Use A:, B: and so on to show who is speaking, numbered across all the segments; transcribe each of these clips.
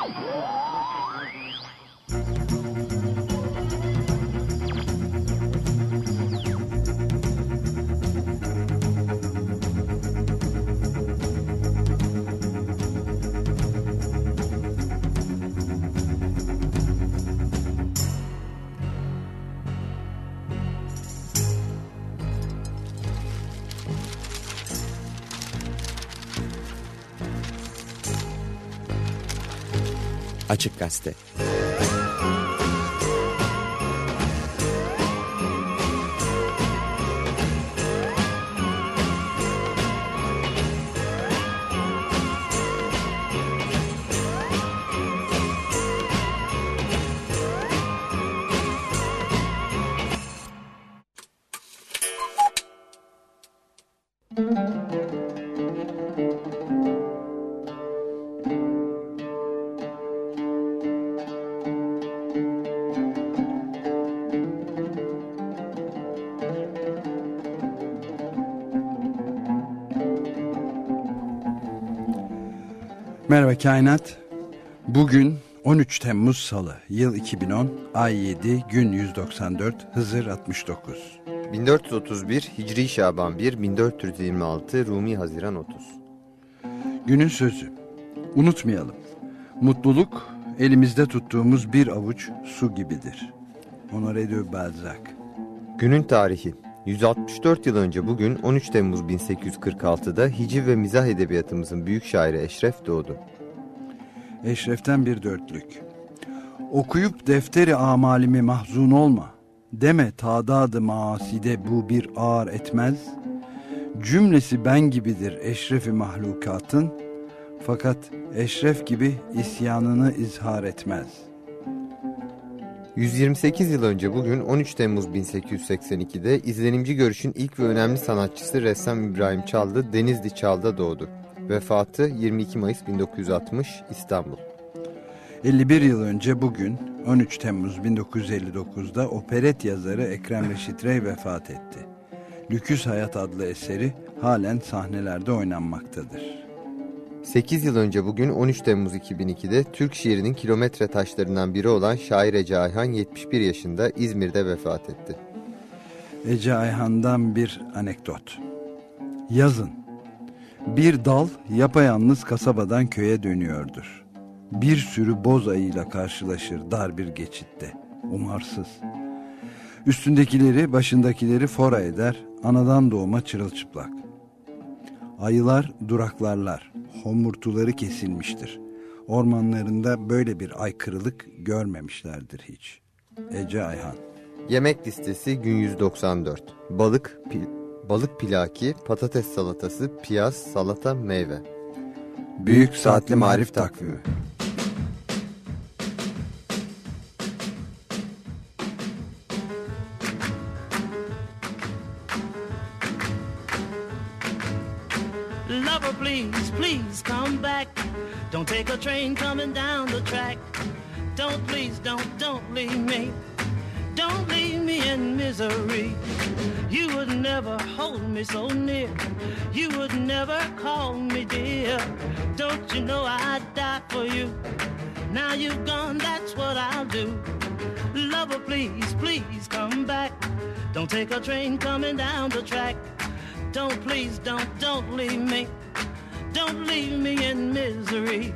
A: Oh, Açık Gazete
B: Merhaba Kainat. Bugün 13 Temmuz Salı, yıl 2010, ay 7, gün 194, Hızır 69.
C: 1431 Hicri Şaban 1, 1426 Rumi Haziran 30.
B: Günün sözü. Unutmayalım. Mutluluk elimizde tuttuğumuz bir avuç su gibidir. Honoré de Balzac.
C: Günün tarihi. 164 yıl önce bugün 13 Temmuz 1846'da hiciv ve mizah edebiyatımızın büyük şairi Eşref doğdu.
B: Eşref'ten bir dörtlük. Okuyup defteri amalimi mahzun olma. Deme tadadı maaside bu bir ağır etmez. Cümlesi ben gibidir eşrefi mahlukatın. Fakat eşref gibi isyanını izhar etmez.''
C: 128 yıl önce bugün 13 Temmuz 1882'de izlenimci görüşün ilk ve önemli sanatçısı ressam İbrahim Çaldı Denizli Çal'da doğdu. Vefatı 22 Mayıs 1960 İstanbul.
B: 51 yıl önce bugün 13 Temmuz 1959'da operet yazarı Ekrem Reşit Rey vefat etti. Lüküs Hayat adlı eseri halen sahnelerde oynanmaktadır.
C: 8 yıl önce bugün 13 Temmuz 2002'de Türk şiirinin kilometre taşlarından biri olan şair Ece Ayhan 71 yaşında İzmir'de vefat etti.
B: Ece Ayhan'dan bir anekdot. Yazın. Bir dal yapayalnız kasabadan köye dönüyordur. Bir sürü boz ayıyla karşılaşır dar bir geçitte. Umarsız. Üstündekileri başındakileri fora eder, anadan doğma çırılçıplak. Ayılar duraklarlar homurtuları kesilmiştir. Ormanlarında böyle bir aykırılık görmemişlerdir hiç. Ece Ayhan
C: Yemek listesi gün 194. Balık, pil, balık pilaki, patates salatası, piyaz, salata, meyve.
B: Büyük Saatli Marif Takvimi
D: Don't take a train coming down the track. Don't please, don't, don't leave me. Don't leave me in misery. You would never hold me so near. You would never call me dear. Don't you know I'd die for you? Now you've gone, that's what I'll do. Lover, please, please come back. Don't take a train coming down the track. Don't please, don't, don't leave me. Don't leave me in misery.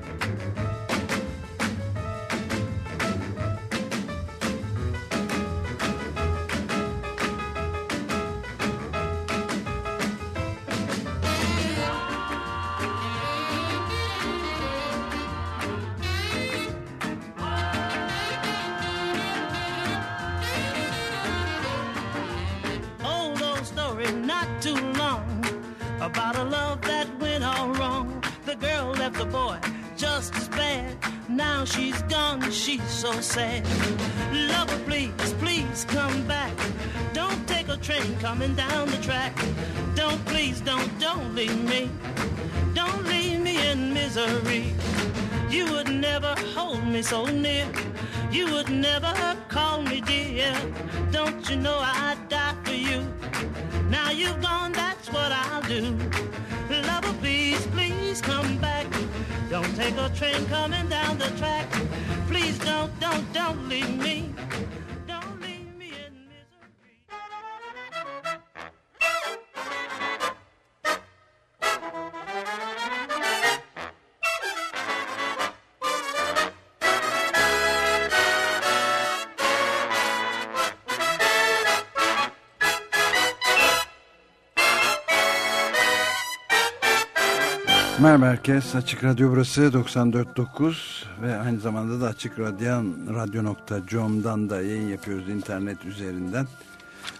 D: So oh, sad. Lover, please, please come back. Don't take a train coming down the track. Don't, please, don't, don't leave me. Don't leave me in misery. You would never hold me so near. You would never call me dear. Don't you know I'd die for you? Now you've gone, that's what I'll do. Lover, please, please come back. Don't take a train coming down the track. Please don't, don't, don't leave me.
B: Merhaba herkes. Açık Radyo burası 94.9 ve aynı zamanda da Açık Radyan Radyo.com'dan da yayın yapıyoruz internet üzerinden.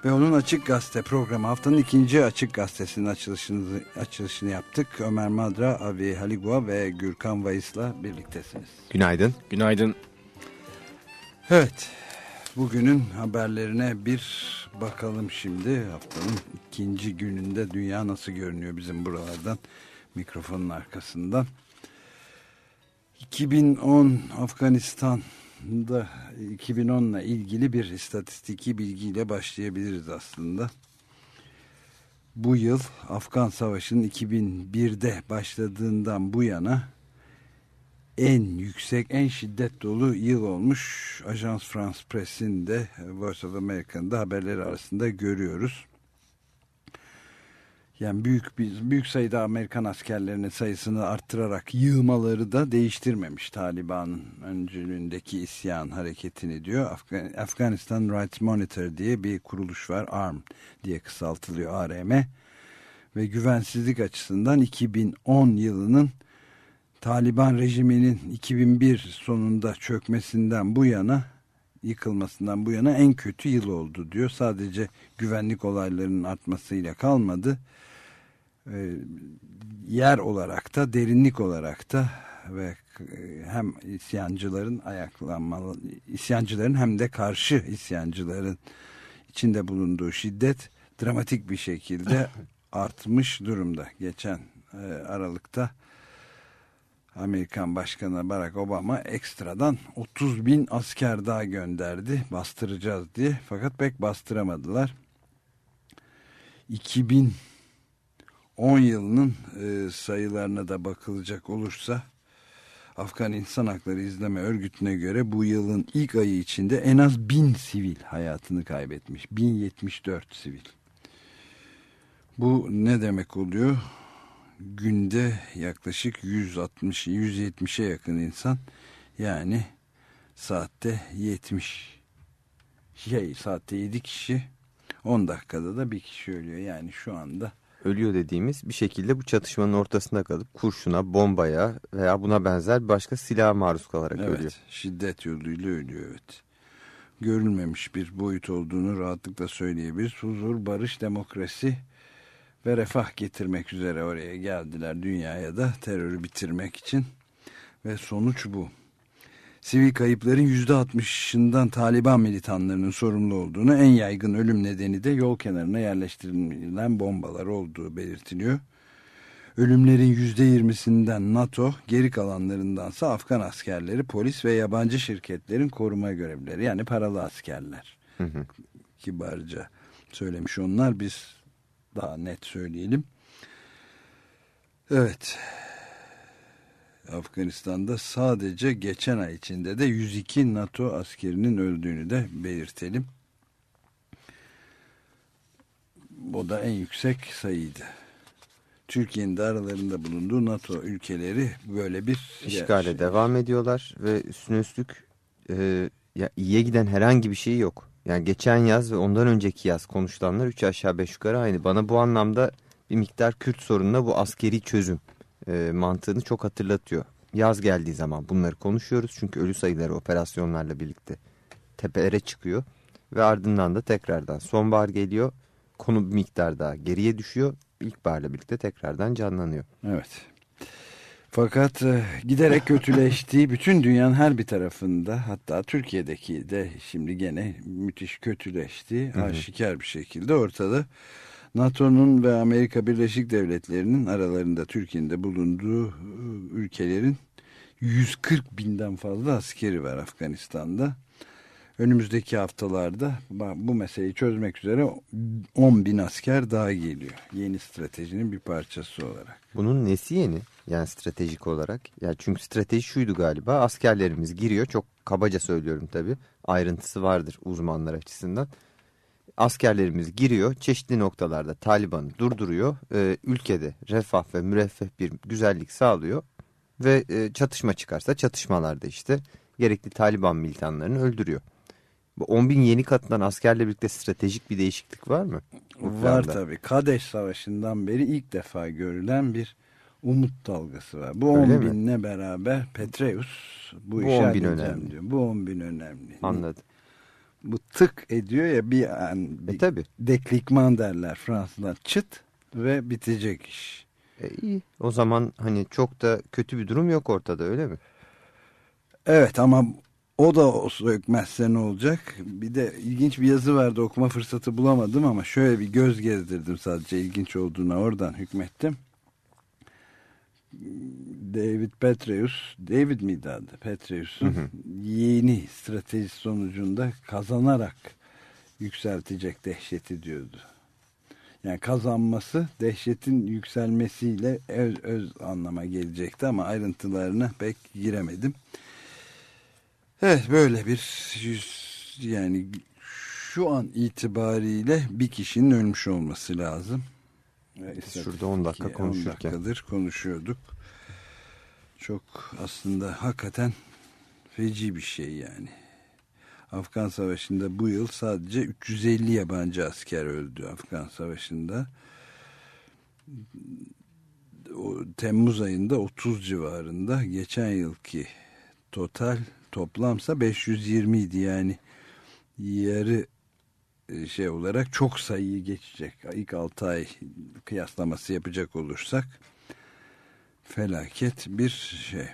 B: Ve onun Açık Gazete programı haftanın ikinci Açık Gazetesi'nin açılışını, açılışını yaptık. Ömer Madra, Avi Haligua ve Gürkan Vayıs'la birliktesiniz.
C: Günaydın.
E: Günaydın.
B: Evet, bugünün haberlerine bir bakalım şimdi. Haftanın ikinci gününde dünya nasıl görünüyor bizim buralardan, mikrofonun arkasından. 2010 Afganistan'da 2010'la ilgili bir istatistiki bilgiyle başlayabiliriz aslında. Bu yıl Afgan Savaşı'nın 2001'de başladığından bu yana en yüksek, en şiddet dolu yıl olmuş. Ajans France Press'in de Voice of America'nın da haberleri arasında görüyoruz. Yani büyük bir büyük sayıda Amerikan askerlerinin sayısını arttırarak yığmaları da değiştirmemiş Taliban'ın öncülüğündeki isyan hareketini diyor. Afgan, Afghanistan Rights Monitor diye bir kuruluş var. ARM diye kısaltılıyor ARM. Ve güvensizlik açısından 2010 yılının Taliban rejiminin 2001 sonunda çökmesinden bu yana yıkılmasından bu yana en kötü yıl oldu diyor. Sadece güvenlik olaylarının artmasıyla kalmadı. Ee, yer olarak da derinlik olarak da ve hem isyancıların ayaklanmalı isyancıların hem de karşı isyancıların içinde bulunduğu şiddet dramatik bir şekilde artmış durumda. Geçen e, Aralık'ta Amerikan Başkanı Barack Obama ekstradan 30 bin asker daha gönderdi bastıracağız diye fakat pek bastıramadılar. 2010 yılının e, sayılarına da bakılacak olursa Afgan İnsan Hakları İzleme Örgütü'ne göre bu yılın ilk ayı içinde en az bin sivil hayatını kaybetmiş. 1074 sivil. Bu ne demek oluyor? günde yaklaşık 160 170'e yakın insan yani saatte 70 şey saatte 7 kişi 10 dakikada da bir kişi ölüyor yani şu anda
C: Ölüyor dediğimiz bir şekilde bu çatışmanın ortasında kalıp kurşuna, bombaya veya buna benzer başka silaha maruz kalarak
B: evet,
C: ölüyor.
B: şiddet yoluyla ölüyor evet. Görülmemiş bir boyut olduğunu rahatlıkla söyleyebiliriz. Huzur, barış, demokrasi ve refah getirmek üzere oraya geldiler dünyaya da terörü bitirmek için ve sonuç bu. Sivil kayıpların %60'ından Taliban militanlarının sorumlu olduğunu en yaygın ölüm nedeni de yol kenarına yerleştirilen bombalar olduğu belirtiliyor. Ölümlerin %20'sinden NATO, geri kalanlarındansa Afgan askerleri, polis ve yabancı şirketlerin koruma görevlileri yani paralı askerler.
C: Hı hı.
B: Kibarca söylemiş onlar biz daha net söyleyelim. Evet. Afganistan'da sadece geçen ay içinde de 102 NATO askerinin öldüğünü de belirtelim. O da en yüksek sayıydı. Türkiye'nin de aralarında bulunduğu NATO ülkeleri böyle bir
C: İşgale
B: yer-
C: devam ediyorlar ve üstüne üstlük e, ya iyiye giden herhangi bir şey yok. Yani geçen yaz ve ondan önceki yaz konuşulanlar 3 aşağı 5 yukarı aynı. Bana bu anlamda bir miktar Kürt sorununa bu askeri çözüm e, mantığını çok hatırlatıyor. Yaz geldiği zaman bunları konuşuyoruz çünkü ölü sayıları operasyonlarla birlikte tepelere çıkıyor. Ve ardından da tekrardan sonbahar geliyor. Konu bir miktar daha geriye düşüyor. İlkbaharla birlikte tekrardan canlanıyor.
B: Evet. Fakat e, giderek kötüleştiği bütün dünyanın her bir tarafında hatta Türkiye'deki de şimdi gene müthiş kötüleştiği aşikar bir şekilde ortada. NATO'nun ve Amerika Birleşik Devletleri'nin aralarında Türkiye'nin bulunduğu e, ülkelerin 140 binden fazla askeri var Afganistan'da. önümüzdeki haftalarda bu meseleyi çözmek üzere 10 bin asker daha geliyor. Yeni stratejinin bir parçası olarak.
C: Bunun nesi yeni? Yani stratejik olarak. Yani çünkü strateji şuydu galiba. Askerlerimiz giriyor. Çok kabaca söylüyorum tabii. Ayrıntısı vardır uzmanlar açısından. Askerlerimiz giriyor. Çeşitli noktalarda Taliban'ı durduruyor. E, ülkede refah ve müreffeh bir güzellik sağlıyor. Ve e, çatışma çıkarsa çatışmalarda işte gerekli Taliban militanlarını öldürüyor. Bu 10 bin yeni katılan askerle birlikte stratejik bir değişiklik var mı?
B: Var tabii. Kadeş Savaşı'ndan beri ilk defa görülen bir umut dalgası var. Bu 10 binle beraber Petreus bu, bu 10 bin önemli. diyor. Bu 10 bin önemli.
C: Anladım.
B: Bu tık ediyor ya bir an bir e, tabii. deklikman derler Fransızlar çıt ve bitecek iş.
C: E, iyi. O zaman hani çok da kötü bir durum yok ortada öyle mi?
B: Evet ama o da sökmezse ne olacak? Bir de ilginç bir yazı vardı okuma fırsatı bulamadım ama şöyle bir göz gezdirdim sadece ilginç olduğuna oradan hükmettim. David Petreus, David miydi adı? Petreus'un yeni strateji sonucunda kazanarak yükseltecek dehşeti diyordu. Yani kazanması dehşetin yükselmesiyle öz, öz anlama gelecekti ama ayrıntılarına pek giremedim. Evet böyle bir yüz yani şu an itibariyle bir kişinin ölmüş olması lazım.
C: Şurada 10 dakika konuşurken. 10
B: dakikadır konuşuyorduk. Çok aslında hakikaten feci bir şey yani. Afgan Savaşı'nda bu yıl sadece 350 yabancı asker öldü Afgan Savaşı'nda. Temmuz ayında 30 civarında geçen yılki total toplamsa 520 idi yani yarı şey olarak çok sayıyı geçecek. İlk 6 ay kıyaslaması yapacak olursak felaket bir şey.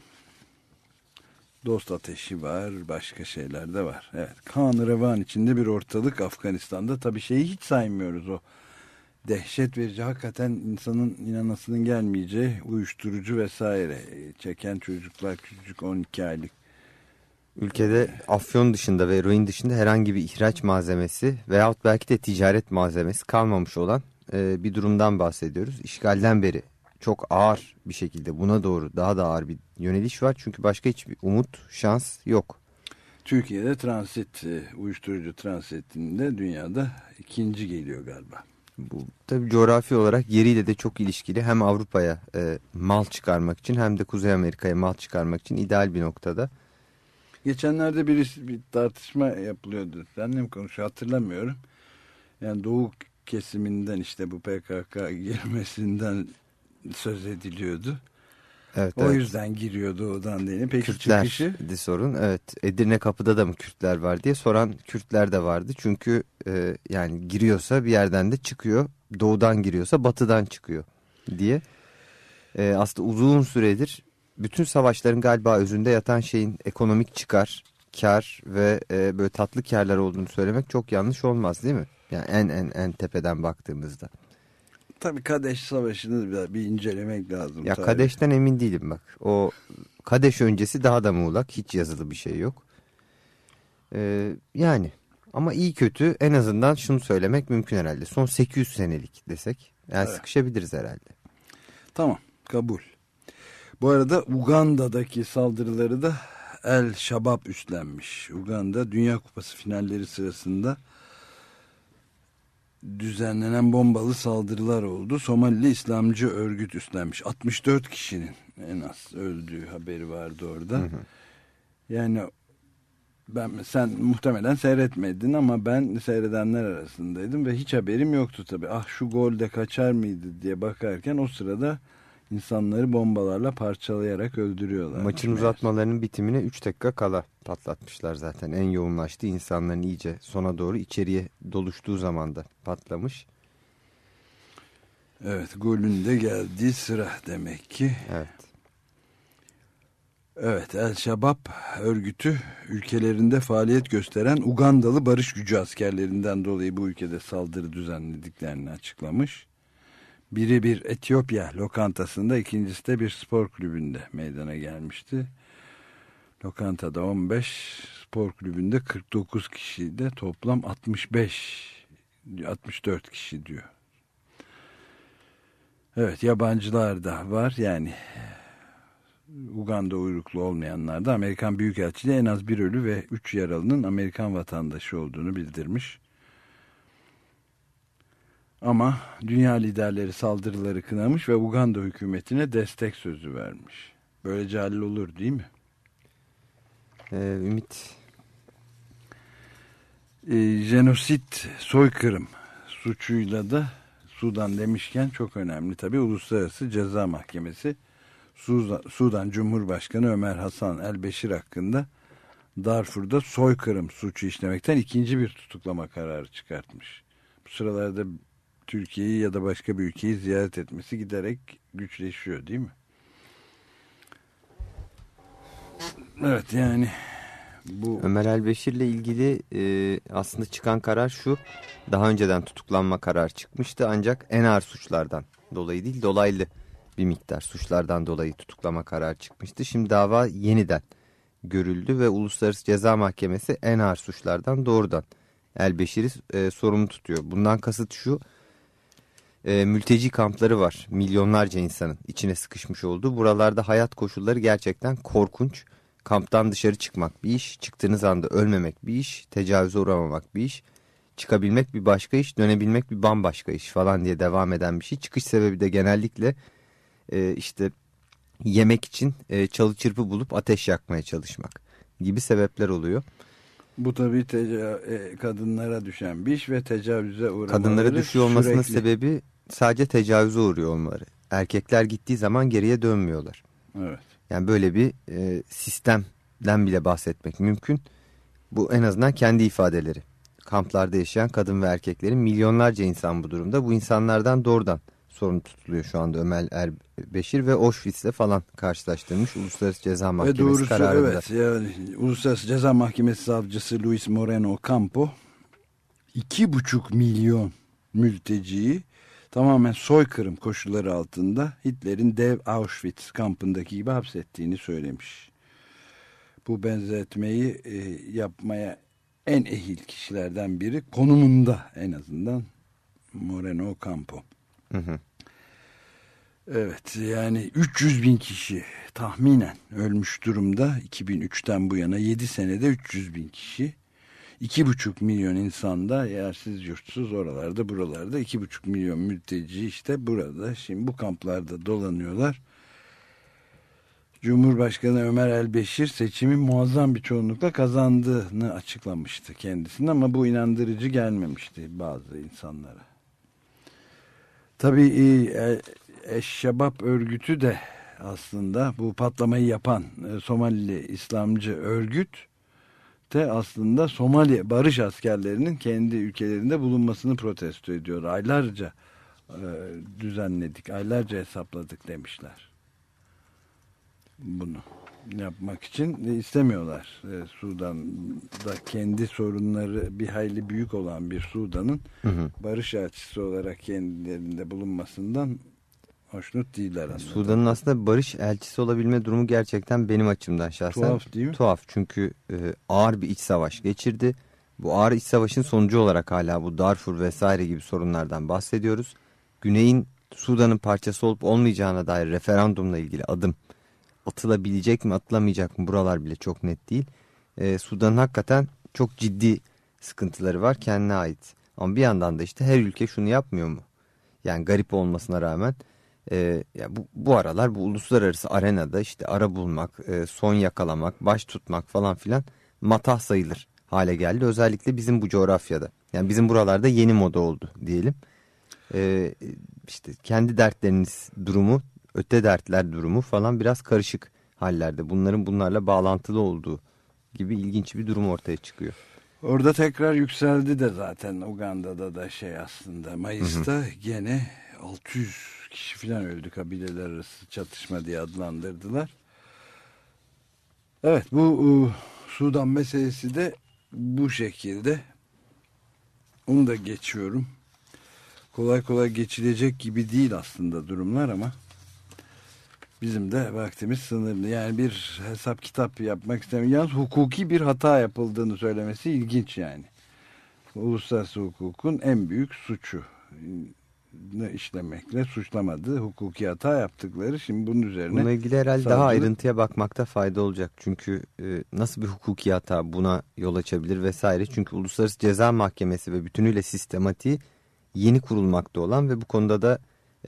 B: Dost ateşi var, başka şeyler de var. Evet, kan revan içinde bir ortalık Afganistan'da. Tabii şeyi hiç saymıyoruz o. Dehşet verici, hakikaten insanın inanasının gelmeyeceği uyuşturucu vesaire çeken çocuklar, küçücük 12 aylık
C: Ülkede afyon dışında ve eroin dışında herhangi bir ihraç malzemesi veyahut belki de ticaret malzemesi kalmamış olan e, bir durumdan bahsediyoruz. İşgalden beri çok ağır bir şekilde buna doğru daha da ağır bir yöneliş var. Çünkü başka hiçbir umut, şans yok.
B: Türkiye'de transit, e, uyuşturucu transitinde dünyada ikinci geliyor galiba.
C: Bu tabii coğrafi olarak yeriyle de çok ilişkili. Hem Avrupa'ya e, mal çıkarmak için hem de Kuzey Amerika'ya mal çıkarmak için ideal bir noktada.
B: Geçenlerde birisi, bir tartışma yapılıyordu. Mi konuşuyor hatırlamıyorum. Yani doğu kesiminden işte bu PKK girmesinden söz ediliyordu. Evet, o evet. yüzden giriyor doğudan diye. Peki
C: Kürtler
B: çıkışı?
C: sorun. Evet Edirne kapıda da mı Kürtler var diye soran Kürtler de vardı. Çünkü e, yani giriyorsa bir yerden de çıkıyor. Doğudan giriyorsa batıdan çıkıyor diye. E, aslında uzun süredir bütün savaşların galiba özünde yatan şeyin ekonomik çıkar, kar ve e, böyle tatlı karlar olduğunu söylemek çok yanlış olmaz değil mi? Yani en en en tepeden baktığımızda.
B: Tabii Kadeş Savaşı'nı bir, bir incelemek lazım.
C: Ya tabii. Kadeş'ten emin değilim bak. O Kadeş öncesi daha da muğlak. Hiç yazılı bir şey yok. Ee, yani ama iyi kötü en azından şunu söylemek mümkün herhalde. Son 800 senelik desek yani evet. sıkışabiliriz herhalde.
B: Tamam kabul. Bu arada Uganda'daki saldırıları da El Şabab üstlenmiş. Uganda Dünya Kupası finalleri sırasında düzenlenen bombalı saldırılar oldu. Somalili İslamcı örgüt üstlenmiş. 64 kişinin en az öldüğü haberi vardı orada. Hı hı. Yani ben sen muhtemelen seyretmedin ama ben seyredenler arasındaydım ve hiç haberim yoktu tabii. Ah şu golde kaçar mıydı diye bakarken o sırada insanları bombalarla parçalayarak öldürüyorlar.
C: Maçın meğer. uzatmalarının bitimine 3 dakika kala patlatmışlar zaten. En yoğunlaştığı insanların iyice sona doğru içeriye doluştuğu zaman da patlamış.
B: Evet golün de geldiği sıra demek ki.
C: Evet.
B: Evet El Şabab örgütü ülkelerinde faaliyet gösteren Ugandalı barış gücü askerlerinden dolayı bu ülkede saldırı düzenlediklerini açıklamış. Biri bir Etiyopya lokantasında, ikincisi de bir spor kulübünde meydana gelmişti. Lokantada 15, spor kulübünde 49 kişi de toplam 65 64 kişi diyor. Evet yabancılar da var yani Uganda uyruklu olmayanlar da Amerikan Büyükelçiliği en az bir ölü ve 3 yaralının Amerikan vatandaşı olduğunu bildirmiş. Ama dünya liderleri saldırıları kınamış ve Uganda hükümetine destek sözü vermiş. Böylece hallolur değil mi?
C: Ee, Ümit.
B: Ee, jenosit, soykırım suçuyla da Sudan demişken çok önemli tabi Uluslararası Ceza Mahkemesi Sudan, Sudan Cumhurbaşkanı Ömer Hasan El Beşir hakkında Darfur'da soykırım suçu işlemekten ikinci bir tutuklama kararı çıkartmış. Bu sıralarda Türkiye'yi ya da başka bir ülkeyi ziyaret etmesi giderek güçleşiyor değil mi? Evet yani bu
C: Ömer Elbeşir ile ilgili e, aslında çıkan karar şu. Daha önceden tutuklanma kararı çıkmıştı ancak en ağır suçlardan dolayı değil dolaylı bir miktar suçlardan dolayı tutuklama kararı çıkmıştı. Şimdi dava yeniden görüldü ve Uluslararası Ceza Mahkemesi en ağır suçlardan doğrudan Elbeşir'i e, sorumlu tutuyor. Bundan kasıt şu e, mülteci kampları var milyonlarca insanın içine sıkışmış olduğu. Buralarda hayat koşulları gerçekten korkunç. Kamptan dışarı çıkmak bir iş, çıktığınız anda ölmemek bir iş, tecavüze uğramamak bir iş, çıkabilmek bir başka iş, dönebilmek bir bambaşka iş falan diye devam eden bir şey. Çıkış sebebi de genellikle e, işte yemek için e, çalı çırpı bulup ateş yakmaya çalışmak gibi sebepler oluyor.
B: Bu tabii e, kadınlara düşen bir iş ve tecavüze uğramaları
C: Kadınlara düşüyor olmasının
B: sürekli.
C: sebebi sadece tecavüze uğruyor olmaları. Erkekler gittiği zaman geriye dönmüyorlar.
B: Evet.
C: Yani böyle bir e, sistemden bile bahsetmek mümkün. Bu en azından kendi ifadeleri. Kamplarda yaşayan kadın ve erkeklerin milyonlarca insan bu durumda. Bu insanlardan doğrudan sorumlu tutuluyor şu anda Ömer Erbeşir ve Auschwitz'le falan karşılaştırmış Uluslararası Ceza Mahkemesi
B: Ve doğrusu
C: kararında.
B: evet yani Uluslararası Ceza Mahkemesi savcısı Luis Moreno Campo iki buçuk milyon mülteciyi tamamen soykırım koşulları altında Hitler'in dev Auschwitz kampındaki gibi hapsettiğini söylemiş. Bu benzetmeyi e, yapmaya en ehil kişilerden biri konumunda en azından Moreno Campo.
C: Hı hı.
B: Evet yani 300 bin kişi tahminen ölmüş durumda 2003'ten bu yana 7 senede 300 bin kişi 2,5 milyon insanda yersiz yurtsuz oralarda buralarda 2,5 milyon mülteci işte burada şimdi bu kamplarda dolanıyorlar. Cumhurbaşkanı Ömer Elbeşir seçimi muazzam bir çoğunlukla kazandığını açıklamıştı kendisine ama bu inandırıcı gelmemişti bazı insanlara. Tabii e, Eşşebap örgütü de aslında bu patlamayı yapan e, Somalili İslamcı örgüt de aslında Somali barış askerlerinin kendi ülkelerinde bulunmasını protesto ediyor. Aylarca e, düzenledik, aylarca hesapladık demişler. Bunu yapmak için istemiyorlar. E, Sudan'da kendi sorunları bir hayli büyük olan bir Sudan'ın barış elçisi olarak kendilerinde bulunmasından hoşnut değiller. anladığım.
C: Sudan'ın aslında barış elçisi olabilme durumu gerçekten benim açımdan şahsen
B: Tuhaf değil mi?
C: Tuhaf çünkü e, ağır bir iç savaş geçirdi. Bu ağır iç savaşın sonucu olarak hala bu Darfur vesaire gibi sorunlardan bahsediyoruz. Güney'in Sudan'ın parçası olup olmayacağına dair referandumla ilgili adım atılabilecek mi atılamayacak mı buralar bile çok net değil. E, Sudan'ın hakikaten çok ciddi sıkıntıları var kendine ait. Ama bir yandan da işte her ülke şunu yapmıyor mu? Yani garip olmasına rağmen e, ya bu, bu aralar bu uluslararası arenada işte ara bulmak, e, son yakalamak, baş tutmak falan filan matah sayılır hale geldi. Özellikle bizim bu coğrafyada. Yani bizim buralarda yeni moda oldu diyelim. E, işte kendi dertleriniz durumu, öte dertler durumu falan biraz karışık hallerde. Bunların bunlarla bağlantılı olduğu gibi ilginç bir durum ortaya çıkıyor.
B: Orada tekrar yükseldi de zaten Uganda'da da şey aslında Mayıs'ta hı hı. gene 600 kişi falan öldü kabileler arası çatışma diye adlandırdılar. Evet bu uh, Sudan meselesi de bu şekilde. Onu da geçiyorum. Kolay kolay geçilecek gibi değil aslında durumlar ama Bizim de vaktimiz sınırlı. Yani bir hesap kitap yapmak istemiyorum. Yalnız hukuki bir hata yapıldığını söylemesi ilginç yani. Uluslararası hukukun en büyük suçu işlemekle suçlamadı. Hukuki hata yaptıkları şimdi bunun üzerine...
C: Bununla ilgili herhalde
B: savcılık...
C: daha ayrıntıya bakmakta fayda olacak. Çünkü e, nasıl bir hukuki hata buna yol açabilir vesaire. Çünkü Uluslararası Ceza Mahkemesi ve bütünüyle sistematiği yeni kurulmakta olan ve bu konuda da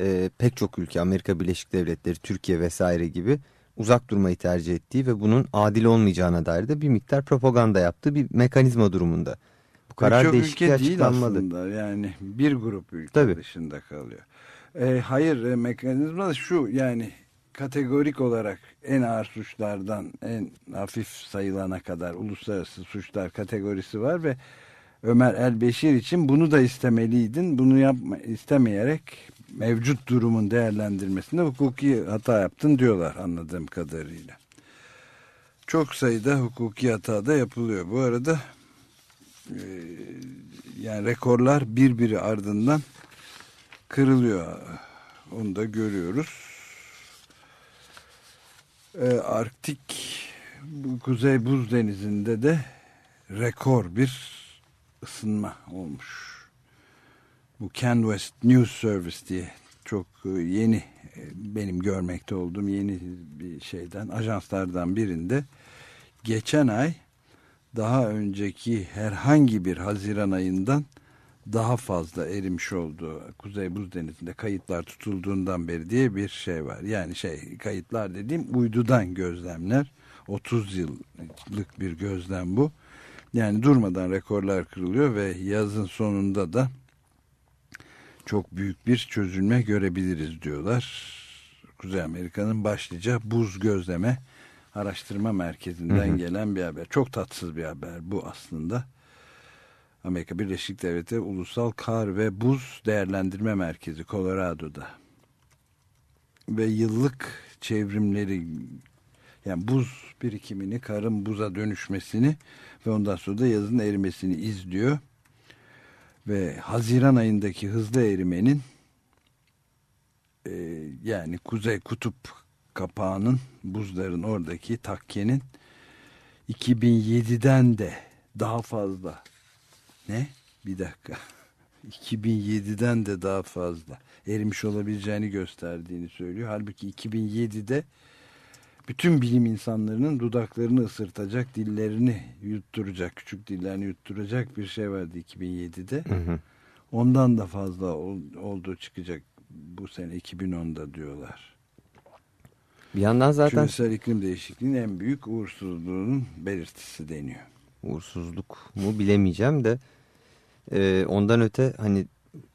C: e, pek çok ülke Amerika Birleşik Devletleri, Türkiye vesaire gibi uzak durmayı tercih ettiği ve bunun adil olmayacağına dair de bir miktar propaganda yaptığı bir mekanizma durumunda. Bu karar değişikliği
B: ülke değil
C: açıklanmadı.
B: aslında yani bir grup ülke
C: Tabii.
B: dışında kalıyor. E, hayır e, mekanizma da şu yani kategorik olarak en ağır suçlardan en hafif sayılana kadar uluslararası suçlar kategorisi var ve Ömer Elbeşir için bunu da istemeliydin. Bunu yapma, istemeyerek mevcut durumun değerlendirmesinde hukuki hata yaptın diyorlar anladığım kadarıyla. Çok sayıda hukuki hata da yapılıyor. Bu arada yani rekorlar birbiri ardından kırılıyor. Onu da görüyoruz. E, Arktik bu Kuzey Buz Denizi'nde de rekor bir ısınma olmuş. Bu Can West News Service diye çok e, yeni e, benim görmekte olduğum yeni bir şeyden ajanslardan birinde geçen ay daha önceki herhangi bir Haziran ayından daha fazla erimiş olduğu Kuzey Buz Denizi'nde kayıtlar tutulduğundan beri diye bir şey var. Yani şey kayıtlar dediğim uydudan gözlemler. 30 yıllık bir gözlem bu. Yani durmadan rekorlar kırılıyor ve yazın sonunda da çok büyük bir çözülme görebiliriz diyorlar. Kuzey Amerika'nın başlıca buz gözleme araştırma merkezinden
C: Hı hı.
B: gelen bir haber. Çok tatsız bir haber bu aslında. Amerika Birleşik Devletleri Ulusal Kar ve Buz Değerlendirme Merkezi Colorado'da. Ve yıllık çevrimleri yani buz birikimini, karın buza dönüşmesini ve ondan sonra da yazın erimesini izliyor. Ve Haziran ayındaki hızlı erimenin e, yani Kuzey Kutup kapağının buzların oradaki takkenin 2007'den de daha fazla ne? Bir dakika. 2007'den de daha fazla erimiş olabileceğini gösterdiğini söylüyor. Halbuki 2007'de bütün bilim insanlarının dudaklarını ısırtacak, dillerini yutturacak, küçük dillerini yutturacak bir şey vardı 2007'de.
C: Hı hı.
B: Ondan da fazla ol, olduğu çıkacak bu sene 2010'da diyorlar.
C: Bir yandan zaten
B: Küresel iklim değişikliğinin en büyük uğursuzluğunun belirtisi deniyor.
C: uğursuzluk mu bilemeyeceğim de e, ondan öte hani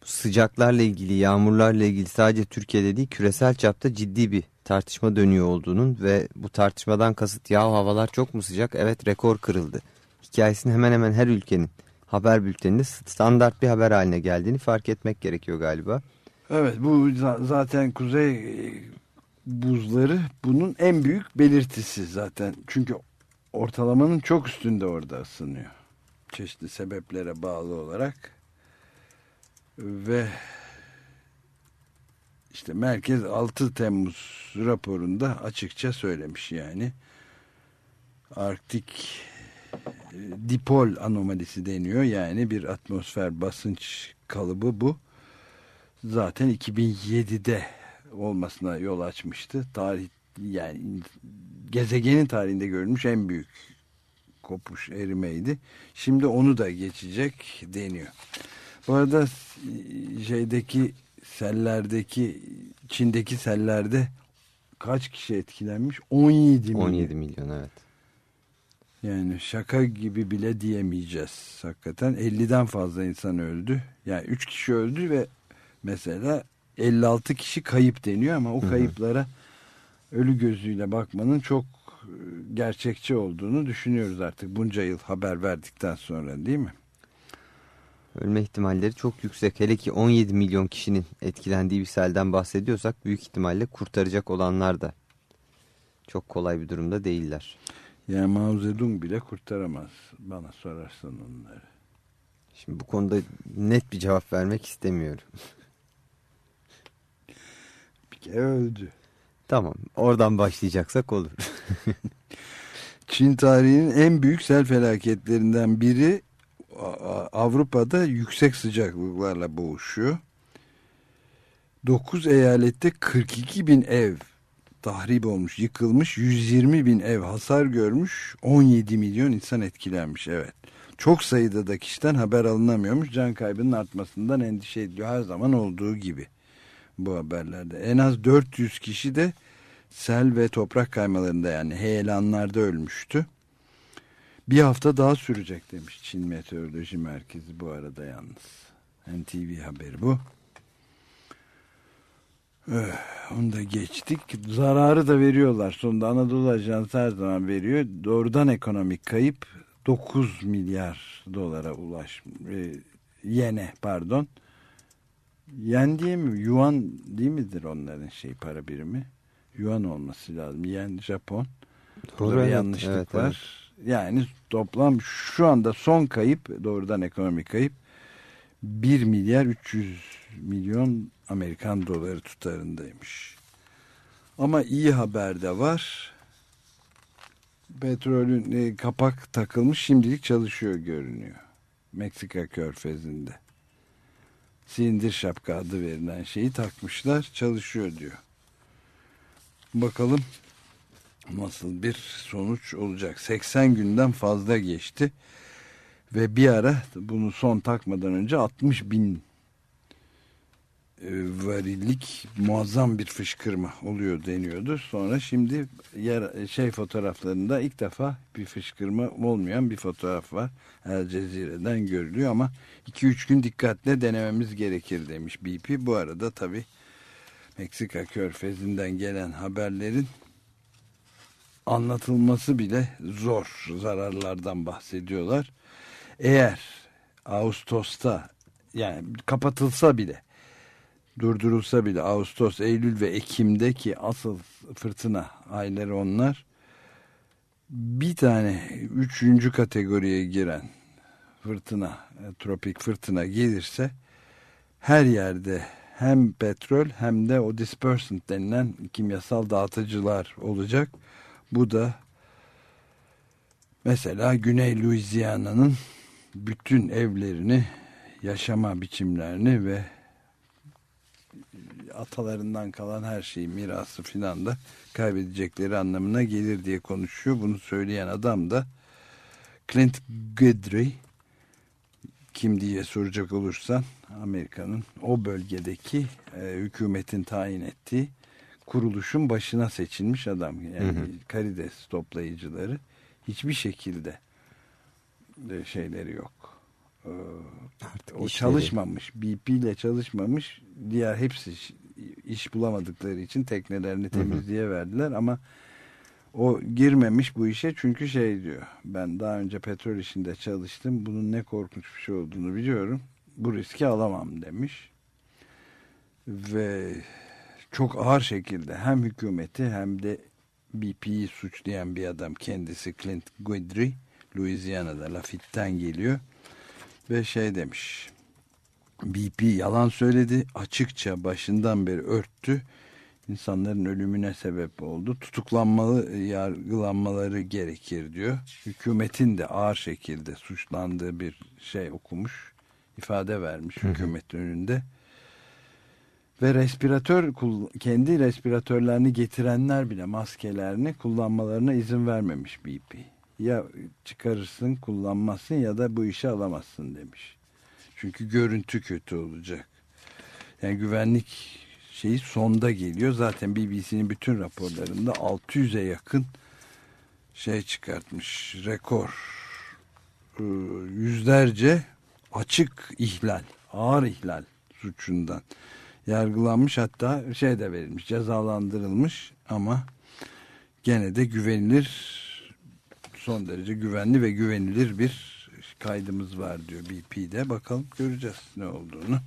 C: sıcaklarla ilgili yağmurlarla ilgili sadece Türkiye'de değil küresel çapta ciddi bir tartışma dönüyor olduğunun ve bu tartışmadan kasıt ya havalar çok mu sıcak evet rekor kırıldı hikayesinin hemen hemen her ülkenin haber bülteninde standart bir haber haline geldiğini fark etmek gerekiyor galiba.
B: Evet bu za- zaten kuzey buzları bunun en büyük belirtisi zaten. Çünkü ortalamanın çok üstünde orada ısınıyor. Çeşitli sebeplere bağlı olarak. Ve işte merkez 6 Temmuz raporunda açıkça söylemiş yani. Arktik e, dipol anomalisi deniyor. Yani bir atmosfer basınç kalıbı bu zaten 2007'de olmasına yol açmıştı. Tarih yani gezegenin tarihinde görülmüş en büyük kopuş erimeydi. Şimdi onu da geçecek deniyor. Bu arada şeydeki sellerdeki Çin'deki sellerde kaç kişi etkilenmiş? 17 milyon.
C: 17 milyon evet.
B: Yani şaka gibi bile diyemeyeceğiz. Hakikaten 50'den fazla insan öldü. Yani 3 kişi öldü ve mesela 56 kişi kayıp deniyor ama o kayıplara ölü gözüyle bakmanın çok e, gerçekçi olduğunu düşünüyoruz artık bunca yıl haber verdikten sonra değil mi?
C: Ölme ihtimalleri çok yüksek. Hele ki 17 milyon kişinin etkilendiği bir selden bahsediyorsak büyük ihtimalle kurtaracak olanlar da çok kolay bir durumda değiller.
B: Yani Mao Zedong bile kurtaramaz bana sorarsan onları.
C: Şimdi bu konuda net bir cevap vermek istemiyorum.
B: Kere öldü.
C: Tamam oradan başlayacaksak olur.
B: Çin tarihinin en büyük sel felaketlerinden biri Avrupa'da yüksek sıcaklıklarla boğuşuyor. 9 eyalette 42 bin ev tahrip olmuş, yıkılmış, 120 bin ev hasar görmüş, 17 milyon insan etkilenmiş. Evet. Çok sayıda da kişiden haber alınamıyormuş. Can kaybının artmasından endişe ediyor. Her zaman olduğu gibi bu haberlerde. En az 400 kişi de sel ve toprak kaymalarında yani heyelanlarda ölmüştü. Bir hafta daha sürecek demiş Çin Meteoroloji Merkezi bu arada yalnız. NTV haberi bu. Öh, onu da geçtik. Zararı da veriyorlar. Sonunda Anadolu Ajansı her zaman veriyor. Doğrudan ekonomik kayıp 9 milyar dolara ulaş e, yene pardon. Yen diye mi? Yuan değil midir onların şey para birimi? Yuan olması lazım. Yen Japon. Doğru, evet, yanlışlık evet, var. Evet. Yani toplam şu anda son kayıp doğrudan ekonomik kayıp 1 milyar 300 milyon Amerikan doları tutarındaymış. Ama iyi haber de var. Petrolün e, kapak takılmış şimdilik çalışıyor görünüyor. Meksika körfezinde. Silindir şapka adı verilen şeyi takmışlar çalışıyor diyor. Bakalım nasıl bir sonuç olacak. 80 günden fazla geçti. Ve bir ara bunu son takmadan önce 60 bin varillik muazzam bir fışkırma oluyor deniyordu. Sonra şimdi yer, şey fotoğraflarında ilk defa bir fışkırma olmayan bir fotoğraf var. El Cezire'den görülüyor ama 2-3 gün dikkatle denememiz gerekir demiş BP. Bu arada tabi Meksika körfezinden gelen haberlerin anlatılması bile zor zararlardan bahsediyorlar. Eğer Ağustos'ta yani kapatılsa bile durdurulsa bile Ağustos, Eylül ve Ekim'deki asıl fırtına ayları onlar bir tane üçüncü kategoriye giren fırtına, e, tropik fırtına gelirse her yerde hem petrol hem de o dispersant denilen kimyasal dağıtıcılar olacak. Bu da mesela Güney Louisiana'nın bütün evlerini, yaşama biçimlerini ve atalarından kalan her şeyi mirası filan da kaybedecekleri anlamına gelir diye konuşuyor. Bunu söyleyen adam da Clint Guidry kim diye soracak olursan Amerika'nın o bölgedeki e, hükümetin tayin ettiği kuruluşun başına seçilmiş adam. Yani hı hı. karides toplayıcıları hiçbir şekilde de şeyleri yok. Ee, Artık o işleri. çalışmamış. BP ile çalışmamış. Diğer hepsi iş bulamadıkları için teknelerini temizliğe verdiler ama o girmemiş bu işe çünkü şey diyor ben daha önce petrol işinde çalıştım bunun ne korkunç bir şey olduğunu biliyorum bu riski alamam demiş. Ve çok ağır şekilde hem hükümeti hem de BP'yi suçlayan bir adam kendisi Clint Guidry Louisiana'da Lafitte'den geliyor ve şey demiş BP yalan söyledi açıkça başından beri örttü insanların ölümüne sebep oldu. Tutuklanmalı yargılanmaları gerekir diyor. Hükümetin de ağır şekilde suçlandığı bir şey okumuş ifade vermiş hükümet önünde. Ve respiratör kendi respiratörlerini getirenler bile maskelerini kullanmalarına izin vermemiş BP ya çıkarırsın kullanmazsın ya da bu işi alamazsın demiş çünkü görüntü kötü olacak. Yani güvenlik şeyi sonda geliyor. Zaten BBC'nin bütün raporlarında 600'e yakın şey çıkartmış. Rekor. Ee, yüzlerce açık ihlal, ağır ihlal suçundan yargılanmış hatta şey de verilmiş, cezalandırılmış ama gene de güvenilir son derece güvenli ve güvenilir bir kaydımız var diyor BP'de. Bakalım göreceğiz ne olduğunu.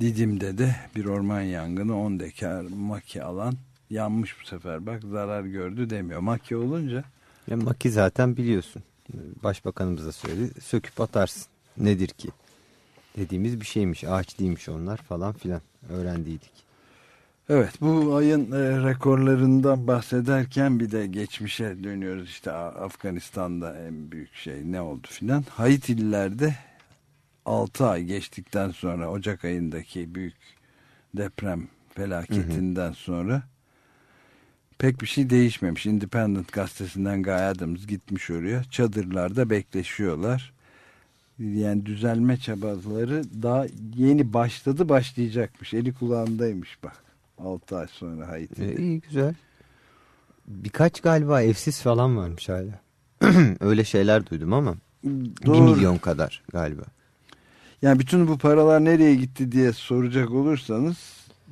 B: Didim'de de bir orman yangını 10 dekar maki alan yanmış bu sefer. Bak zarar gördü demiyor. Maki olunca.
C: Ya maki zaten biliyorsun. Başbakanımız da söyledi. Söküp atarsın. Nedir ki? Dediğimiz bir şeymiş. Ağaç değilmiş onlar falan filan. Öğrendiydik.
B: Evet bu ayın e, rekorlarından bahsederken bir de geçmişe dönüyoruz işte Afganistan'da en büyük şey ne oldu filan. Haitililerde 6 ay geçtikten sonra Ocak ayındaki büyük deprem felaketinden hı hı. sonra pek bir şey değişmemiş. Independent gazetesinden Guy Adams gitmiş oraya. Çadırlarda bekleşiyorlar. Yani düzelme çabaları daha yeni başladı başlayacakmış. Eli kulağındaymış bak. 6 ay sonra Haiti'de.
C: E, iyi güzel. Birkaç galiba evsiz falan varmış hala. Öyle şeyler duydum ama. Doğru. Bir milyon kadar galiba.
B: Yani bütün bu paralar nereye gitti diye soracak olursanız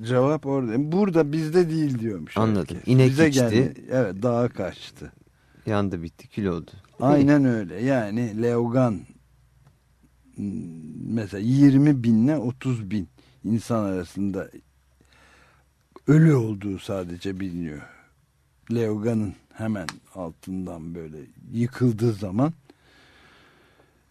B: cevap orada. Burada bizde değil diyormuş.
C: Anladım. Herkes. İnek Bize içti. Geldi.
B: Evet dağa kaçtı.
C: Yandı bitti kül oldu.
B: Aynen öyle. Yani Leogan mesela 20 binle 30 bin insan arasında ölü olduğu sadece biliniyor. Leogan'ın hemen altından böyle yıkıldığı zaman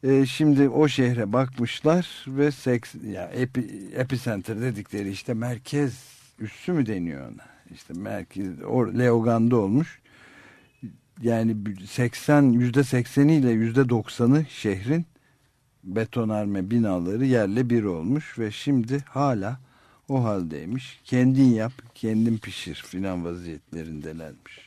B: e, şimdi o şehre bakmışlar ve seks, ya epi, epicenter dedikleri işte merkez üssü mü deniyor ona? İşte merkez o Leogan'da olmuş. Yani 80 yüzde sekseniyle yüzde doksanı şehrin betonarme binaları yerle bir olmuş ve şimdi hala o haldeymiş. Kendin yap, kendin pişir filan vaziyetlerindelermiş.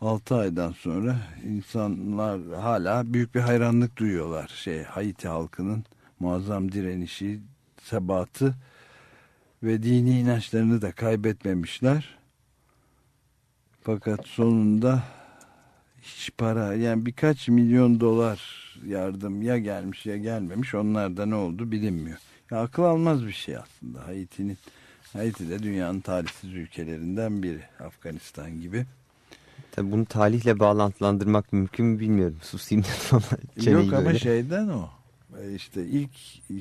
B: 6 aydan sonra insanlar hala büyük bir hayranlık duyuyorlar. Şey Haiti halkının muazzam direnişi, sebatı ve dini inançlarını da kaybetmemişler. Fakat sonunda hiç para yani birkaç milyon dolar yardım ya gelmiş ya gelmemiş onlar da ne oldu bilinmiyor. Ya akıl almaz bir şey aslında Haiti'nin Haiti de dünyanın talihsiz ülkelerinden biri Afganistan gibi.
C: Tabii bunu talihle bağlantılandırmak mümkün mü bilmiyorum. Susayım dedim
B: ama. Yok ama böyle. şeyden o. E, işte ilk,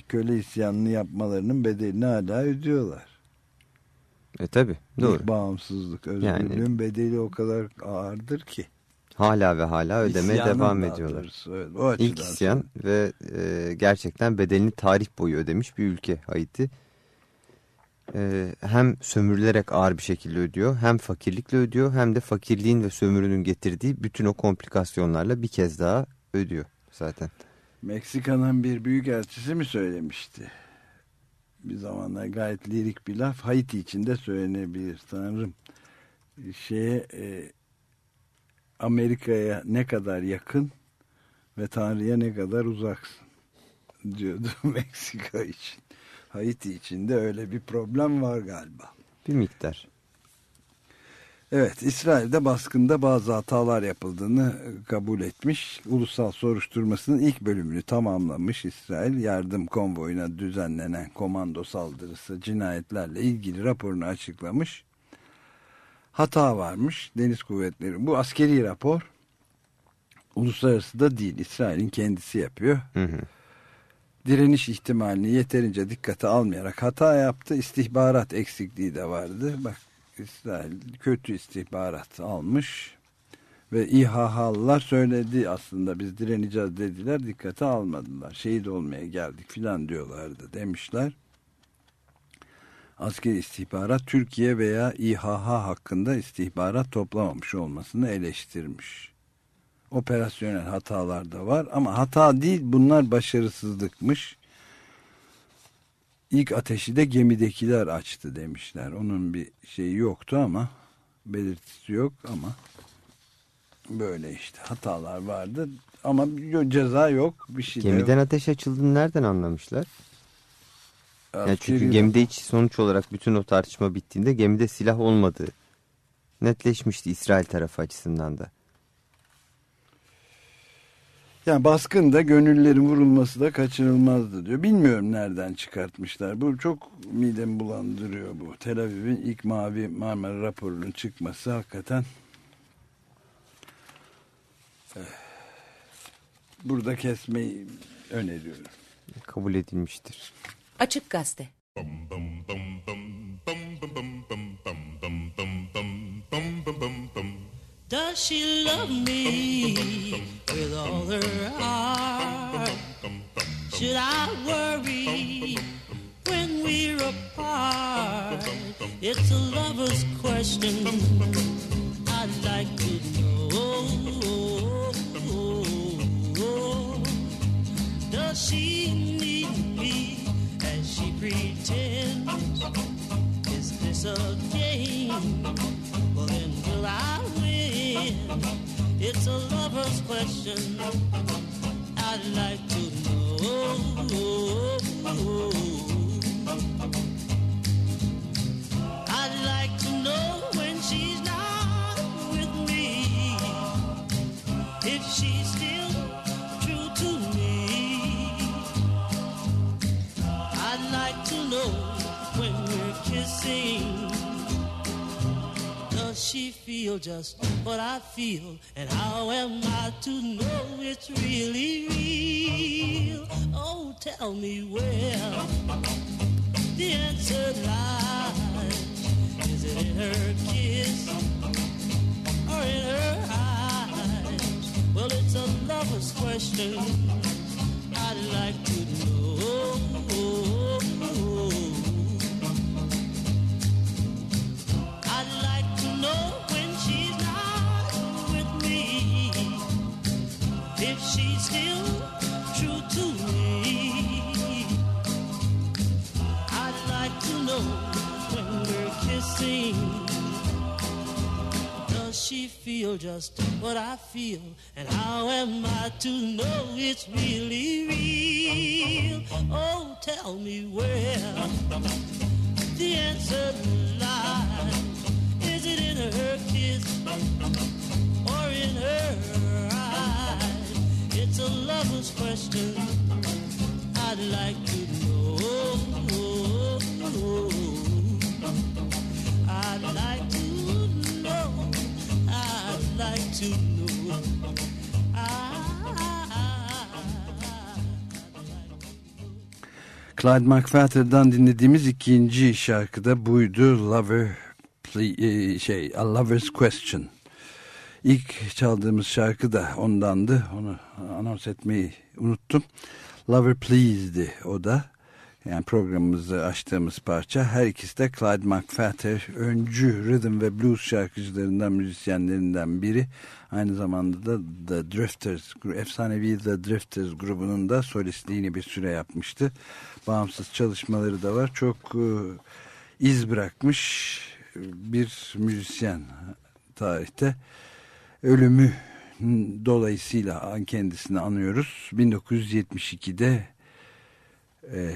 B: köle isyanını yapmalarının bedelini hala ödüyorlar.
C: E tabi doğru. İlk
B: bağımsızlık, özgürlüğün yani, bedeli o kadar ağırdır ki.
C: Hala ve hala ödemeye İsyanın devam ediyorlar.
B: Evet, o
C: İlk isyan ve e, gerçekten bedelini tarih boyu ödemiş bir ülke Haiti e, hem sömürülerek ağır bir şekilde ödüyor hem fakirlikle ödüyor hem de fakirliğin ve sömürünün getirdiği bütün o komplikasyonlarla bir kez daha ödüyor zaten.
B: Meksika'nın bir büyük elçisi mi söylemişti? Bir zamanlar gayet lirik bir laf Haiti için de söylenebilir tanrım. Şeye e, Amerika'ya ne kadar yakın ve Tanrı'ya ne kadar uzaksın diyordu Meksika için. Haiti içinde öyle bir problem var galiba.
C: Bir miktar.
B: Evet, İsrail'de baskında bazı hatalar yapıldığını kabul etmiş. Ulusal soruşturmasının ilk bölümünü tamamlamış İsrail. Yardım konvoyuna düzenlenen komando saldırısı cinayetlerle ilgili raporunu açıklamış. Hata varmış deniz kuvvetleri. Bu askeri rapor uluslararası da değil. İsrail'in kendisi yapıyor. Hı hı direniş ihtimalini yeterince dikkate almayarak hata yaptı. İstihbarat eksikliği de vardı. Bak İsrail kötü istihbarat almış ve İHH'lılar söyledi aslında biz direneceğiz dediler dikkate almadılar. Şehit olmaya geldik filan diyorlardı demişler. Askeri istihbarat Türkiye veya İHH hakkında istihbarat toplamamış olmasını eleştirmiş operasyonel hatalar da var ama hata değil bunlar başarısızlıkmış. İlk ateşi de gemidekiler açtı demişler. Onun bir şeyi yoktu ama belirtisi yok ama böyle işte hatalar vardı ama ceza yok bir şey
C: Gemiden
B: yok.
C: ateş açıldığını nereden anlamışlar? Yani çünkü gemide hiç sonuç olarak bütün o tartışma bittiğinde gemide silah olmadığı netleşmişti İsrail tarafı açısından da.
B: Yani baskında gönüllerin vurulması da kaçınılmazdı diyor. Bilmiyorum nereden çıkartmışlar. Bu çok midem bulandırıyor bu. Tel Aviv'in ilk Mavi Marmara raporunun çıkması hakikaten eh, burada kesmeyi öneriyorum.
C: Kabul edilmiştir.
E: Açık Gazete Does she love me with all her heart? Should I worry when we're apart?
D: It's a lover's question I'd like to know. Does she need me as she pretends? Is this a game? Then will I win? It's a lover's question. I'd like to know. She feel just what I feel? And how am I to know it's really real? Oh, tell me where the answer lies. Is it in her kiss or in her eyes? Well, it's a lover's question. I'd like to know. Just what I feel? And how am I to know it's really real? Oh, tell me where the answer lies. İn her kiss or in her eyes? It's a lover's question. I'd like to know. I'd like to know. I'd like to know.
B: Clyde McFatter'dan dinlediğimiz ikinci şarkı da buydu. Lover, şey, A Lover's Question. İlk çaldığımız şarkı da ondandı. Onu anons etmeyi unuttum. Lover Please'di o da. Yani programımızı açtığımız parça. Her ikisi de Clyde McFatter, öncü rhythm ve blues şarkıcılarından, müzisyenlerinden biri. Aynı zamanda da The Drifters, efsanevi The Drifters grubunun da solistliğini bir süre yapmıştı. Bağımsız çalışmaları da var. Çok e, iz bırakmış bir müzisyen tarihte. Ölümü dolayısıyla kendisini anıyoruz. 1972'de e,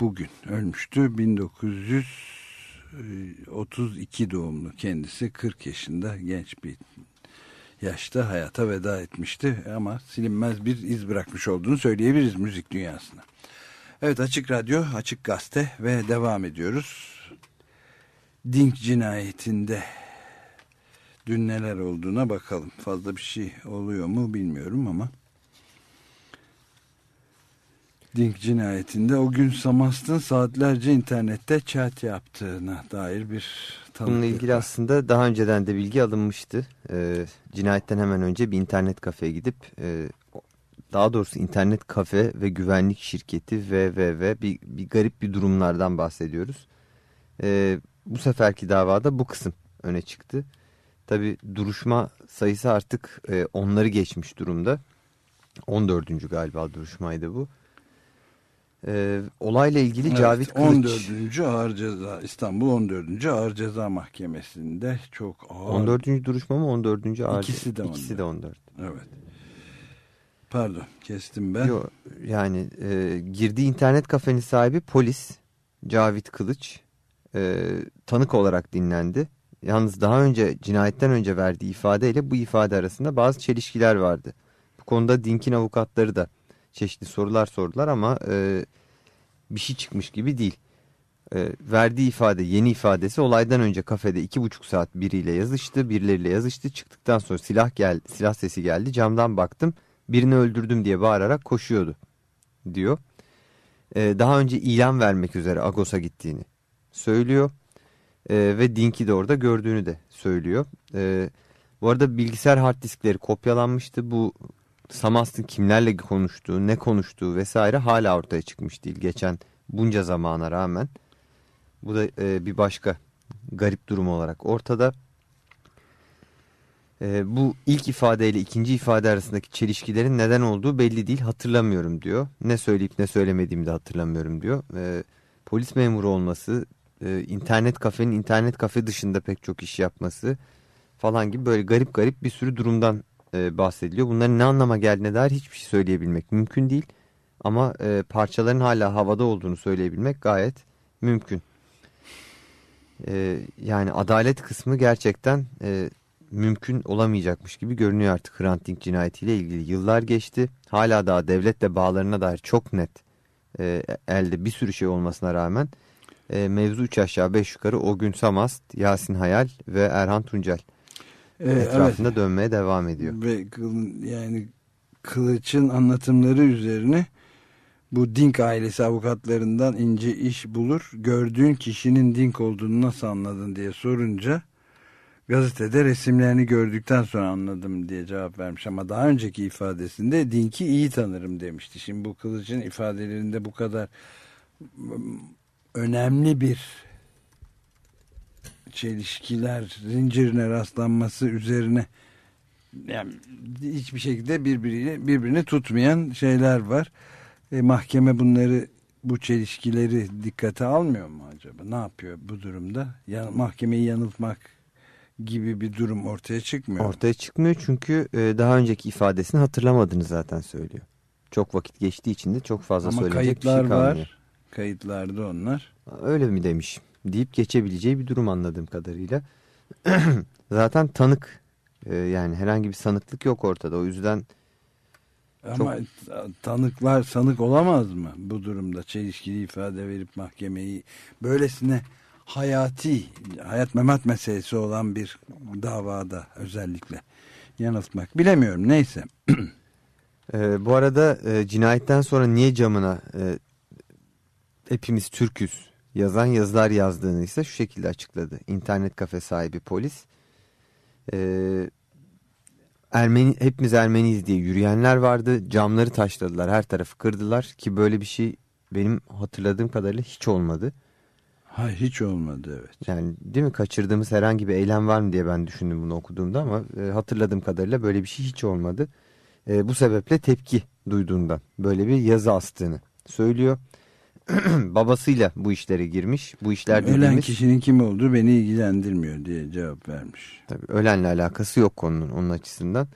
B: bugün ölmüştü. 1932 doğumlu kendisi 40 yaşında genç bir yaşta hayata veda etmişti ama silinmez bir iz bırakmış olduğunu söyleyebiliriz müzik dünyasına. Evet Açık Radyo, Açık Gazete ve devam ediyoruz. Dink cinayetinde dün neler olduğuna bakalım. Fazla bir şey oluyor mu bilmiyorum ama. Dink cinayetinde o gün Samast'ın saatlerce internette chat yaptığına dair bir tanıklık
C: Bununla ilgili
B: var.
C: aslında daha önceden de bilgi alınmıştı. Ee, cinayetten hemen önce bir internet kafeye gidip e, daha doğrusu internet kafe ve güvenlik şirketi www bir, bir garip bir durumlardan bahsediyoruz. Ee, bu seferki davada bu kısım öne çıktı. Tabi duruşma sayısı artık e, onları geçmiş durumda. 14. galiba duruşmaydı bu. Ee, olayla ilgili
B: Evet,
C: Cavit Kılıç...
B: 14. Ağır Ceza İstanbul 14. Ağır Ceza Mahkemesi'nde çok ağır.
C: 14. duruşma mı 14. ağır?
B: İkisi de
C: İkisi de 14.
B: Evet. Pardon kestim ben.
C: Yo, yani e, girdiği internet kafenin sahibi polis Cavit Kılıç e, tanık olarak dinlendi. Yalnız daha önce cinayetten önce verdiği ifadeyle bu ifade arasında bazı çelişkiler vardı. Bu konuda Dink'in avukatları da çeşitli sorular sordular ama e, bir şey çıkmış gibi değil. E, verdiği ifade yeni ifadesi olaydan önce kafede iki buçuk saat biriyle yazıştı birileriyle yazıştı çıktıktan sonra silah geldi silah sesi geldi camdan baktım birini öldürdüm diye bağırarak koşuyordu diyor. E, daha önce ilan vermek üzere Agos'a gittiğini söylüyor e, ve Dink'i de orada gördüğünü de söylüyor. E, bu arada bilgisayar hard diskleri kopyalanmıştı bu Samast'ın kimlerle konuştuğu, ne konuştuğu vesaire hala ortaya çıkmış değil geçen bunca zamana rağmen. Bu da e, bir başka garip durum olarak ortada. E, bu ilk ifadeyle ikinci ifade arasındaki çelişkilerin neden olduğu belli değil hatırlamıyorum diyor. Ne söyleyip ne söylemediğimi de hatırlamıyorum diyor. E, polis memuru olması, e, internet kafenin internet kafe dışında pek çok iş yapması falan gibi böyle garip garip bir sürü durumdan e, bahsediliyor. Bunların ne anlama geldiğine dair hiçbir şey söyleyebilmek mümkün değil. Ama e, parçaların hala havada olduğunu söyleyebilmek gayet mümkün. E, yani adalet kısmı gerçekten mümkün olamayacakmış gibi görünüyor artık Hrant Dink cinayetiyle ilgili. Yıllar geçti. Hala daha devletle bağlarına dair çok net elde bir sürü şey olmasına rağmen e, mevzu 3 aşağı 5 yukarı o gün Samast, Yasin Hayal ve Erhan Tuncel
B: Ee,
C: etrafında
B: evet.
C: dönmeye devam ediyor.
B: Ve yani Kılıç'ın anlatımları üzerine bu Dink ailesi avukatlarından ince iş bulur. Gördüğün kişinin Dink olduğunu nasıl anladın diye sorunca gazetede resimlerini gördükten sonra anladım diye cevap vermiş. Ama daha önceki ifadesinde Dink'i iyi tanırım demişti. Şimdi bu Kılıç'ın ifadelerinde bu kadar önemli bir çelişkiler zincirine rastlanması üzerine yani hiçbir şekilde birbiriyle birbirini tutmayan şeyler var. E, mahkeme bunları bu çelişkileri dikkate almıyor mu acaba? Ne yapıyor bu durumda? Ya, mahkemeyi yanıltmak gibi bir durum ortaya çıkmıyor.
C: Ortaya çıkmıyor çünkü e, daha önceki ifadesini hatırlamadığını zaten söylüyor. Çok vakit geçtiği için de çok fazla
B: Ama
C: söyleyecek bir şey
B: kayıtlar
C: kalmıyor.
B: var. Kayıtlarda onlar.
C: Öyle mi demiş deyip geçebileceği bir durum anladığım kadarıyla. zaten tanık e, yani herhangi bir sanıklık yok ortada. O yüzden
B: Ama tanıklar sanık olamaz mı bu durumda? Çelişkili ifade verip mahkemeyi böylesine hayati, hayat memat meselesi olan bir davada özellikle yanıltmak. Bilemiyorum neyse.
C: e, bu arada e, cinayetten sonra niye camına e, hepimiz Türküz yazan yazılar yazdığını ise şu şekilde açıkladı. İnternet kafe sahibi polis. E, Ermeni, hepimiz Ermeniyiz diye yürüyenler vardı. Camları taşladılar. Her tarafı kırdılar. Ki böyle bir şey benim hatırladığım kadarıyla hiç olmadı.
B: Hayır hiç olmadı evet.
C: Yani değil mi kaçırdığımız herhangi bir eylem var mı diye ben düşündüm bunu okuduğumda ama e, hatırladığım kadarıyla böyle bir şey hiç olmadı. E, bu sebeple tepki duyduğundan böyle bir yazı astığını söylüyor. Babasıyla bu işlere girmiş. Bu işler
B: Ölen
C: dediğimiz
B: kişinin kim olduğu beni ilgilendirmiyor diye cevap vermiş.
C: tabii ölenle alakası yok konunun onun açısından.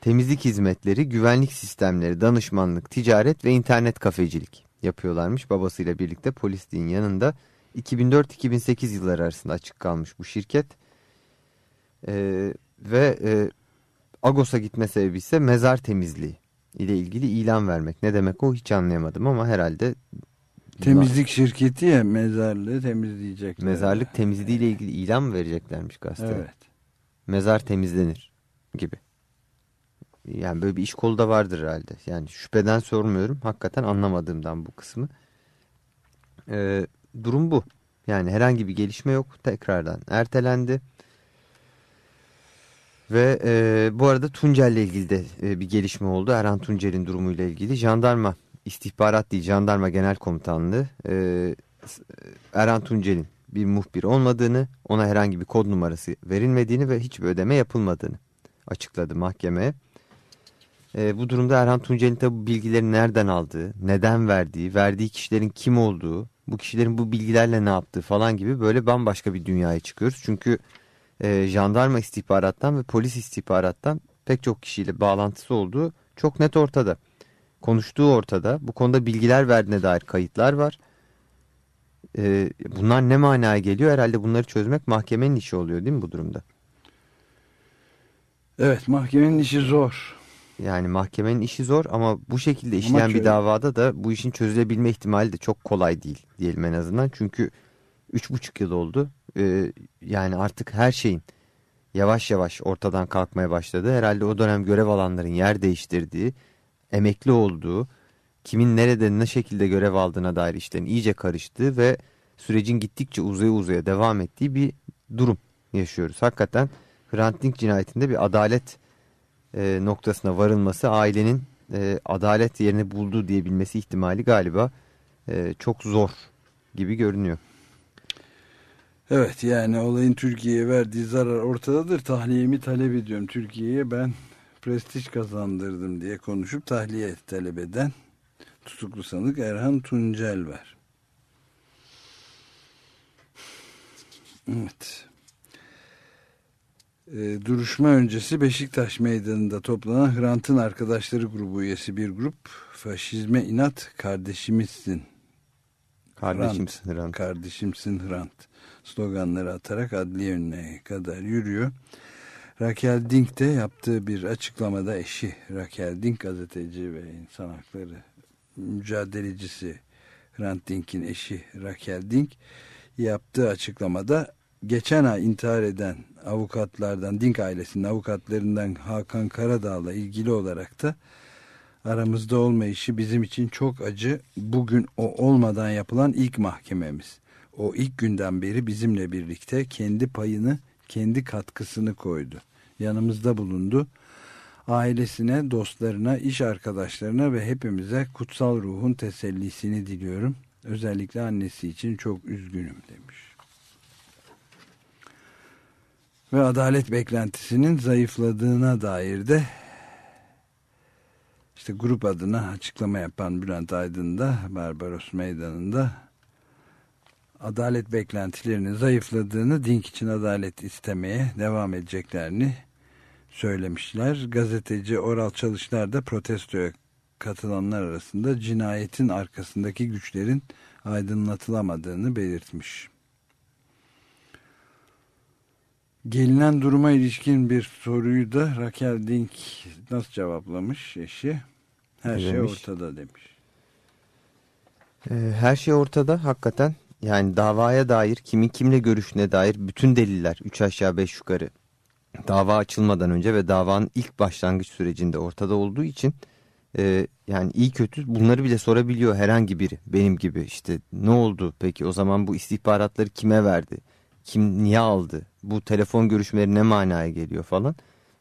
C: Temizlik hizmetleri, güvenlik sistemleri, danışmanlık, ticaret ve internet kafecilik yapıyorlarmış. Babasıyla birlikte polisliğin yanında 2004-2008 yılları arasında açık kalmış bu şirket. Ee, ve e, Agos'a gitme sebebi ise mezar temizliği ile ilgili ilan vermek. Ne demek o hiç anlayamadım ama herhalde
B: Temizlik şirketi ya mezarlığı temizleyecekler.
C: mezarlık temizliği ile ilgili ilan mı vereceklermiş gazetede?
B: Evet.
C: Mezar temizlenir gibi. Yani böyle bir iş kolu da vardır herhalde. Yani şüpheden sormuyorum. Hakikaten anlamadığımdan bu kısmı. Ee, durum bu. Yani herhangi bir gelişme yok. Tekrardan ertelendi. Ve e, bu arada Tuncel'le ilgili de e, bir gelişme oldu. Erhan Tuncel'in durumuyla ilgili. Jandarma istihbarat değil jandarma genel komutanlığı e, Erhan Tuncel'in bir muhbir olmadığını, ona herhangi bir kod numarası verilmediğini ve hiçbir ödeme yapılmadığını açıkladı mahkemeye. E, bu durumda Erhan Tuncel'in tabi bilgileri nereden aldığı, neden verdiği, verdiği kişilerin kim olduğu, bu kişilerin bu bilgilerle ne yaptığı falan gibi böyle bambaşka bir dünyaya çıkıyoruz. Çünkü e, jandarma istihbarattan ve polis istihbarattan pek çok kişiyle bağlantısı olduğu çok net ortada. Konuştuğu ortada. Bu konuda bilgiler verdiğine dair kayıtlar var. E, bunlar ne manaya geliyor? Herhalde bunları çözmek mahkemenin işi oluyor değil mi bu durumda?
B: Evet mahkemenin işi zor.
C: Yani mahkemenin işi zor ama bu şekilde işleyen bir davada da bu işin çözülebilme ihtimali de çok kolay değil diyelim en azından. Çünkü üç buçuk yıl oldu. Ee, yani artık her şeyin yavaş yavaş ortadan kalkmaya başladı. Herhalde o dönem görev alanların yer değiştirdiği, emekli olduğu, kimin nerede ne şekilde görev aldığına dair işlerin iyice karıştığı ve sürecin gittikçe uzaya uzaya devam ettiği bir durum yaşıyoruz. Hakikaten Hrant Dink cinayetinde bir adalet e, noktasına varılması ailenin e, adalet yerini buldu diyebilmesi ihtimali galiba e, çok zor gibi görünüyor.
B: Evet yani olayın Türkiye'ye verdiği zarar ortadadır. Tahliyemi talep ediyorum. Türkiye'ye ben prestij kazandırdım diye konuşup tahliye talep eden tutuklu sanık Erhan Tuncel var. Evet. E, duruşma öncesi Beşiktaş Meydanı'nda toplanan Hrant'ın arkadaşları grubu üyesi bir grup faşizme inat kardeşimizsin.
C: Kardeşimsin Hrant.
B: Hrant. Kardeşimsin Hrant sloganları atarak adliye önüne kadar yürüyor. Raquel Dink de yaptığı bir açıklamada eşi Raquel Dink gazeteci ve insan hakları mücadelecisi Hrant Dink'in eşi Raquel Dink yaptığı açıklamada geçen ay intihar eden avukatlardan Dink ailesinin avukatlarından Hakan Karadağ'la ilgili olarak da aramızda olmayışı bizim için çok acı. Bugün o olmadan yapılan ilk mahkememiz. O ilk günden beri bizimle birlikte kendi payını, kendi katkısını koydu. Yanımızda bulundu. Ailesine, dostlarına, iş arkadaşlarına ve hepimize kutsal ruhun tesellisini diliyorum. Özellikle annesi için çok üzgünüm demiş. Ve adalet beklentisinin zayıfladığına dair de işte grup adına açıklama yapan Bülent Aydın da Barbaros Meydanı'nda adalet beklentilerinin zayıfladığını, Dink için adalet istemeye devam edeceklerini söylemişler. Gazeteci Oral Çalışlar da protestoya katılanlar arasında cinayetin arkasındaki güçlerin aydınlatılamadığını belirtmiş. Gelinen duruma ilişkin bir soruyu da Raquel Dink nasıl cevaplamış eşi? Her şey
C: Demiş.
B: ortada demiş.
C: Ee, her şey ortada hakikaten. Yani davaya dair kimin kimle görüşüne dair bütün deliller 3 aşağı 5 yukarı dava açılmadan önce ve davanın ilk başlangıç sürecinde ortada olduğu için e, yani iyi kötü bunları bile sorabiliyor herhangi biri benim gibi. İşte ne oldu peki? O zaman bu istihbaratları kime verdi? Kim niye aldı? Bu telefon görüşmeleri ne manaya geliyor falan.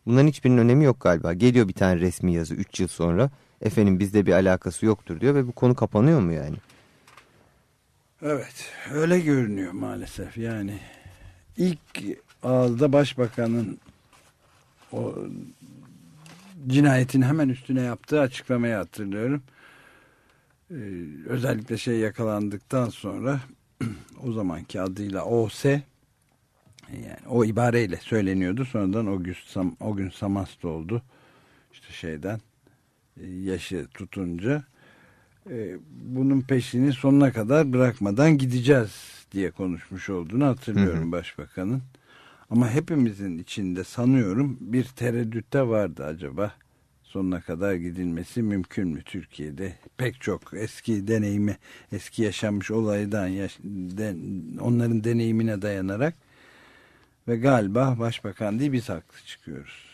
C: Bunların hiçbirinin önemi yok galiba. Geliyor bir tane resmi yazı 3 yıl sonra. Efendim bizde bir alakası yoktur diyor ve bu konu kapanıyor mu yani?
B: Evet öyle görünüyor maalesef yani ilk ağızda başbakanın o cinayetin hemen üstüne yaptığı açıklamayı hatırlıyorum. Ee, özellikle şey yakalandıktan sonra o zamanki adıyla OS yani o ibareyle söyleniyordu. Sonradan o gün, o gün Samast oldu. İşte şeyden e, yaşı tutunca e, bunun peşini sonuna kadar bırakmadan gideceğiz diye konuşmuş olduğunu hatırlıyorum
C: Hı hı.
B: başbakanın. Ama hepimizin içinde sanıyorum bir tereddütte vardı acaba sonuna kadar gidilmesi mümkün mü Türkiye'de? Pek çok eski deneyimi, eski yaşanmış olaydan yaş, den, onların deneyimine dayanarak ve galiba başbakan değil biz haklı çıkıyoruz.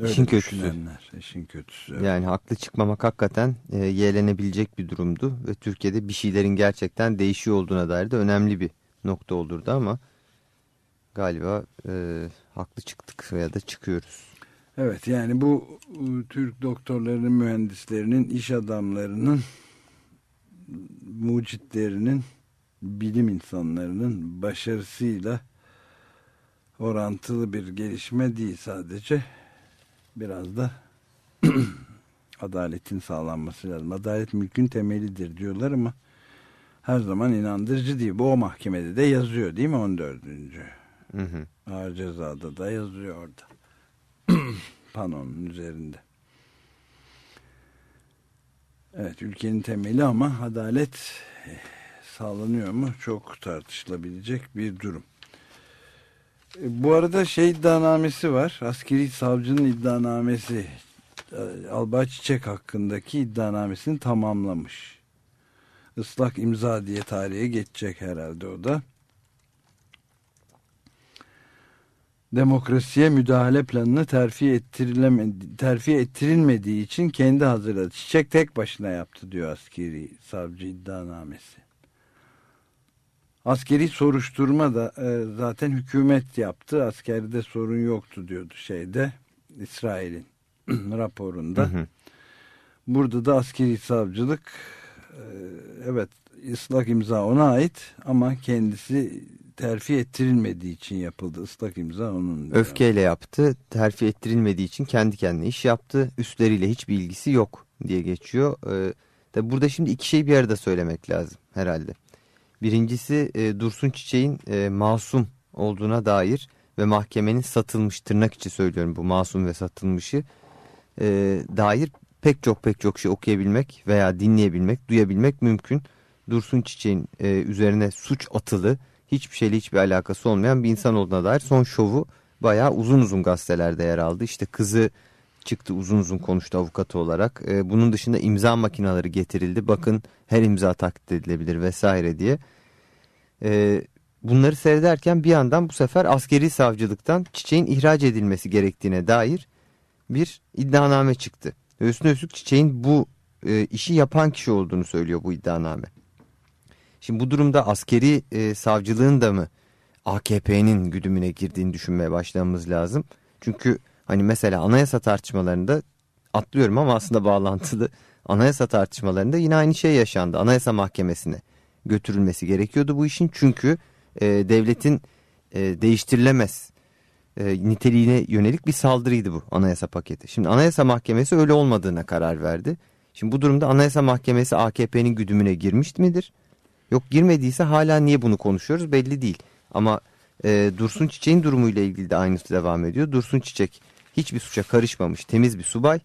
B: Öyle
C: İşin kötüsü.
B: işin kötüsü. evet.
C: Yani haklı çıkmamak hakikaten e, yeğlenebilecek bir durumdu ve Türkiye'de bir şeylerin gerçekten değişiyor olduğuna dair de önemli bir nokta olurdu ama galiba e, haklı çıktık veya da çıkıyoruz.
B: Evet yani bu e, Türk doktorlarının, mühendislerinin, iş adamlarının, mucitlerinin, bilim insanlarının başarısıyla orantılı bir gelişme değil sadece. Biraz da adaletin sağlanması lazım. Adalet mülkün temelidir diyorlar ama her zaman inandırıcı değil. Bu o mahkemede de yazıyor değil mi 14.
C: Hı hı.
B: Ağır cezada da yazıyor orada. Panonun üzerinde. Evet ülkenin temeli ama adalet eh, sağlanıyor mu çok tartışılabilecek bir durum. Bu arada şey iddianamesi var. Askeri savcının iddianamesi e, Albay Çiçek hakkındaki iddianamesini tamamlamış. Islak imza diye tarihe geçecek herhalde o da. demokrasiye müdahale planını terfi terfi ettirilmediği için kendi hazırladı. Çiçek tek başına yaptı diyor askeri savcı iddianamesi. Askeri soruşturma da e, zaten hükümet yaptı. Askerde sorun yoktu diyordu şeyde İsrail'in raporunda.
C: Hı hı.
B: Burada da askeri savcılık e, evet ıslak imza ona ait ama kendisi terfi ettirilmediği için yapıldı. Islak imza onun.
C: Öfkeyle yaptı. Terfi ettirilmediği için kendi kendine iş yaptı. Üstleriyle hiçbir ilgisi yok diye geçiyor. Ee, de burada şimdi iki şey bir arada söylemek lazım herhalde. Birincisi e, Dursun Çiçek'in e, masum olduğuna dair ve mahkemenin satılmış tırnak içi söylüyorum bu masum ve satılmışı e, dair pek çok pek çok şey okuyabilmek veya dinleyebilmek, duyabilmek mümkün. Dursun Çiçek'in e, üzerine suç atılı hiçbir şeyle hiçbir alakası olmayan bir insan olduğuna dair son şovu bayağı uzun uzun gazetelerde yer aldı. İşte kızı çıktı uzun uzun konuştu avukatı olarak. E, bunun dışında imza makineleri getirildi. Bakın her imza taklit edilebilir vesaire diye. E, bunları seyrederken bir yandan bu sefer askeri savcılıktan çiçeğin ihraç edilmesi gerektiğine dair bir iddianame çıktı. Üstüne üstlük çiçeğin bu e, işi yapan kişi olduğunu söylüyor bu iddianame. Şimdi bu durumda askeri e, savcılığın da mı AKP'nin güdümüne girdiğini düşünmeye başlamamız lazım. Çünkü hani mesela anayasa tartışmalarında atlıyorum ama aslında bağlantılı anayasa tartışmalarında yine aynı şey yaşandı. Anayasa mahkemesine götürülmesi gerekiyordu bu işin çünkü e, devletin e, değiştirilemez e, niteliğine yönelik bir saldırıydı bu anayasa paketi. Şimdi anayasa mahkemesi öyle olmadığına karar verdi. Şimdi bu durumda anayasa mahkemesi AKP'nin güdümüne girmiş midir? Yok girmediyse hala niye bunu konuşuyoruz belli değil. Ama e, Dursun Çiçek'in durumuyla ilgili de aynısı devam ediyor. Dursun Çiçek hiçbir suça karışmamış temiz bir subay.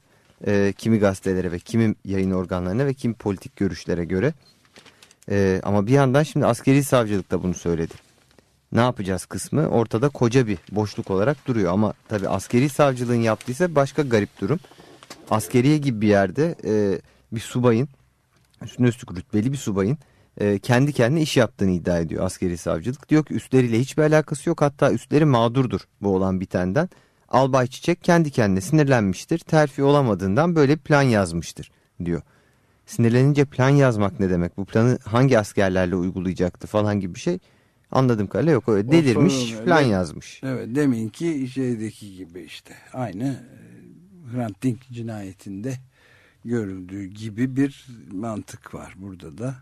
C: E, kimi gazetelere ve kimi yayın organlarına ve kimi politik görüşlere göre. E, ama bir yandan şimdi askeri savcılık da bunu söyledi. Ne yapacağız kısmı ortada koca bir boşluk olarak duruyor. Ama tabii askeri savcılığın yaptıysa başka garip durum. Askeriye gibi bir yerde e, bir subayın üstüne üstlük rütbeli bir subayın e, kendi kendine iş yaptığını iddia ediyor askeri savcılık. Diyor ki üstleriyle hiçbir alakası yok hatta üstleri mağdurdur bu olan bitenden. Albay Çiçek kendi kendine sinirlenmiştir terfi olamadığından böyle plan yazmıştır diyor. Sinirlenince plan yazmak ne demek bu planı hangi askerlerle uygulayacaktı falan gibi bir şey anladığım kadarıyla yok öyle delirmiş plan yazmış.
B: Evet deminki şeydeki gibi işte aynı e, Hrant Dink cinayetinde görüldüğü gibi bir mantık var burada da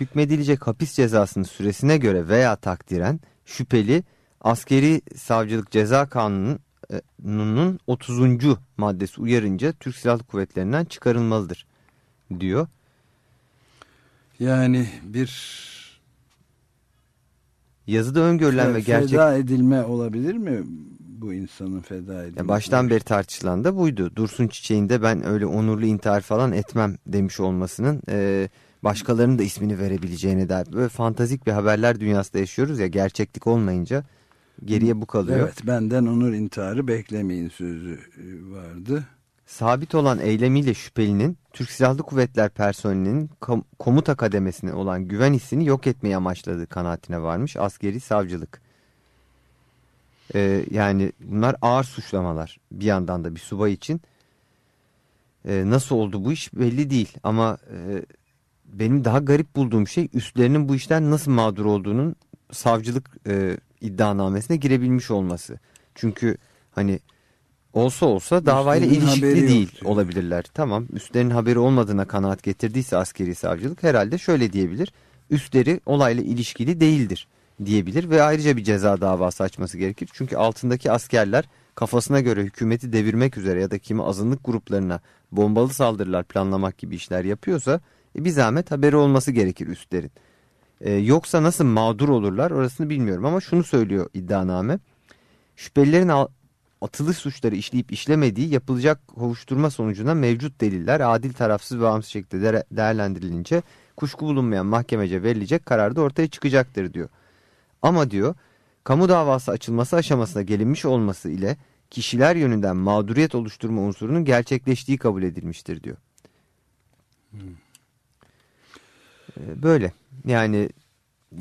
C: hükmedilecek hapis cezasının süresine göre veya takdiren şüpheli askeri savcılık ceza kanununun 30. maddesi uyarınca Türk Silahlı Kuvvetleri'nden çıkarılmalıdır diyor.
B: Yani bir
C: yazıda öngörülen ve gerçek
B: feda edilme olabilir mi bu insanın feda edilmesi?
C: Baştan beri tartışılan da buydu. Dursun Çiçeği'nde ben öyle onurlu intihar falan etmem demiş olmasının e, başkalarının da ismini verebileceğine dair böyle fantazik bir haberler dünyasında yaşıyoruz ya gerçeklik olmayınca geriye bu kalıyor.
B: Evet benden onur intiharı beklemeyin sözü e, vardı.
C: Sabit olan eylemiyle şüphelinin Türk Silahlı Kuvvetler personelinin kom komuta kademesine olan güven hissini yok etmeyi amaçladığı kanaatine varmış askeri savcılık. Ee, yani bunlar ağır suçlamalar bir yandan da bir subay için. Ee, nasıl oldu bu iş belli değil ama e, benim daha garip bulduğum şey üstlerinin bu işten nasıl mağdur olduğunun savcılık e, iddianamesine girebilmiş olması. Çünkü hani olsa olsa davayla ilişkili değil yok. olabilirler. Tamam üstlerin haberi olmadığına kanaat getirdiyse askeri savcılık herhalde şöyle diyebilir. Üstleri olayla ilişkili değildir diyebilir ve ayrıca bir ceza davası açması gerekir. Çünkü altındaki askerler kafasına göre hükümeti devirmek üzere ya da kimi azınlık gruplarına bombalı saldırılar planlamak gibi işler yapıyorsa e, bir zahmet haberi olması gerekir üstlerin. E, yoksa nasıl mağdur olurlar orasını bilmiyorum ama şunu söylüyor iddianame. Şüphelilerin atılış suçları işleyip işlemediği yapılacak kovuşturma sonucunda mevcut deliller adil tarafsız ve bağımsız şekilde değerlendirilince kuşku bulunmayan mahkemece verilecek karar da ortaya çıkacaktır diyor. Ama diyor kamu davası açılması aşamasına gelinmiş olması ile kişiler yönünden mağduriyet oluşturma unsurunun gerçekleştiği kabul edilmiştir diyor. Hmm. Ee, böyle yani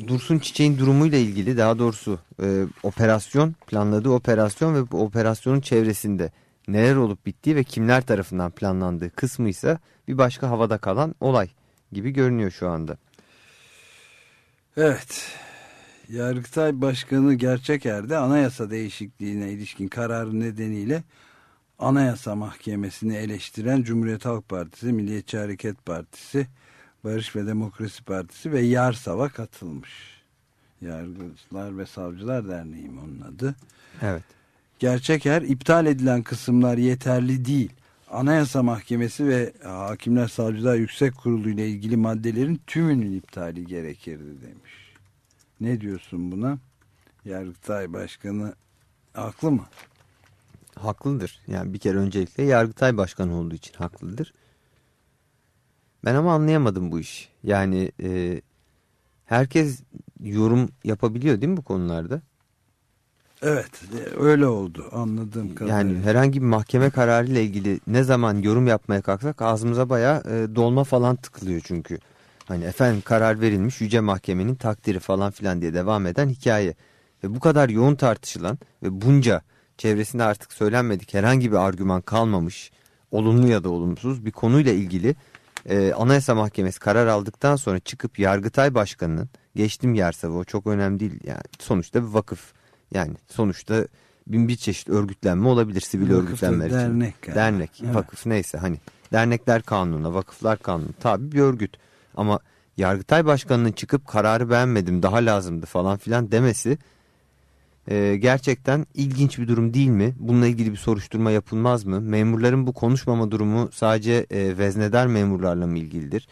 C: Dursun Çiçek'in durumuyla ilgili daha doğrusu e, operasyon planladığı operasyon ve bu operasyonun çevresinde neler olup bittiği ve kimler tarafından planlandığı kısmı ise bir başka havada kalan olay gibi görünüyor şu anda.
B: Evet. Yargıtay Başkanı Gerçeker'de anayasa değişikliğine ilişkin kararı nedeniyle Anayasa Mahkemesi'ni eleştiren Cumhuriyet Halk Partisi, Milliyetçi Hareket Partisi, Barış ve Demokrasi Partisi ve Yarsav'a katılmış. Yargıçlar ve Savcılar Derneği onun adı.
C: Evet.
B: Gerçek her iptal edilen kısımlar yeterli değil. Anayasa Mahkemesi ve Hakimler Savcılar Yüksek Kurulu ile ilgili maddelerin tümünün iptali gerekirdi demiş. Ne diyorsun buna? Yargıtay Başkanı haklı mı?
C: Haklıdır. Yani bir kere öncelikle Yargıtay Başkanı olduğu için haklıdır. Ben ama anlayamadım bu iş. Yani e, herkes yorum yapabiliyor değil mi bu konularda?
B: Evet öyle oldu anladığım kadarıyla.
C: Yani herhangi bir mahkeme kararı ile ilgili ne zaman yorum yapmaya kalksak ağzımıza baya e, dolma falan tıkılıyor çünkü. Hani efendim karar verilmiş yüce mahkemenin takdiri falan filan diye devam eden hikaye. Ve bu kadar yoğun tartışılan ve bunca çevresinde artık söylenmedik herhangi bir argüman kalmamış olumlu ya da olumsuz bir konuyla ilgili e, Anayasa Mahkemesi karar aldıktan sonra çıkıp Yargıtay Başkanı'nın geçtim yerse o çok önemli değil yani sonuçta bir vakıf yani sonuçta bin bir çeşit örgütlenme olabilir sivil
B: Vakıf da
C: örgütlenmeler için.
B: dernek yani.
C: Dernek,
B: Evet.
C: vakıf neyse hani dernekler kanununa, vakıflar kanunu tabi bir örgüt. Ama Yargıtay Başkanı'nın çıkıp kararı beğenmedim daha lazımdı falan filan demesi e, gerçekten ilginç bir durum değil mi? Bununla ilgili bir soruşturma yapılmaz mı? Memurların bu konuşmama durumu sadece e, veznedar memurlarla mı ilgilidir?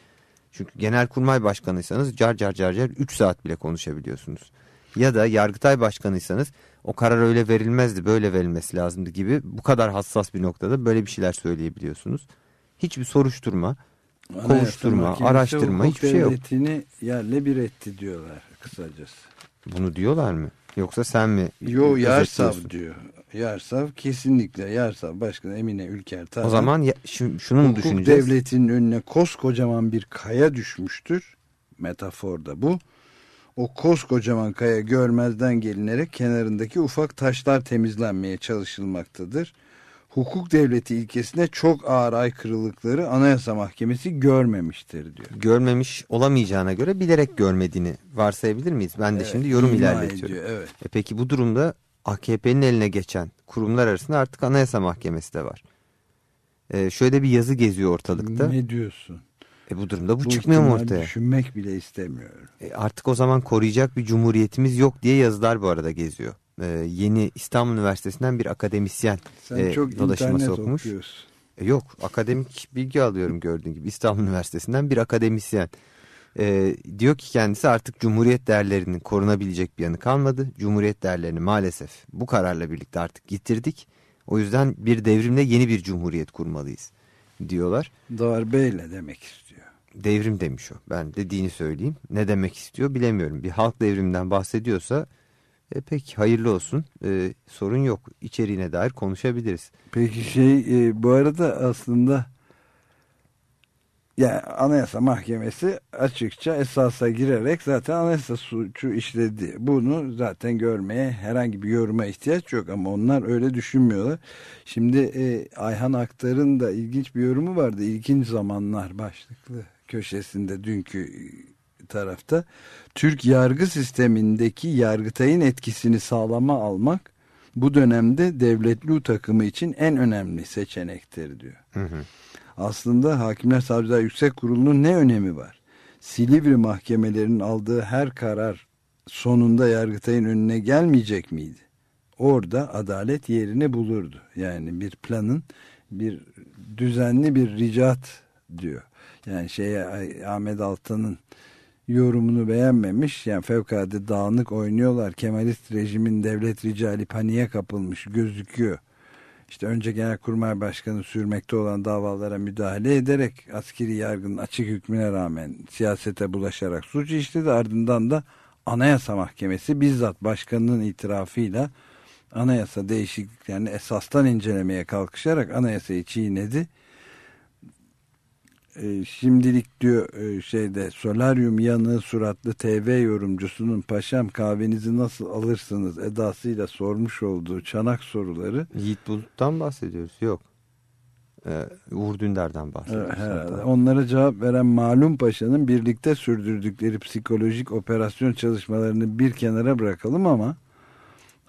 C: Çünkü Genelkurmay Başkanıysanız car car car car 3 saat bile konuşabiliyorsunuz. Ya da Yargıtay Başkanıysanız o karar öyle verilmezdi böyle verilmesi lazımdı gibi bu kadar hassas bir noktada böyle bir şeyler söyleyebiliyorsunuz. Hiçbir soruşturma,
B: Anayasa
C: kovuşturma, araştırma, hiçbir şey yok.
B: devletini yerle bir etti diyorlar kısacası.
C: bunu diyorlar mı? Yoksa sen mi?
B: Yo Yarsav diyor. Yarsav kesinlikle Yarsav Başkanı Emine Ülker Tarhan.
C: O zaman ya, şu, şunu mu düşüneceğiz?
B: devletinin önüne koskocaman bir kaya düşmüştür. Metaforda bu. O koskocaman kaya görmezden gelinerek kenarındaki ufak taşlar temizlenmeye çalışılmaktadır. Hukuk devleti ilkesine çok ağır aykırılıkları Anayasa Mahkemesi görmemiştir diyor.
C: Görmemiş olamayacağına göre bilerek görmediğini varsayabilir miyiz? Ben de
B: Evet,
C: şimdi yorum ilerletiyorum.
B: ediyor, evet.
C: E peki bu durumda AKP'nin eline geçen kurumlar arasında artık Anayasa Mahkemesi de var. E, şöyle bir yazı geziyor ortalıkta.
B: Ne diyorsun?
C: E bu durumda bu,
B: Bu
C: çıkmıyor mu ortaya?
B: Düşünmek bile istemiyorum.
C: E artık o zaman koruyacak bir cumhuriyetimiz yok diye yazılar bu arada geziyor. E, yeni İstanbul Üniversitesi'nden bir akademisyen
B: Sen
C: e,
B: çok okuyorsun.
C: E, yok akademik bilgi alıyorum gördüğün gibi İstanbul Üniversitesi'nden bir akademisyen. E, diyor ki kendisi artık Cumhuriyet değerlerinin korunabilecek bir yanı kalmadı. Cumhuriyet değerlerini maalesef bu kararla birlikte artık yitirdik. O yüzden bir devrimle yeni bir cumhuriyet kurmalıyız diyorlar.
B: Darbeyle demek istiyor.
C: Devrim demiş o. Ben dediğini söyleyeyim. Ne demek istiyor bilemiyorum. Bir halk devriminden bahsediyorsa e, peki hayırlı olsun. E, sorun yok. İçeriğine dair konuşabiliriz.
B: Peki şey e, bu arada aslında yani Anayasa Mahkemesi açıkça esasa girerek zaten anayasa suçu işledi. Bunu zaten görmeye herhangi bir yoruma ihtiyaç yok ama onlar öyle düşünmüyorlar. Şimdi e, Ayhan Aktar'ın da ilginç bir yorumu vardı. İlginç zamanlar başlıklı köşesinde dünkü tarafta. Türk yargı sistemindeki yargıtayın etkisini sağlama almak bu dönemde devletli takımı için en önemli seçenektir diyor. Aslında Hakimler Savcılar Yüksek Kurulu'nun ne önemi var? Silivri mahkemelerinin aldığı her karar sonunda Yargıtay'ın önüne gelmeyecek miydi? Orada adalet yerini bulurdu. Yani bir planın bir düzenli bir ricat diyor. Yani şeye Ahmet Altan'ın yorumunu beğenmemiş. Yani fevkalade dağınık oynuyorlar. Kemalist rejimin devlet ricali paniğe kapılmış gözüküyor. İşte önce Genelkurmay Başkanı sürmekte olan davalara müdahale ederek askeri yargının açık hükmüne rağmen siyasete bulaşarak suç işledi. Ardından da Anayasa Mahkemesi bizzat başkanının itirafıyla anayasa değişikliklerini esastan incelemeye kalkışarak anayasayı çiğnedi. E, şimdilik diyor e, şeyde solaryum yanığı suratlı TV yorumcusunun paşam kahvenizi nasıl alırsınız edasıyla sormuş olduğu çanak soruları
C: Yiğit Bulut'tan bahsediyoruz. Yok. Ee, Uğur Dündar'dan bahsediyoruz.
B: Herhalde.
C: hatta.
B: Onlara cevap veren Malum Paşa'nın birlikte sürdürdükleri psikolojik operasyon çalışmalarını bir kenara bırakalım ama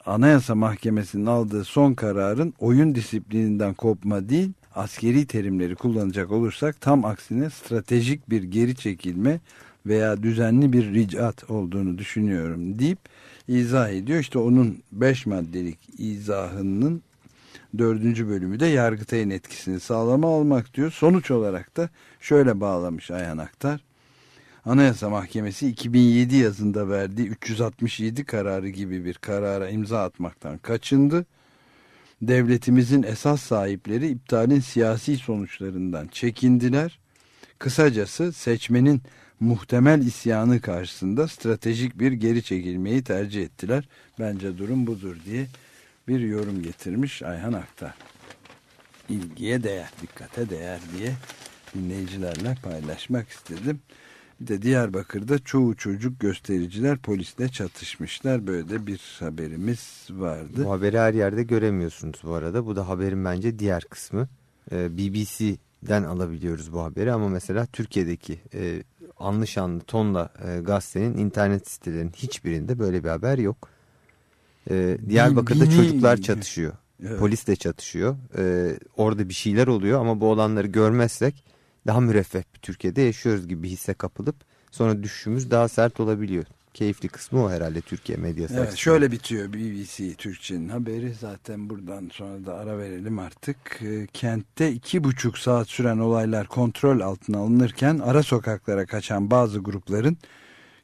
B: Anayasa Mahkemesi'nin aldığı son kararın oyun disiplininden kopma değil, askeri terimleri kullanacak olursak tam aksine stratejik bir geri çekilme veya düzenli bir ricat olduğunu düşünüyorum deyip izah ediyor. İşte onun 5 maddelik izahının dördüncü bölümü de Yargıtay'ın etkisini sağlama almak diyor. Sonuç olarak da şöyle bağlamış Ayhan Aktar. Anayasa Mahkemesi 2007 yazında verdiği 367 kararı gibi bir karara imza atmaktan kaçındı. Devletimizin esas sahipleri iptalin siyasi sonuçlarından çekindiler. Kısacası seçmenin muhtemel isyanı karşısında stratejik bir geri çekilmeyi tercih ettiler. Bence durum budur diye bir yorum getirmiş Ayhan Aktar. İlgiye değer, dikkate değer diye dinleyicilerle paylaşmak istedim. Bir de Diyarbakır'da çoğu çocuk göstericiler polisle çatışmışlar. Böyle de bir haberimiz vardı.
C: Bu haberi her yerde göremiyorsunuz bu arada. Bu da haberin bence diğer kısmı. Ee, BBC'den alabiliyoruz bu haberi ama mesela Türkiye'deki e, anlı şanlı tonla e, gazetenin internet sitelerinin hiçbirinde böyle bir haber yok. Ee, Diyarbakır'da çocuklar çatışıyor.
B: Evet.
C: Polisle çatışıyor. Ee, orada bir şeyler oluyor ama bu olanları görmezsek daha müreffeh bir Türkiye'de yaşıyoruz gibi bir hisse kapılıp sonra düşüşümüz daha sert olabiliyor. Keyifli kısmı o herhalde Türkiye medyası.
B: Evet,
C: açısından.
B: şöyle bitiyor BBC Türkçe'nin haberi. Zaten buradan sonra da ara verelim artık. Ee, Kentte iki buçuk saat süren olaylar kontrol altına alınırken ara sokaklara kaçan bazı grupların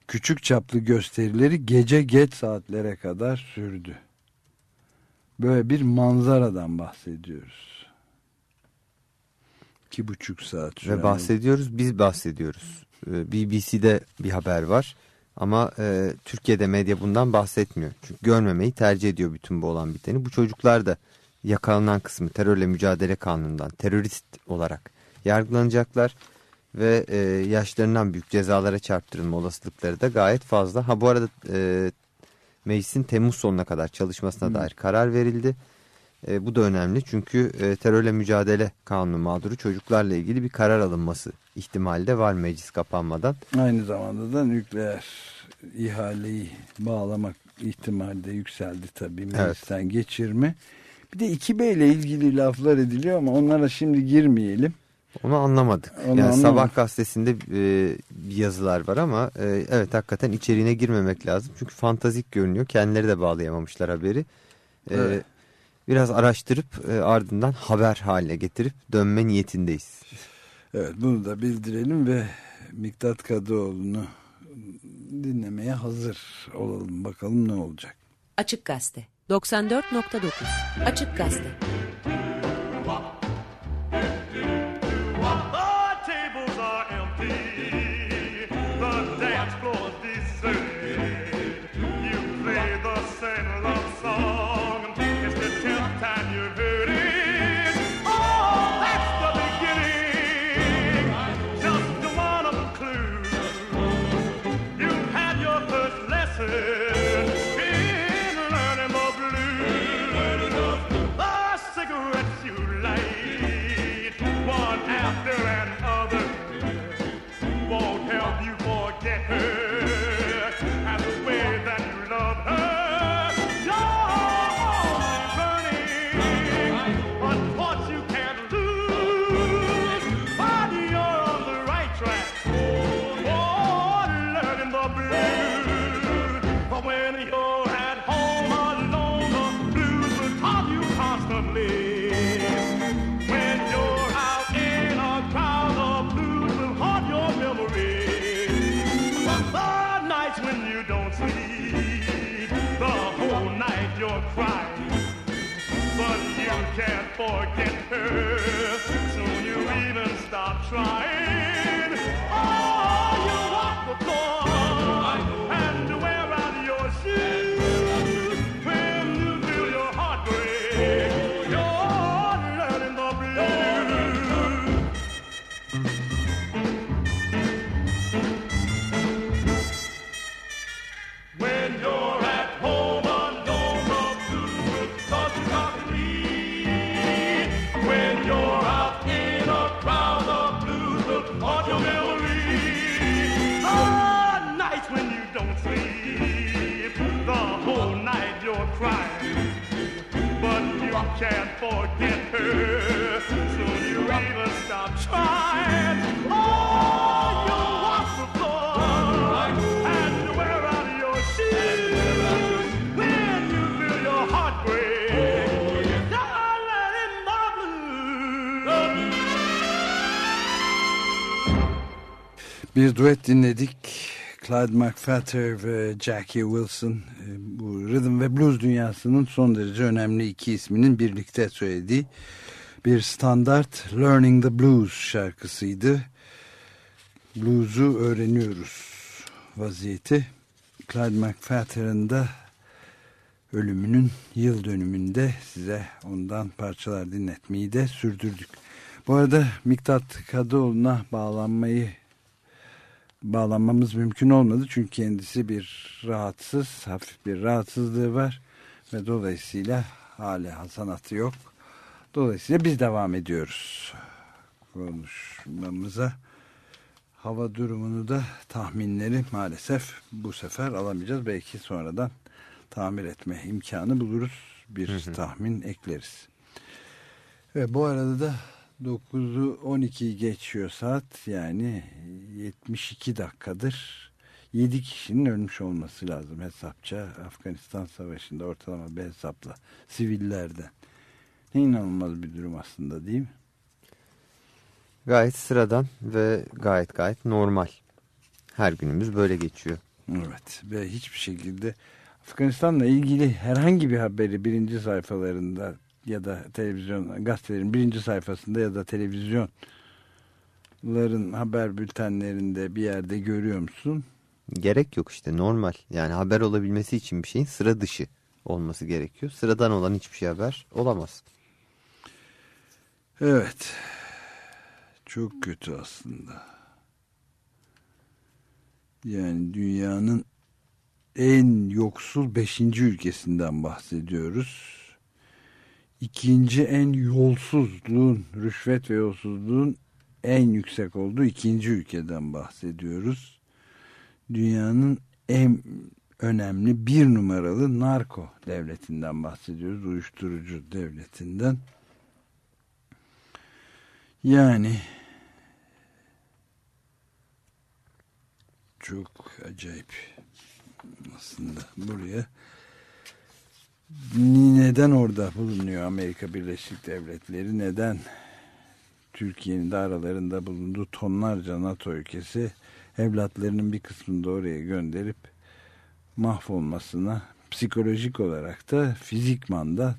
B: küçük çaplı gösterileri gece geç saatlere kadar sürdü. Böyle bir manzaradan bahsediyoruz. İki buçuk saat süren.
C: Ve bahsediyoruz biz bahsediyoruz. Ee, BBC'de bir haber var ama e, Türkiye'de medya bundan bahsetmiyor. Çünkü görmemeyi tercih ediyor bütün bu olan biteni. Bu çocuklar da yakalanan kısmı terörle mücadele kanunundan terörist olarak yargılanacaklar. Ve e, yaşlarından büyük cezalara çarptırılma olasılıkları da gayet fazla. Ha bu arada e, meclisin Temmuz sonuna kadar çalışmasına dair karar verildi. E, bu da önemli çünkü e, terörle mücadele kanunu mağduru çocuklarla ilgili bir karar alınması ihtimali de var meclis kapanmadan.
B: Aynı zamanda da nükleer ihaleyi bağlamak ihtimali de yükseldi tabii meclisten geçirme. Bir de 2B ile ilgili laflar ediliyor ama onlara şimdi girmeyelim.
C: Onu anlamadık.
B: Onu
C: yani
B: anlamadım.
C: sabah gazetesinde e, yazılar var ama e, evet hakikaten içeriğine girmemek lazım. Çünkü fantazik görünüyor. Kendileri de bağlayamamışlar haberi. E,
B: Evet.
C: Biraz araştırıp e, ardından haber haline getirip dönme niyetindeyiz.
B: Evet bunu da bildirelim ve Miktat Kadıoğlu'nu dinlemeye hazır olalım. Bakalım ne olacak.
F: Açık Gazete 94.9 Açık Gazete
G: you can't forget her, soon you even stop trying. Oh, you walk the floor can't forget her, soon trying. Oh, you walk the and wear out your shoes when you feel your heart break. Darling, in the blues.
B: Bir duet dinledik. Clyde McFatter ve Jackie Wilson rhythm ve blues dünyasının son derece önemli iki isminin birlikte söylediği bir standart Learning the Blues şarkısıydı. Blues'u öğreniyoruz vaziyeti. Clyde McFatter'ın da ölümünün yıl dönümünde size ondan parçalar dinletmeyi de sürdürdük. Bu arada Miktat Kadıoğlu'na bağlanmayı bağlanmamız mümkün olmadı. Çünkü kendisi bir rahatsız, hafif bir rahatsızlığı var. Ve dolayısıyla hala sanatı yok. Dolayısıyla biz devam ediyoruz konuşmamıza. Hava durumunu da tahminleri maalesef bu sefer alamayacağız. Belki sonradan tamir etme imkanı buluruz. Bir tahmin ekleriz. Ve bu arada da 9'u 12 geçiyor saat yani 72 dakikadır 7 kişinin ölmüş olması lazım hesapça Afganistan Savaşı'nda ortalama bir hesapla sivillerden. Ne inanılmaz bir durum aslında değil mi?
C: Gayet sıradan ve gayet gayet normal. Her günümüz böyle geçiyor.
B: Evet ve hiçbir şekilde Afganistan'la ilgili herhangi bir haberi birinci sayfalarında ya da televizyon gazetelerin birinci sayfasında ya da televizyonların haber bültenlerinde bir yerde görüyor musun?
C: Gerek yok işte normal. Yani haber olabilmesi için bir şeyin sıra dışı olması gerekiyor. Sıradan olan hiçbir şey haber olamaz.
B: Evet. Çok kötü aslında. Yani dünyanın en yoksul beşinci ülkesinden bahsediyoruz. İkinci en yolsuzluğun, rüşvet ve yolsuzluğun en yüksek olduğu ikinci ülkeden bahsediyoruz. Dünyanın en önemli bir numaralı narko devletinden bahsediyoruz. Uyuşturucu devletinden. Yani çok acayip aslında buraya neden orada bulunuyor Amerika Birleşik Devletleri neden Türkiye'nin de aralarında bulunduğu tonlarca NATO ülkesi evlatlarının bir kısmını da oraya gönderip mahvolmasına psikolojik olarak da fizikman da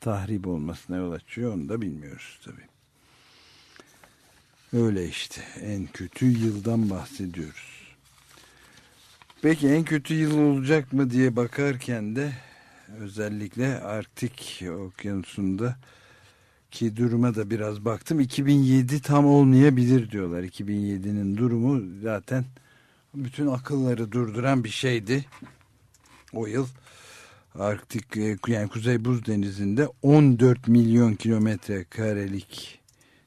B: tahrip olmasına yol açıyor onu da bilmiyoruz tabii. Öyle işte en kötü yıldan bahsediyoruz. Peki en kötü yıl olacak mı diye bakarken de özellikle Arktik okyanusunda ki duruma da biraz baktım. 2007 tam olmayabilir diyorlar. 2007'nin durumu zaten bütün akılları durduran bir şeydi. O yıl Arktik yani Kuzey Buz Denizi'nde 14 milyon kilometre karelik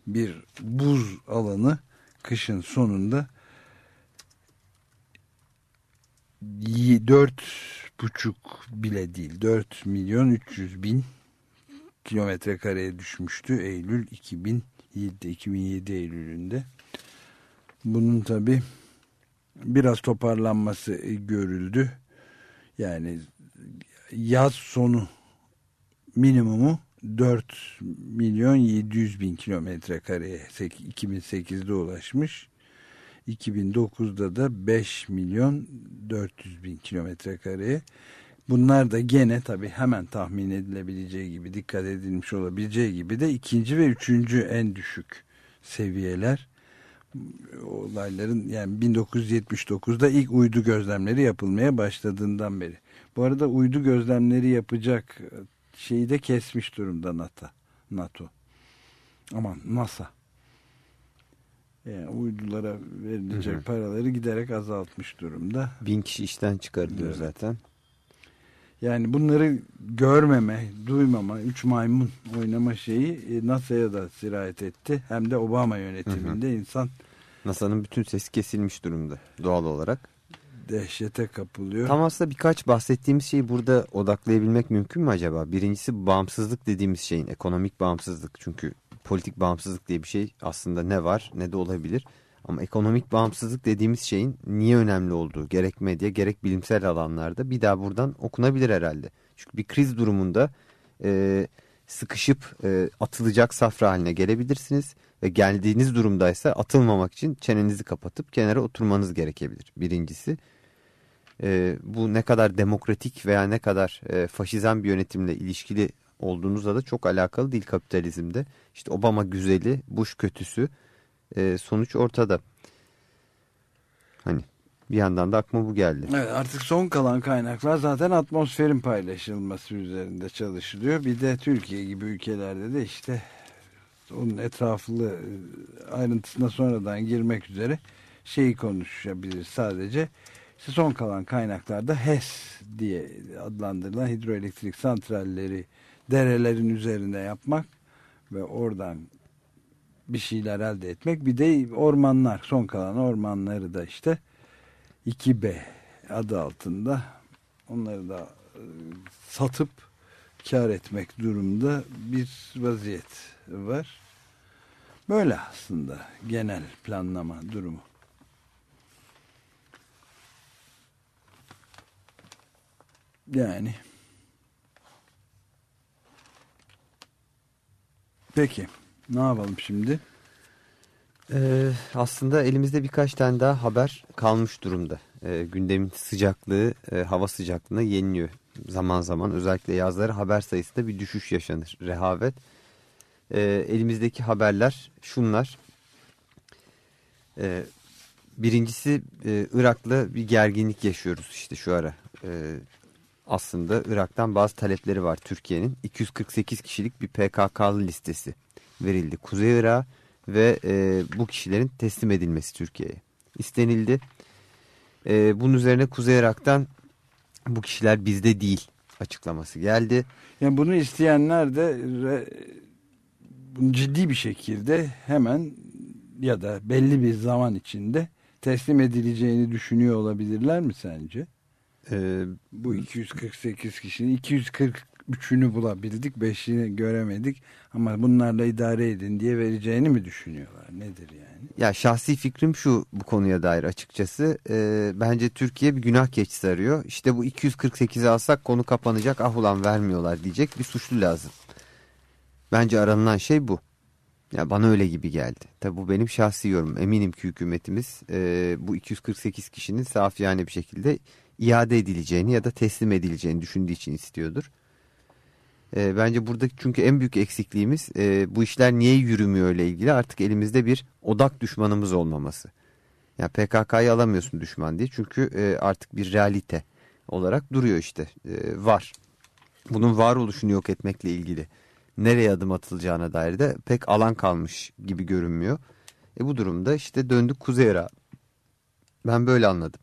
B: bir buz alanı kışın sonunda dört buçuk bile değil. 4 milyon 300 bin kilometre kareye düşmüştü Eylül 2007 2007 Eylül'ünde. Bunun tabi biraz toparlanması görüldü. Yani yaz sonu minimumu 4 milyon 700 bin kilometre kareye 2008'de ulaşmış. 2009'da da 5 milyon 400 bin kilometre kareye. Bunlar da gene tabi hemen tahmin edilebileceği gibi dikkat edilmiş olabileceği gibi de ikinci ve üçüncü en düşük seviyeler olayların yani 1979'da ilk uydu gözlemleri yapılmaya başladığından beri. Bu arada uydu gözlemleri yapacak şeyi de kesmiş durumda NATO. NATO. Aman NASA. Yani uydulara verilecek hı hı. paraları giderek azaltmış durumda.
C: Bin kişi işten çıkarılıyor evet. zaten.
B: Yani bunları görmeme, duymama, üç maymun oynama şeyi NASA'ya da sirayet etti. Hem de Obama yönetiminde hı hı. insan...
C: NASA'nın bütün sesi kesilmiş durumda doğal olarak.
B: Dehşete kapılıyor.
C: Tam aslında birkaç bahsettiğimiz şeyi burada odaklayabilmek mümkün mü acaba? Birincisi bağımsızlık dediğimiz şeyin ekonomik bağımsızlık. Çünkü politik bağımsızlık diye bir şey aslında ne var ne de olabilir. Ama ekonomik bağımsızlık dediğimiz şeyin niye önemli olduğu gerek medya gerek bilimsel alanlarda bir daha buradan okunabilir herhalde. Çünkü bir kriz durumunda e, sıkışıp e, atılacak safra haline gelebilirsiniz. Ve geldiğiniz durumdaysa atılmamak için çenenizi kapatıp kenara oturmanız gerekebilir. Birincisi e, bu ne kadar demokratik veya ne kadar e, faşizan bir yönetimle ilişkili olduğunuzla da çok alakalı değil kapitalizmde. İşte Obama güzeli, Bush kötüsü e, sonuç ortada. Hani bir yandan da aklıma bu geldi.
B: Evet, artık son kalan kaynaklar zaten atmosferin paylaşılması üzerinde çalışılıyor. Bir de Türkiye gibi ülkelerde de işte onun etraflı e, ayrıntısına sonradan girmek üzere şeyi konuşabilir sadece. İşte son kalan kaynaklarda HES diye adlandırılan hidroelektrik santralleri derelerin üzerinde yapmak ve oradan bir şeyler elde etmek. Bir de ormanlar, son kalan ormanları da işte 2B adı altında onları da e, satıp kar etmek durumda bir vaziyet var. Böyle aslında genel planlama durumu. Yani peki ne yapalım şimdi?
C: Ee, aslında elimizde birkaç tane daha haber kalmış durumda. Ee, gündemin sıcaklığı, e, hava sıcaklığına yeniliyor. Zaman zaman özellikle yazları haber sayısında bir düşüş yaşanır. Rehavet. Ee, elimizdeki haberler şunlar. Ee, birincisi e, Irak'la bir gerginlik yaşıyoruz işte şu ara. Ee, aslında Irak'tan bazı talepleri var Türkiye'nin. 248 kişilik bir PKK'lı listesi verildi. Kuzey Irak'a ve e, bu kişilerin teslim edilmesi Türkiye'ye istenildi. E, bunun üzerine Kuzey Irak'tan bu kişiler bizde değil açıklaması geldi.
B: Yani bunu isteyenler de re, ciddi bir şekilde hemen ya da belli bir zaman içinde teslim edileceğini düşünüyor olabilirler mi sence?
C: E,
B: Bu 248 kişinin 243'ünü bulabildik, 5'ini göremedik ama bunlarla idare edin diye vereceğini mi düşünüyorlar? Nedir yani?
C: ya şahsi fikrim şu bu konuya dair açıkçası. E, bence Türkiye bir günah keçisi arıyor. İşte bu 248'i alsak konu kapanacak ah ulan vermiyorlar diyecek bir suçlu lazım. Bence aranılan şey bu. Ya bana öyle gibi geldi. Tabi bu benim şahsi yorumum. Eminim ki hükümetimiz e, bu 248 kişinin safiyane bir şekilde iade edileceğini ya da teslim edileceğini düşündüğü için istiyordur. E, bence burada çünkü en büyük eksikliğimiz e, bu işler niye yürümüyor ile ilgili artık elimizde bir odak düşmanımız olmaması. Ya PKK'yı alamıyorsun düşman diye çünkü e, artık bir realite olarak duruyor işte e, var. Bunun varoluşunu yok etmekle ilgili nereye adım atılacağına dair de pek alan kalmış gibi görünmüyor. E bu durumda işte döndük Kuzey. Ben böyle anladım.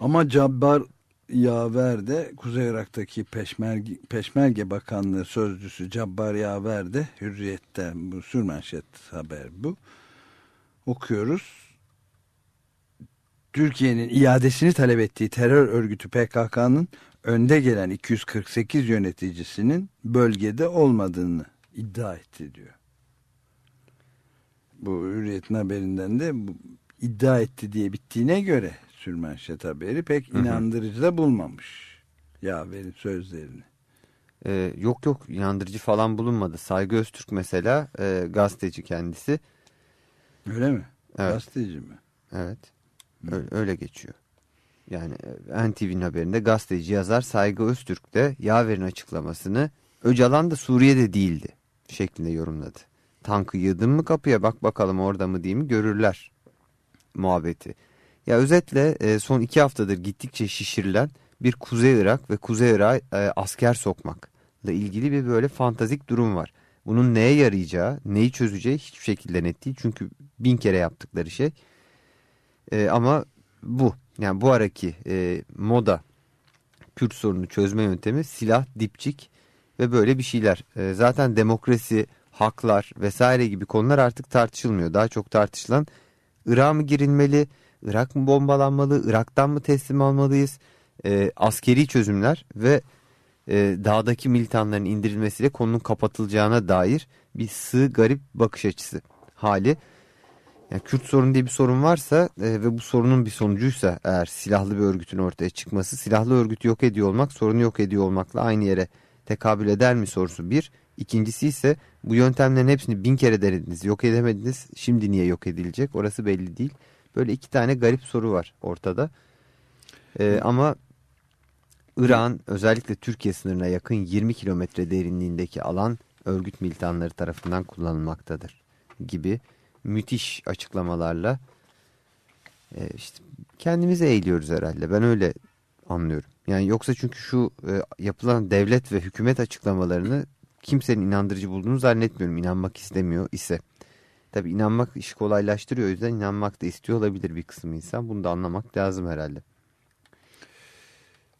B: Ama Cabbar Yaver de Kuzey Irak'taki Peşmerge, Peşmerge Bakanlığı Sözcüsü Cabbar Yaver de Hürriyet'te bu sürmanşet haber bu. Okuyoruz. Türkiye'nin iadesini talep ettiği terör örgütü PKK'nın önde gelen 248 yöneticisinin bölgede olmadığını iddia etti diyor. Bu Hürriyet'in haberinden de bu, iddia etti diye bittiğine göre sürmanşet haberi pek inandırıcı da bulmamış. Yaver'in sözlerini.
C: E, yok yok inandırıcı falan bulunmadı. Saygı Öztürk mesela e, gazeteci kendisi.
B: Öyle mi?
C: Evet.
B: Gazeteci mi?
C: Evet öyle, öyle geçiyor. Yani e, NTV'nin haberinde gazeteci yazar Saygı Öztürk de Yaver'in açıklamasını Öcalan da Suriye'de değildi şeklinde yorumladı. Tankı yığdın mı kapıya bak bakalım orada mı değil mi görürler muhabbeti. Ya özetle e, son iki haftadır gittikçe şişirilen bir Kuzey Irak ve Kuzey Irak'a e, asker sokmakla ilgili bir böyle fantazik durum var. Bunun neye yarayacağı, neyi çözeceği hiçbir şekilde net değil. Çünkü bin kere yaptıkları şey. E, ama bu. Yani bu araki e, moda Kürt sorunu çözme yöntemi silah, dipçik ve böyle bir şeyler. E, zaten demokrasi, haklar vesaire gibi konular artık tartışılmıyor. Daha çok tartışılan Irak'a mı girilmeli, Irak mı bombalanmalı, Irak'tan mı teslim almalıyız? E, askeri çözümler ve e, dağdaki militanların indirilmesiyle konunun kapatılacağına dair bir sığ garip bakış açısı hali. Yani Kürt sorunu diye bir sorun varsa e, ve bu sorunun bir sonucuysa eğer silahlı bir örgütün ortaya çıkması silahlı örgütü yok ediyor olmak sorunu yok ediyor olmakla aynı yere tekabül eder mi sorusu bir. İkincisi ise bu yöntemlerin hepsini bin kere denediniz yok edemediniz şimdi niye yok edilecek orası belli değil. Böyle iki tane garip soru var ortada. E, ama Irak'ın özellikle Türkiye sınırına yakın 20 kilometre derinliğindeki alan örgüt militanları tarafından kullanılmaktadır gibi müthiş açıklamalarla e, işte kendimize eğiliyoruz herhalde. Ben öyle anlıyorum. Yani yoksa çünkü şu e, yapılan devlet ve hükümet açıklamalarını kimsenin inandırıcı bulduğunu zannetmiyorum. İnanmak istemiyor ise. Tabii inanmak işi kolaylaştırıyor. O yüzden inanmak da istiyor olabilir bir kısmı insan. Bunu da anlamak lazım herhalde.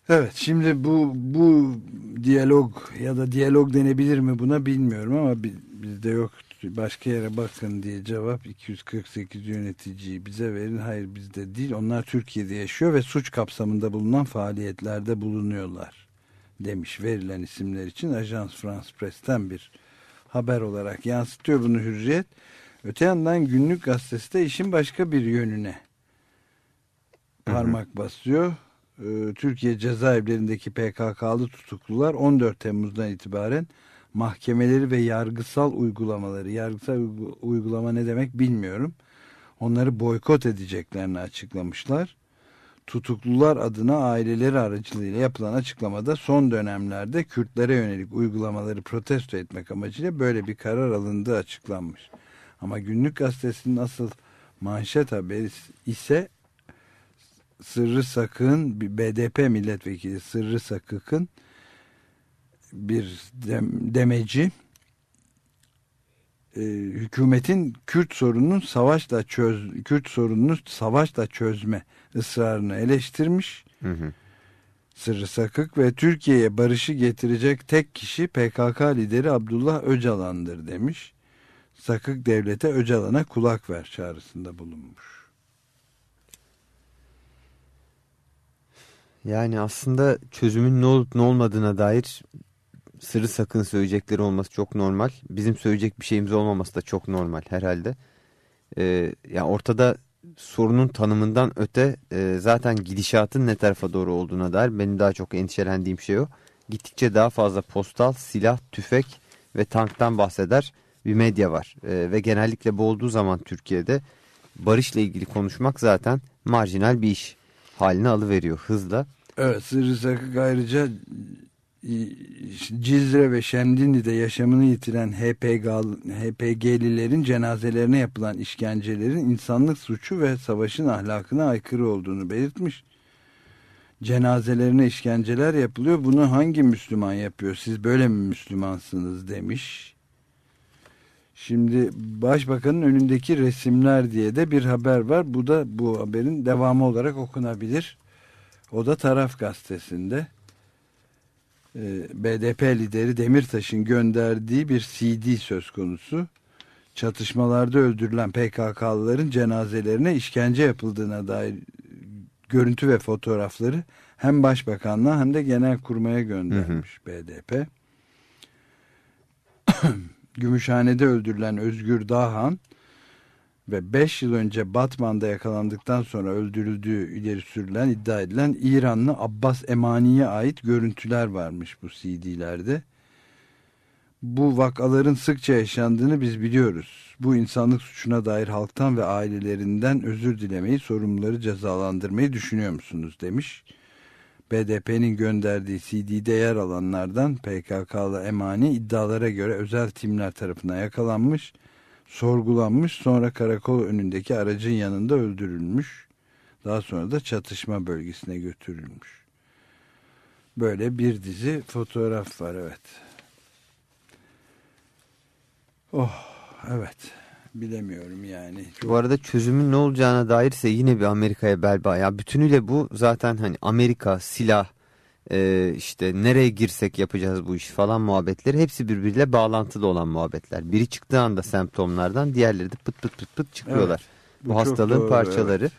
B: Evet şimdi bu bu diyalog ya da diyalog denebilir mi buna bilmiyorum ama bi- bizde yok başka yere bakın diye cevap 248 yöneticiyi bize verin. Hayır bizde değil onlar Türkiye'de yaşıyor ve suç kapsamında bulunan faaliyetlerde bulunuyorlar demiş verilen isimler için Ajans France Press'ten bir haber olarak yansıtıyor bunu Hürriyet. Öte yandan günlük gazetesi de işin başka bir yönüne parmak basıyor. Ee, Türkiye cezaevlerindeki PKK'lı tutuklular 14 Temmuz'dan itibaren mahkemeleri ve yargısal uygulamaları, yargısal uygu- uygulama ne demek bilmiyorum. Onları boykot edeceklerini açıklamışlar. Tutuklular adına aileleri aracılığıyla yapılan açıklamada son dönemlerde Kürtlere yönelik uygulamaları protesto etmek amacıyla böyle bir karar alındığı açıklanmış. Ama günlük gazetesinin asıl manşet haberi ise Sırrı Sakık'ın bir BDP milletvekili Sırrı Sakık'ın bir dem- demeci e, hükümetin Kürt sorununu savaşla çöz Kürt sorununu savaşla çözme ısrarını eleştirmiş.
C: Hı hı.
B: Sırrı Sakık ve Türkiye'ye barışı getirecek tek kişi PKK lideri Abdullah Öcalan'dır demiş. Sakık devlete Öcalan'a kulak ver çağrısında bulunmuş.
C: Yani aslında çözümün ne olup ne olmadığına dair sırrı sakın söyleyecekleri olması çok normal. Bizim söyleyecek bir şeyimiz olmaması da çok normal herhalde. Ee, ya ortada sorunun tanımından öte e, zaten gidişatın ne tarafa doğru olduğuna dair benim daha çok endişelendiğim şey o. Gittikçe daha fazla postal, silah, tüfek ve tanktan bahseder bir medya var. Ee, ve genellikle bu olduğu zaman Türkiye'de barışla ilgili konuşmak zaten marjinal bir iş haline alıveriyor hızla.
B: Evet Sırrı ayrıca e, Cizre ve Şemdinli'de yaşamını yitiren HPG, HPG'lilerin cenazelerine yapılan işkencelerin insanlık suçu ve savaşın ahlakına aykırı olduğunu belirtmiş. Cenazelerine işkenceler yapılıyor. Bunu hangi Müslüman yapıyor? Siz böyle mi Müslümansınız demiş. Şimdi Başbakanın önündeki resimler diye de bir haber var. Bu da bu haberin devamı olarak okunabilir. O da Taraf Gazetesi'nde. Ee, BDP lideri Demirtaş'ın gönderdiği bir CD söz konusu. Çatışmalarda öldürülen PKK'lıların cenazelerine işkence yapıldığına dair görüntü ve fotoğrafları hem Başbakanlığa hem de Genelkurmay'a göndermiş BDP. Gümüşhane'de öldürülen Özgür Dağhan ve 5 yıl önce Batman'da yakalandıktan sonra öldürüldüğü ileri sürülen iddia edilen İranlı Abbas Emani'ye ait görüntüler varmış bu CD'lerde. Bu vakaların sıkça yaşandığını biz biliyoruz. Bu insanlık suçuna dair halktan ve ailelerinden özür dilemeyi, sorumluları cezalandırmayı düşünüyor musunuz demiş. BDP'nin gönderdiği CD'de yer alanlardan PKK'lı Emani iddialara göre özel timler tarafından yakalanmış, sorgulanmış sonra karakol önündeki aracın yanında öldürülmüş. Daha sonra da çatışma bölgesine götürülmüş. Böyle bir dizi fotoğraf var evet. Oh evet bilemiyorum yani. Çok-
C: Bu arada çözümün ne olacağına dair ise yine bir Amerika'ya bel bağ. Ya bütünüyle bu zaten hani Amerika, silah, e, işte nereye girsek yapacağız bu iş falan muhabbetleri hepsi birbiriyle bağlantılı olan muhabbetler. Biri çıktığı anda semptomlardan diğerleri de pıt pıt pıt pıt çıkıyorlar.
B: bu
C: bu
B: çok
C: hastalığın
B: doğru,
C: parçaları.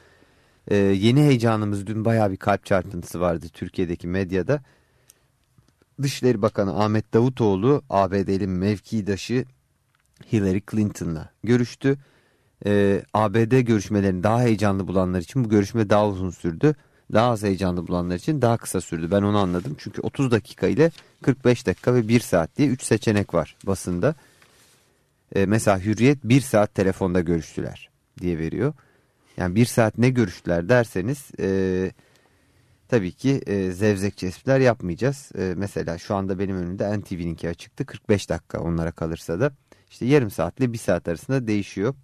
C: E, yeni heyecanımız dün bayağı bir kalp çarpıntısı vardı Türkiye'deki medyada. Dışişleri Bakanı Ahmet Davutoğlu ABD'li mevkidaşı Hillary Clinton'la görüştü. Ee, ABD görüşmelerini daha heyecanlı bulanlar için bu görüşme daha uzun sürdü. Daha az heyecanlı bulanlar için daha kısa sürdü. Ben onu anladım. Çünkü 30 dakika ile 45 dakika ve 1 saat diye 3 seçenek var basında. Ee, mesela Hürriyet 1 saat telefonda görüştüler diye veriyor. Yani 1 saat ne görüştüler derseniz e, tabii ki e, zevzekçe espriler yapmayacağız. E, mesela şu anda benim önümde NTV'ninki açıktı 45 dakika onlara kalırsa da işte yarım saatle 1 saat arasında değişiyor.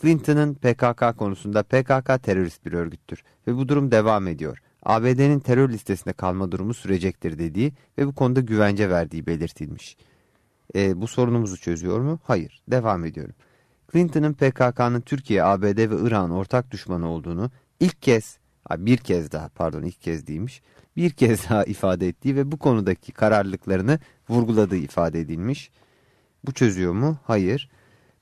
C: Clinton'ın PKK konusunda PKK terörist bir örgüttür ve bu durum devam ediyor. ABD'nin terör listesinde kalma durumu sürecektir dediği ve bu konuda güvence verdiği belirtilmiş. E, bu sorunumuzu çözüyor mu? Hayır. Devam ediyorum. Clinton'ın PKK'nın Türkiye, ABD ve İran ortak düşmanı olduğunu ilk kez, bir kez daha pardon ilk kez değilmiş, bir kez daha ifade ettiği ve bu konudaki kararlılıklarını vurguladığı ifade edilmiş. Bu çözüyor mu? Hayır.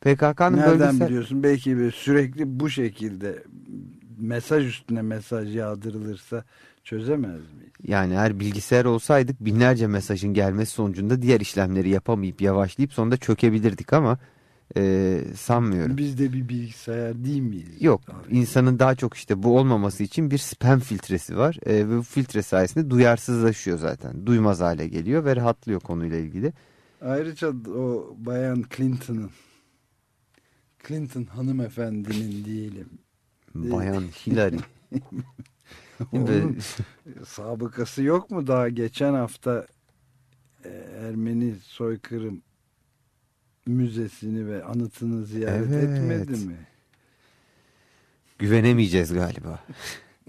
C: PKK'nın
B: Nereden
C: bölgesel...
B: biliyorsun? Belki bir sürekli bu şekilde mesaj üstüne mesaj yağdırılırsa çözemez miyiz?
C: Yani eğer bilgisayar olsaydık binlerce mesajın gelmesi sonucunda diğer işlemleri yapamayıp yavaşlayıp sonunda çökebilirdik ama e, sanmıyorum.
B: Biz de bir bilgisayar değil miyiz?
C: Yok
B: Abi.
C: insanın daha çok işte bu olmaması için bir spam filtresi var e, ve bu filtre sayesinde duyarsızlaşıyor zaten. Duymaz hale geliyor ve rahatlıyor konuyla ilgili.
B: Ayrıca o bayan Clinton'ın Clinton hanımefendinin diyelim
C: Bayan Hillary.
B: onun sabıkası yok mu daha geçen hafta e, Ermeni soykırım müzesini ve anıtını ziyaret
C: Evet.
B: etmedi mi?
C: Güvenemeyeceğiz galiba.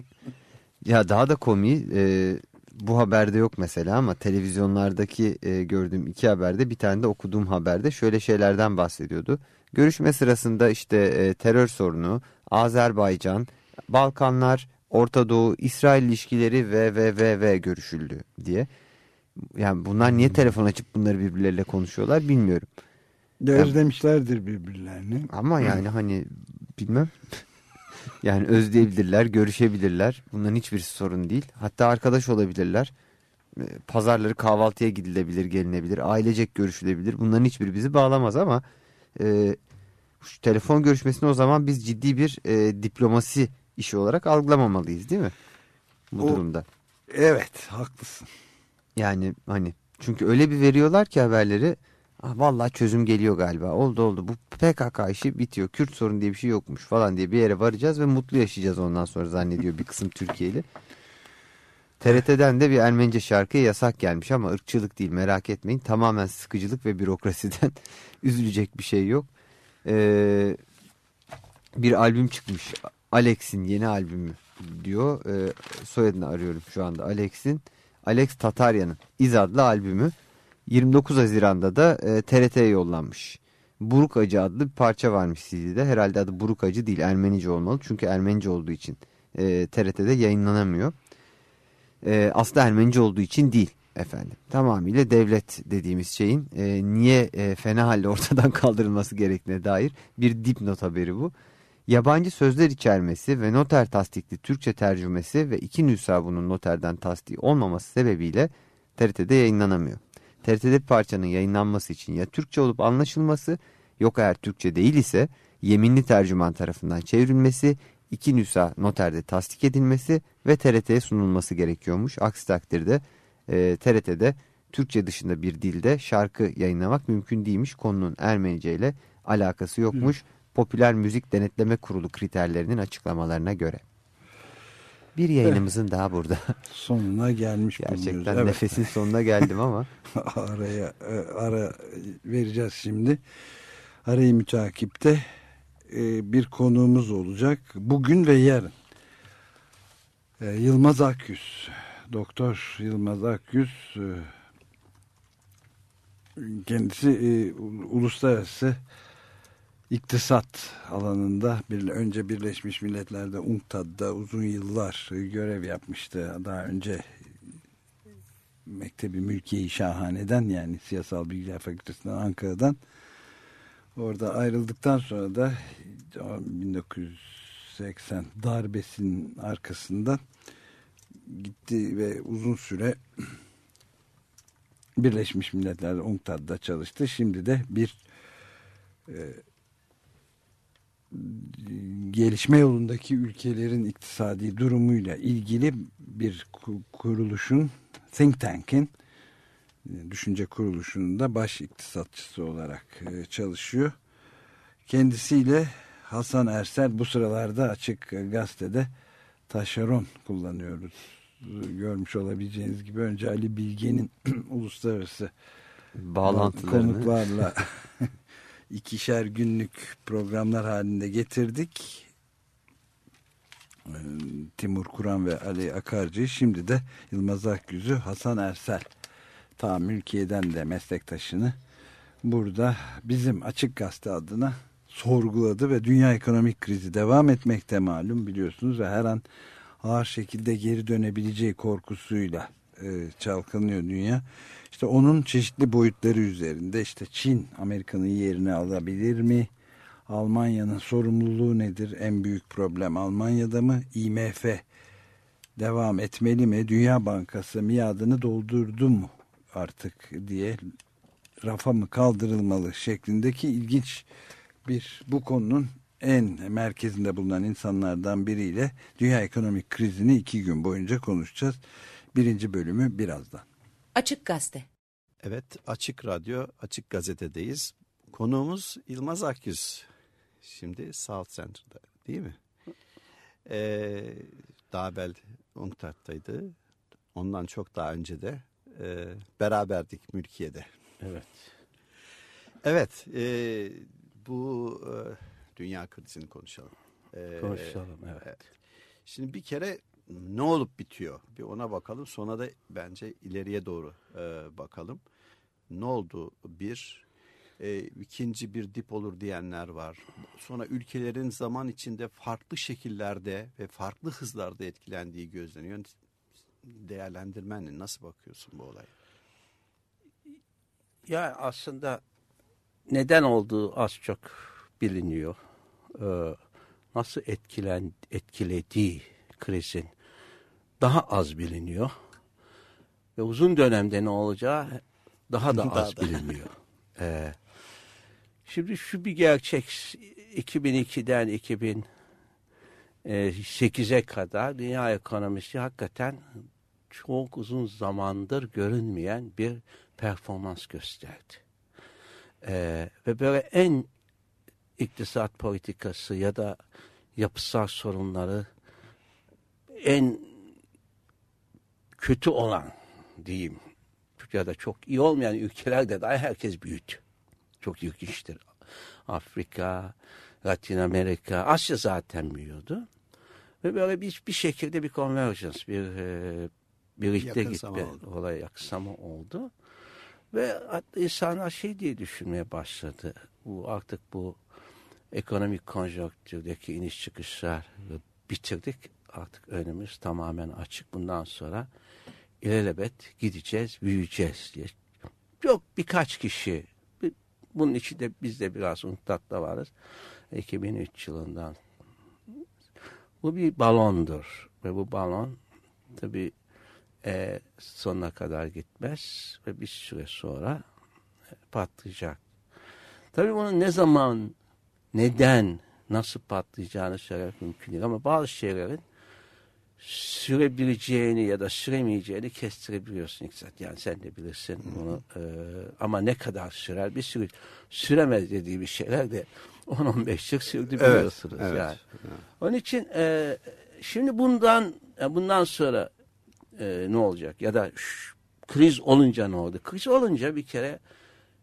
C: ya daha da komiği e, bu haberde yok mesela ama televizyonlardaki e, gördüğüm iki haberde bir tane de okuduğum haberde şöyle şeylerden bahsediyordu. Görüşme sırasında işte e, terör sorunu, Azerbaycan, Balkanlar, Orta Doğu, İsrail ilişkileri ve ve ve ve görüşüldü diye. Yani bunlar niye telefon açıp bunları birbirleriyle konuşuyorlar bilmiyorum.
B: Özlemişlerdir birbirlerini.
C: Ama yani hani bilmem. Yani özleyebilirler, görüşebilirler. Bunların hiçbirisi sorun değil. Hatta arkadaş olabilirler. Ee, Pazarları kahvaltıya gidilebilir, gelinebilir. Ailecek görüşülebilir. Bunların hiçbiri bizi bağlamaz ama e, şu telefon görüşmesini o zaman biz ciddi bir e, diplomasi işi olarak algılamamalıyız değil mi? Bu
B: O-
C: durumda.
B: Evet haklısın.
C: Yani hani çünkü öyle bir veriyorlar ki haberleri. Ah, vallahi çözüm geliyor galiba. Oldu oldu. Bu PKK işi bitiyor. Kürt sorun diye bir şey yokmuş falan diye bir yere varacağız ve mutlu yaşayacağız ondan sonra zannediyor bir kısım Türkiye'li. TRT'den de bir Ermenice şarkıya yasak gelmiş ama ırkçılık değil merak etmeyin. Tamamen sıkıcılık ve bürokrasiden üzülecek bir şey yok. Ee, bir albüm çıkmış. Alex'in yeni albümü diyor. Ee, soyadını arıyorum şu anda Alex'in. Alex Tataryan'ın İz adlı albümü 29 Haziran'da da e, TRT'ye yollanmış. Buruk Acı adlı bir parça varmış CD'de. Herhalde adı Buruk Acı değil Ermenice olmalı. Çünkü Ermenice olduğu için e, TRT'de yayınlanamıyor. E, aslında Ermenice olduğu için değil efendim. Tamamıyla devlet dediğimiz şeyin e, niye e, fena halde ortadan kaldırılması gerektiğine dair bir dipnot haberi bu. Yabancı sözler içermesi ve noter tasdikli Türkçe tercümesi ve iki nüsha bunun noterden tasdiği olmaması sebebiyle TRT'de yayınlanamıyor. TRT'de parçanın yayınlanması için ya Türkçe olup anlaşılması yok eğer Türkçe değil ise yeminli tercüman tarafından çevrilmesi, iki nüsha noterde tasdik edilmesi ve TRT'ye sunulması gerekiyormuş. Aksi takdirde e, TRT'de Türkçe dışında bir dilde şarkı yayınlamak mümkün değilmiş. Konunun Ermenice ile alakası yokmuş. Popüler Müzik Denetleme Kurulu kriterlerinin açıklamalarına göre. Bir yayınımızın daha burada.
B: Sonuna gelmiş
C: Gerçekten
B: bulunuyoruz. Evet.
C: nefesin sonuna geldim ama.
B: Araya e, ara vereceğiz şimdi. Arayı mütakipte e, bir konuğumuz olacak. Bugün ve yarın. E, Yılmaz Akyüz. Doktor Yılmaz Akyüz kendisi uluslararası iktisat alanında bir, önce Birleşmiş Milletler'de UNCTAD'da uzun yıllar e, görev yapmıştı. Daha önce Mektebi Mülkiye-i Şahane'den yani Siyasal Bilgiler Fakültesinden Ankara'dan orada ayrıldıktan sonra da 1980 darbesinin arkasından gitti ve uzun süre Birleşmiş Milletler'de UNCTAD'da çalıştı. Şimdi de bir gelişme yolundaki ülkelerin iktisadi durumuyla ilgili bir kuruluşun think tank'in düşünce kuruluşunda baş iktisatçısı olarak e, çalışıyor. Kendisiyle Hasan Ersel bu sıralarda açık gazetede taşeron kullanıyoruz. Görmüş olabileceğiniz gibi önce Ali Bilge'nin uluslararası
C: bağlantılarını
B: konuklarla ikişer günlük programlar halinde getirdik. Ee, Timur Kur'an ve Ali Akarcı şimdi de Yılmaz Akgüz'ü Hasan Ersel ta mülkiyeden de meslektaşını burada bizim Açık Gazete adına sorguladı ve dünya ekonomik krizi devam etmekte malum biliyorsunuz ve her an ağır şekilde geri dönebileceği korkusuyla e, çalkanıyor dünya. İşte onun çeşitli boyutları üzerinde işte Çin Amerika'nın yerini alabilir mi? Almanya'nın sorumluluğu nedir? En büyük problem Almanya'da mı? IMF devam etmeli mi? Dünya Bankası miadını doldurdu mu artık diye rafa mı kaldırılmalı şeklindeki ilginç bir bu konunun en merkezinde bulunan insanlardan biriyle dünya ekonomik krizini iki gün boyunca konuşacağız. Birinci bölümü birazdan.
F: Açık Gazete.
H: Evet, Açık Radyo, Açık Gazete'deyiz. Konuğumuz İlmaz Akyüz. Şimdi South Center'da değil mi? Ee, daha evvel UNCTAD'daydı. Ondan çok daha önce de e, beraberdik mülkiyede.
I: Evet.
H: Evet, e, bu e, dünya krizini konuşalım. E,
I: Konuşalım, evet.
H: Şimdi bir kere ne olup bitiyor? Bir ona bakalım. Sonra da bence ileriye doğru e, bakalım. Ne oldu? Bir, e, ikinci bir dip olur diyenler var. Sonra ülkelerin zaman içinde farklı şekillerde ve farklı hızlarda etkilendiği gözleniyor. Değerlendirmenle nasıl bakıyorsun bu olaya?
I: Ya aslında neden olduğu az çok biliniyor. Ee, nasıl etkilen, etkilediği krizin daha az biliniyor. Ve uzun dönemde ne olacağı daha da az biliniyor. Ee, şimdi şu bir gerçek 2002'den 2008'e kadar dünya ekonomisi hakikaten çok uzun zamandır görünmeyen bir performans gösterdi. Ee, ve böyle en iktisat politikası ya da yapısal sorunları en kötü olan diyeyim ya da çok iyi olmayan ülkelerde dahi herkes büyüdü. Çok ilginçtir. Afrika, Latin Amerika, Asya zaten büyüyordu. Ve böyle bir, bir şekilde bir convergence, bir e, birlikte gitme olay yaksama oldu. Ve insanlar şey diye düşünmeye başladı. Bu artık bu ekonomik konjonktürdeki iniş çıkışlar bitirdik. Artık önümüz tamamen açık. Bundan sonra ilelebet gideceğiz, büyüyeceğiz diye. Yok birkaç kişi, bunun içinde biz de biraz UNCTAD'da varız. 2003 yılından. Bu bir balondur ve bu balon tabi e, sonuna kadar gitmez ve bir süre sonra e, patlayacak. Tabi bunun ne zaman, neden, nasıl patlayacağını söylemek mümkün değil ama bazı şeylerin sürebileceğini ya da süremeyeceğini kestirebiliyorsun iktisat. Yani sen de bilirsin bunu. E, ama ne kadar sürer bir sürü süremez dediği bir şeyler de 10-15 yıl sürdü biliyorsunuz.
H: Evet, evet,
I: yani.
H: evet.
I: Onun için e, şimdi bundan bundan sonra e, ne olacak? Ya da şş, kriz olunca ne oldu? Kriz olunca bir kere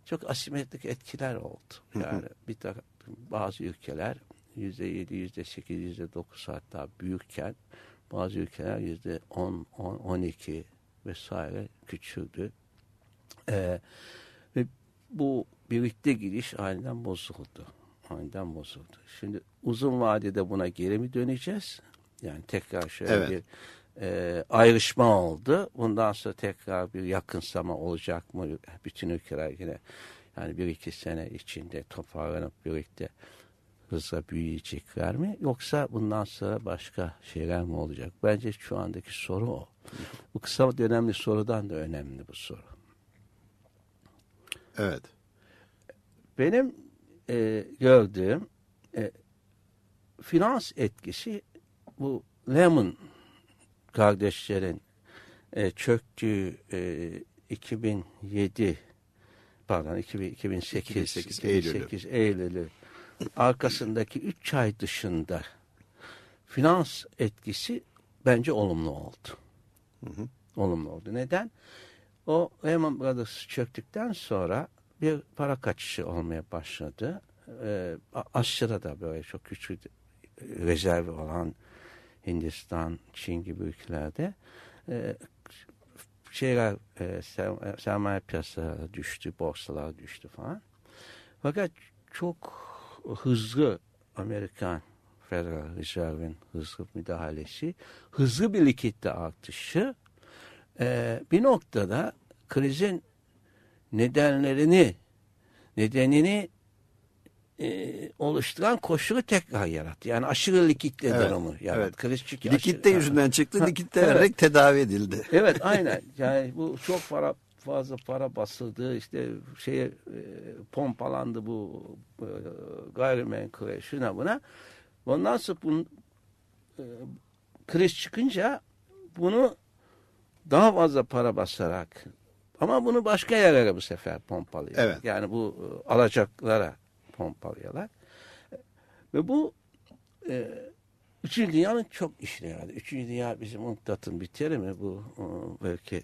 I: çok asimetrik etkiler oldu. Yani bir takım bazı ülkeler yüzde yedi, yüzde sekiz, yüzde dokuz hatta büyürken bazı ülkeler yüzde on, on, on iki vesaire küçüldü. Ee, ve bu birlikte gidiş aniden bozuldu. Aniden bozuldu. Şimdi uzun vadede buna geri mi döneceğiz? Yani tekrar şöyle
H: Evet.
I: bir e, ayrışma oldu. Bundan sonra tekrar bir yakınsama olacak mı? Bütün ülkeler yine yani bir iki sene içinde toparlanıp birlikte hızla büyüyecekler mi? Yoksa bundan sonra başka şeyler mi olacak? Bence şu andaki soru o. Bu kısa dönemli sorudan da önemli bu soru.
H: Evet.
I: Benim e, gördüğüm e, finans etkisi bu Lehman kardeşlerin e, çöktüğü e, 2007 pardon 2000, 2008,
H: 2008 Eylül'ü.
I: 2008 Eylül'ü arkasındaki 3 ay dışında finans etkisi bence olumlu oldu. Olumlu oldu. Neden? O Lehman Brothers çöktükten sonra bir para kaçışı olmaya başladı. Ee, A- Asya'da da böyle çok güçlü rezervi olan Hindistan, Çin gibi ülkelerde e, şeyler e, ser- sermaye piyasaları düştü, borsalar düştü falan. Fakat çok hızlı Amerikan Federal Reserve'in hızlı müdahalesi, hızlı bir likitte artışı e, bir noktada krizin nedenlerini, nedenini e, oluşturan koşulu tekrar yarattı. Yani aşırı likitle
H: Evet,
I: durumu yarattı.
H: evet.
I: Kriz çünkü
H: Likitte
I: aşırı-
H: yüzünden çıktı.
I: Ha,
H: Likitte
I: evet.
H: tedavi edildi.
I: Evet aynen. Yani bu çok para fazla para basıldı işte şeye e, pompalandı bu e, gayrimenkule şuna buna. Ondan sonra bunun e, kriz çıkınca bunu daha fazla para basarak ama bunu başka yerlere bu sefer pompalıyor.
H: Evet.
I: Yani bu e, alacaklara pompalıyorlar. Ve bu e, Üçüncü Dünya'nın çok işine yaradı. Üçüncü Dünya bizim UNCTAD'ın biteri mi? Bu belki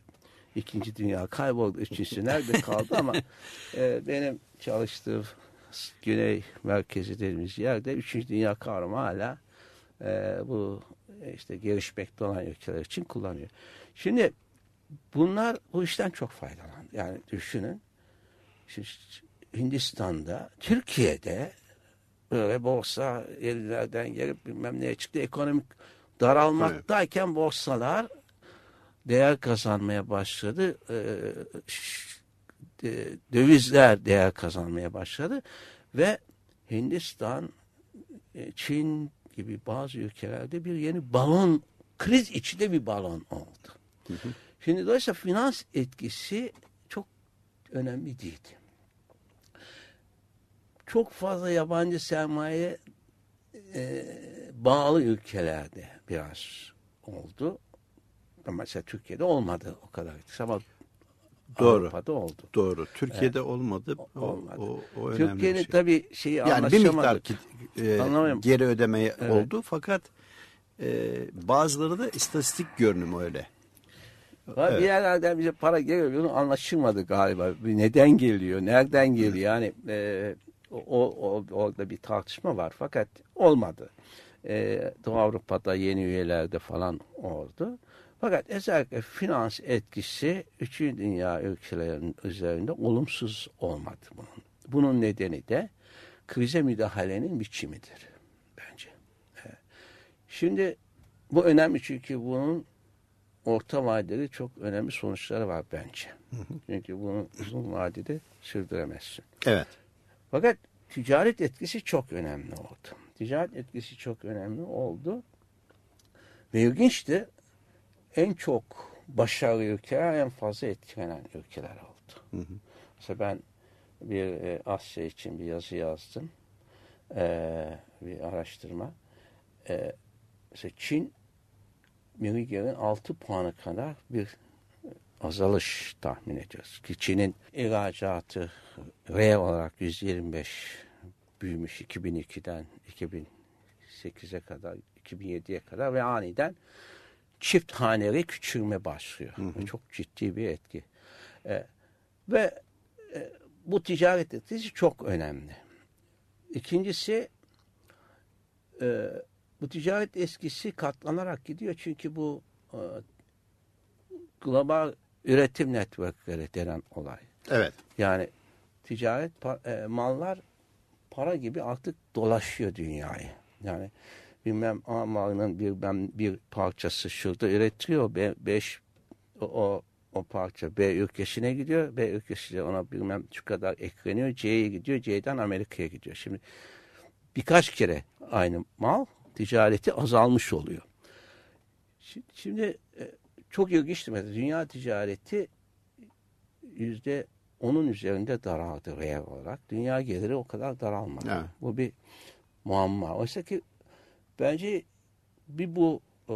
I: İkinci Dünya kayboldu. Üçüncüsü nerede kaldı ama e, benim çalıştığım Güney merkezi dediğimiz yerde Üçüncü Dünya kavramı hala e, bu işte gelişmekte olan ülkeler için kullanıyor. Şimdi bunlar bu işten çok faydalandı. Yani düşünün şimdi Hindistan'da, Türkiye'de böyle borsa yerlerden gelip bilmem neye çıktı. Ekonomik daralmaktayken borsalar değer kazanmaya başladı. Ee, dövizler değer kazanmaya başladı ve Hindistan, e, Çin gibi bazı ülkelerde bir yeni balon, kriz içinde bir balon oldu. Şimdi dolayısıyla finans etkisi çok önemli değildi. Çok fazla yabancı sermaye e, bağlı ülkelerde biraz oldu. Mesela Türkiye'de olmadı o kadar. Ama
H: Doğru.
I: Avrupa'da oldu.
H: Doğru. Türkiye'de olmadı. O,
I: Olmadı.
H: o, o
I: Türkiye'nin
H: şey.
I: tabii şeyi
H: Yani bir miktar ki- e,
I: Anlamıyorum.
H: geri ödeme
I: Evet.
H: oldu fakat e, bazıları da istatistik görünümü öyle.
I: Var
H: Evet.
I: Bir yerlerden bize para geliyor. Anlaşılmadı galiba. Bir neden geliyor? Nereden geliyor? Yani e, o, o, orada bir tartışma var. Fakat olmadı. E, Doğu Avrupa'da yeni üyelerde falan oldu. Fakat özellikle finans etkisi üçüncü dünya ülkelerinin üzerinde olumsuz olmadı bunun. Bunun nedeni de krize müdahalenin biçimidir bence. E, Şimdi bu önemli çünkü bunun orta vadeli çok önemli sonuçları var bence. Çünkü bunu uzun vadede sürdüremezsin.
H: Evet.
I: Fakat ticaret etkisi çok önemli oldu. Ticaret etkisi çok önemli oldu. Ve ilginçti. En çok başarılı ülkeler en fazla etkilenen ülkeler oldu. Mesela ben bir e, Asya için bir yazı yazdım. E, bir araştırma. E, mesela Çin milli gelirin 6 puanı kadar bir azalış tahmin ediyoruz. Ki Çin'in ihracatı reel olarak 125 büyümüş 2002'den 2008'e kadar 2007'ye kadar ve aniden çift haneli küçülme başlıyor. Bu Çok ciddi bir etki. E, ve e, bu ticaret etkisi çok önemli. İkincisi e, bu ticaret eskisi katlanarak gidiyor çünkü bu e, global üretim networkleri denen olay.
H: Evet.
I: Yani ticaret e, mallar para gibi artık dolaşıyor dünyayı. Yani bilmem A malının bir parçası şurada üretiyor. Be, beş o, o parça B ülkesine gidiyor. B ülkesi ona bilmem şu kadar ekleniyor. C'ye gidiyor. C'den Amerika'ya gidiyor. Şimdi birkaç kere aynı mal ticareti azalmış oluyor. Şi- Şimdi e, çok ilginçti mesela dünya ticareti yüzde onun üzerinde daraldı reel olarak. Dünya geliri o kadar daralmadı.
H: Evet.
I: Bu bir muamma. Oysa ki bence bir bu e,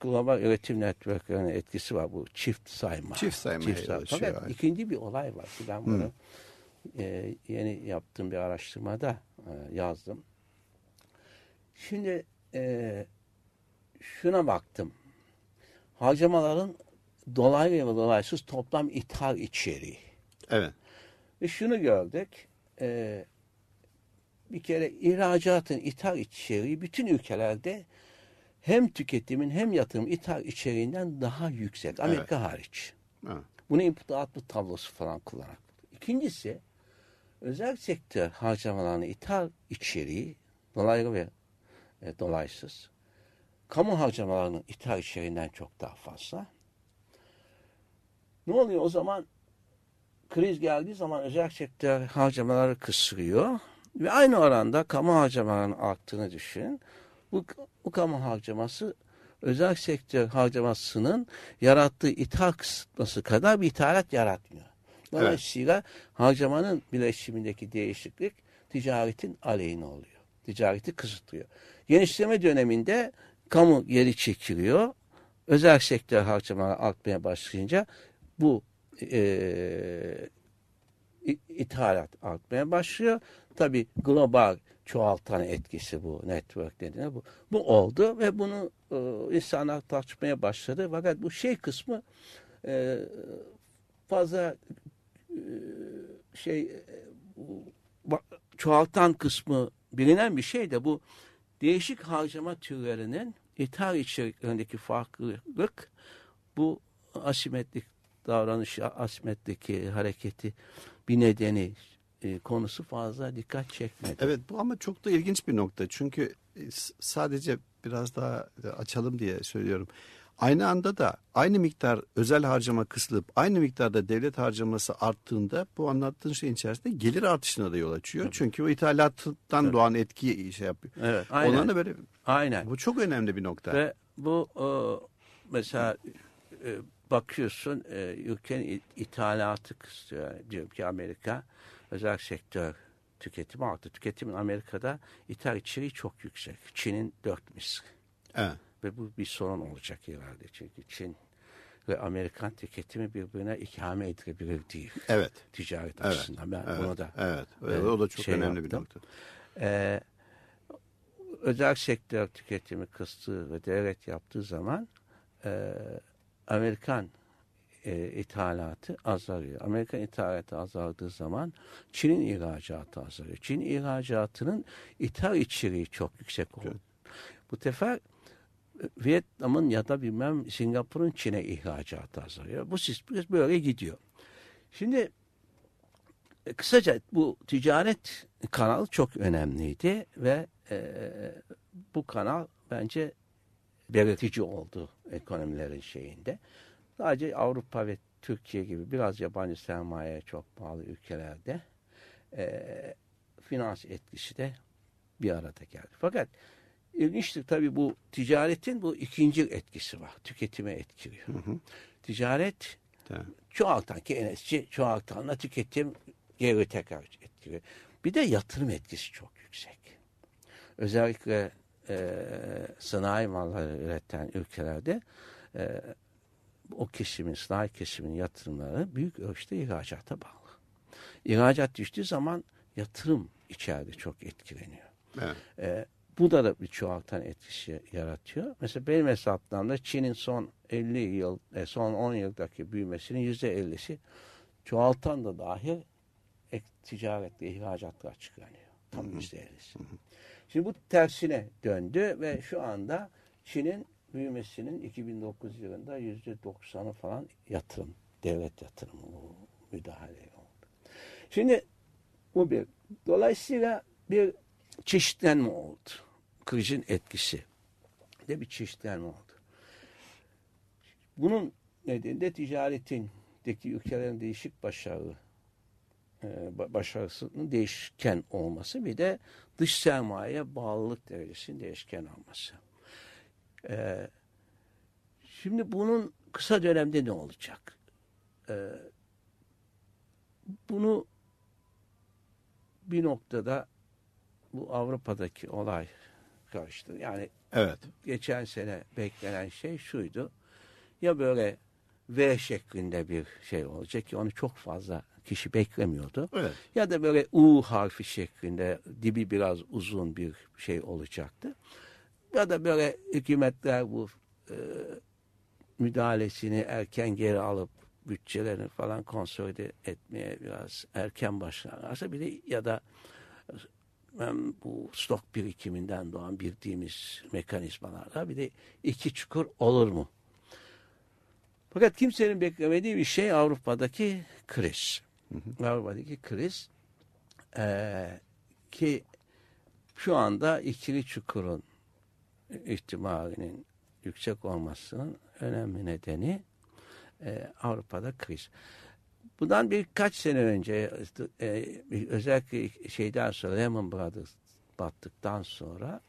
I: global üretim networklerinin etkisi var. Bu çift sayma.
H: Çift saymaya
I: say-
H: yol açıyor,
I: Fakat
H: evet.
I: ikinci bir olay var. ki Ben bunu e, yeni yaptığım bir araştırmada e, yazdım. Şimdi e, şuna baktım. Harcamaların dolaylı ve dolaysız toplam ithal içeriği.
H: Evet.
I: Ve şunu gördük. e, bir kere ihracatın ithal içeriği bütün ülkelerde hem tüketimin hem yatırım ithal içeriğinden daha yüksek. Amerika hariç.
H: Evet.
I: Bunu input output tablosu falan kullanarak. İkincisi özel sektör harcamalarının ithal içeriği dolaylı ve e, dolaysız. Kamu harcamalarının ithal içeriğinden çok daha fazla. Ne oluyor o zaman? Kriz geldiği zaman özel sektör harcamaları kısırıyor ve aynı oranda kamu harcamalarının arttığını düşün. Bu, bu kamu harcaması özel sektör harcamasının yarattığı ithal kısıtması kadar bir ithalat yaratmıyor. Dolayısıyla harcamanın bileşimindeki değişiklik ticaretin aleyhine oluyor. Ticareti kısıtlıyor. Genişleme döneminde kamu geri çekiliyor. Özel sektör harcamaları artmaya başlayınca bu e, ithalat artmaya başlıyor. Tabii global çoğaltan etkisi bu network nedeni bu. Bu oldu ve bunu e, insanlar tartışmaya başladı. Fakat bu şey kısmı e, fazla e, şey e, çoğaltan kısmı bilinen bir şey de bu değişik harcama türlerinin ithal içeriklerindeki farklılık bu asimetrik davranışı, asimetrik hareketi bir nedeni e, konusu fazla dikkat çekmedi.
H: Evet bu ama çok da ilginç bir nokta. Çünkü e, sadece biraz daha açalım diye söylüyorum. Aynı anda da aynı miktar özel harcama kısılıp aynı miktarda devlet harcaması arttığında bu anlattığın şeyin içerisinde gelir artışına da yol açıyor. Çünkü o ithalattan doğan etkiyi şey yapıyor.
I: Evet, aynen.
H: Ondan da böyle
I: Aynen.
H: bu çok önemli bir nokta.
I: Ve bu e, mesela e, bakıyorsun e, ülkenin it- ithalatı kısıyor. Yani diyorum ki Amerika özel sektör tüketimi arttı. Tüketimin Amerika'da ithal içeriği çok yüksek. Çin'in dört misli.
H: Evet.
I: Ve bu bir sorun olacak ileride. Çünkü Çin ve Amerikan tüketimi birbirine ikame edilebilir değil.
H: Evet.
I: Ticaret
H: Evet.
I: açısından. Ben
H: Evet.
I: bunu da
H: Evet.
I: e,
H: o da çok
I: şey
H: önemli bir
I: yaptım.
H: nokta.
I: Ee, özel sektör tüketimi kıstığı ve devlet yaptığı zaman e, Amerikan e, ithalatı azalıyor. Amerikan ithalatı azaldığı zaman Çin'in ihracatı azalıyor. Çin ihracatının ithal içeriği çok yüksek oluyor. Bu sefer e, Vietnam'ın ya da bilmem Singapur'un Çin'e ihracatı azalıyor. Bu sistem böyle gidiyor. Şimdi e, kısaca bu ticaret kanalı çok önemliydi ve e, bu kanal bence belirtici oldu ekonomilerin şeyinde. Sadece Avrupa ve Türkiye gibi biraz yabancı sermayeye çok bağlı ülkelerde e, finans etkisi de bir arada geldi. Fakat ilginçtir tabii bu ticaretin bu ikinci etkisi var. Tüketime etkiliyor. Ticaret
H: Tamam.
I: çoğaltan ki enerji çoğaltanla tüketim geri tekrar etkiliyor. Bir de yatırım etkisi çok yüksek. Özellikle e, sanayi malları üreten ülkelerde e, o kesimin, sanayi kesiminin yatırımları büyük ölçüde ihracata bağlı. İhracat düştüğü zaman yatırım içeride çok etkileniyor.
H: Evet.
I: E, bu da, da bir çoğaltan etkisi yaratıyor. Mesela benim hesaplarımda Çin'in son 50 yıl, e, son 10 yıldaki büyümesinin yüzde 50'si çoğaltan da dahil ek, ticaretle ihracatla açıklanıyor. Tam yüzde 50'si. Şimdi bu tersine döndü ve şu anda Çin'in büyümesinin 2009 yılında yüzde 90'ı falan yatırım, devlet yatırımı bu müdahale oldu. Şimdi bu bir. Dolayısıyla bir çeşitlenme oldu. Krizin etkisi de bir çeşitlenme oldu. Bunun nedeni de ticaretindeki ülkelerin değişik başarı e, ba- başarısının değişken olması bir de dış sermayeye bağlılık derecesinin değişken olması. E, şimdi bunun kısa dönemde ne olacak? E, bunu bir noktada bu Avrupa'daki olay karıştı. Yani
H: Evet.
I: geçen sene beklenen şey şuydu. Ya böyle V şeklinde bir şey olacak ki onu çok fazla kişi beklemiyordu.
H: Evet.
I: Ya da böyle U harfi şeklinde dibi biraz uzun bir şey olacaktı. Ya da böyle hükümetler bu e, müdahalesini erken geri alıp bütçelerini falan konsolide etmeye biraz erken başlarlarsa bir de ya da hem bu stok birikiminden doğan bildiğimiz mekanizmalarla bir de iki çukur olur mu? Fakat kimsenin beklemediği bir şey Avrupa'daki kriz. Avrupa'daki kriz eee, ki şu anda ikili çukurun ihtimalinin yüksek olmasının önemli nedeni eee, Avrupa'da kriz. Bundan birkaç sene önce e, özellikle şeyden sonra Lehman Brothers battıktan sonra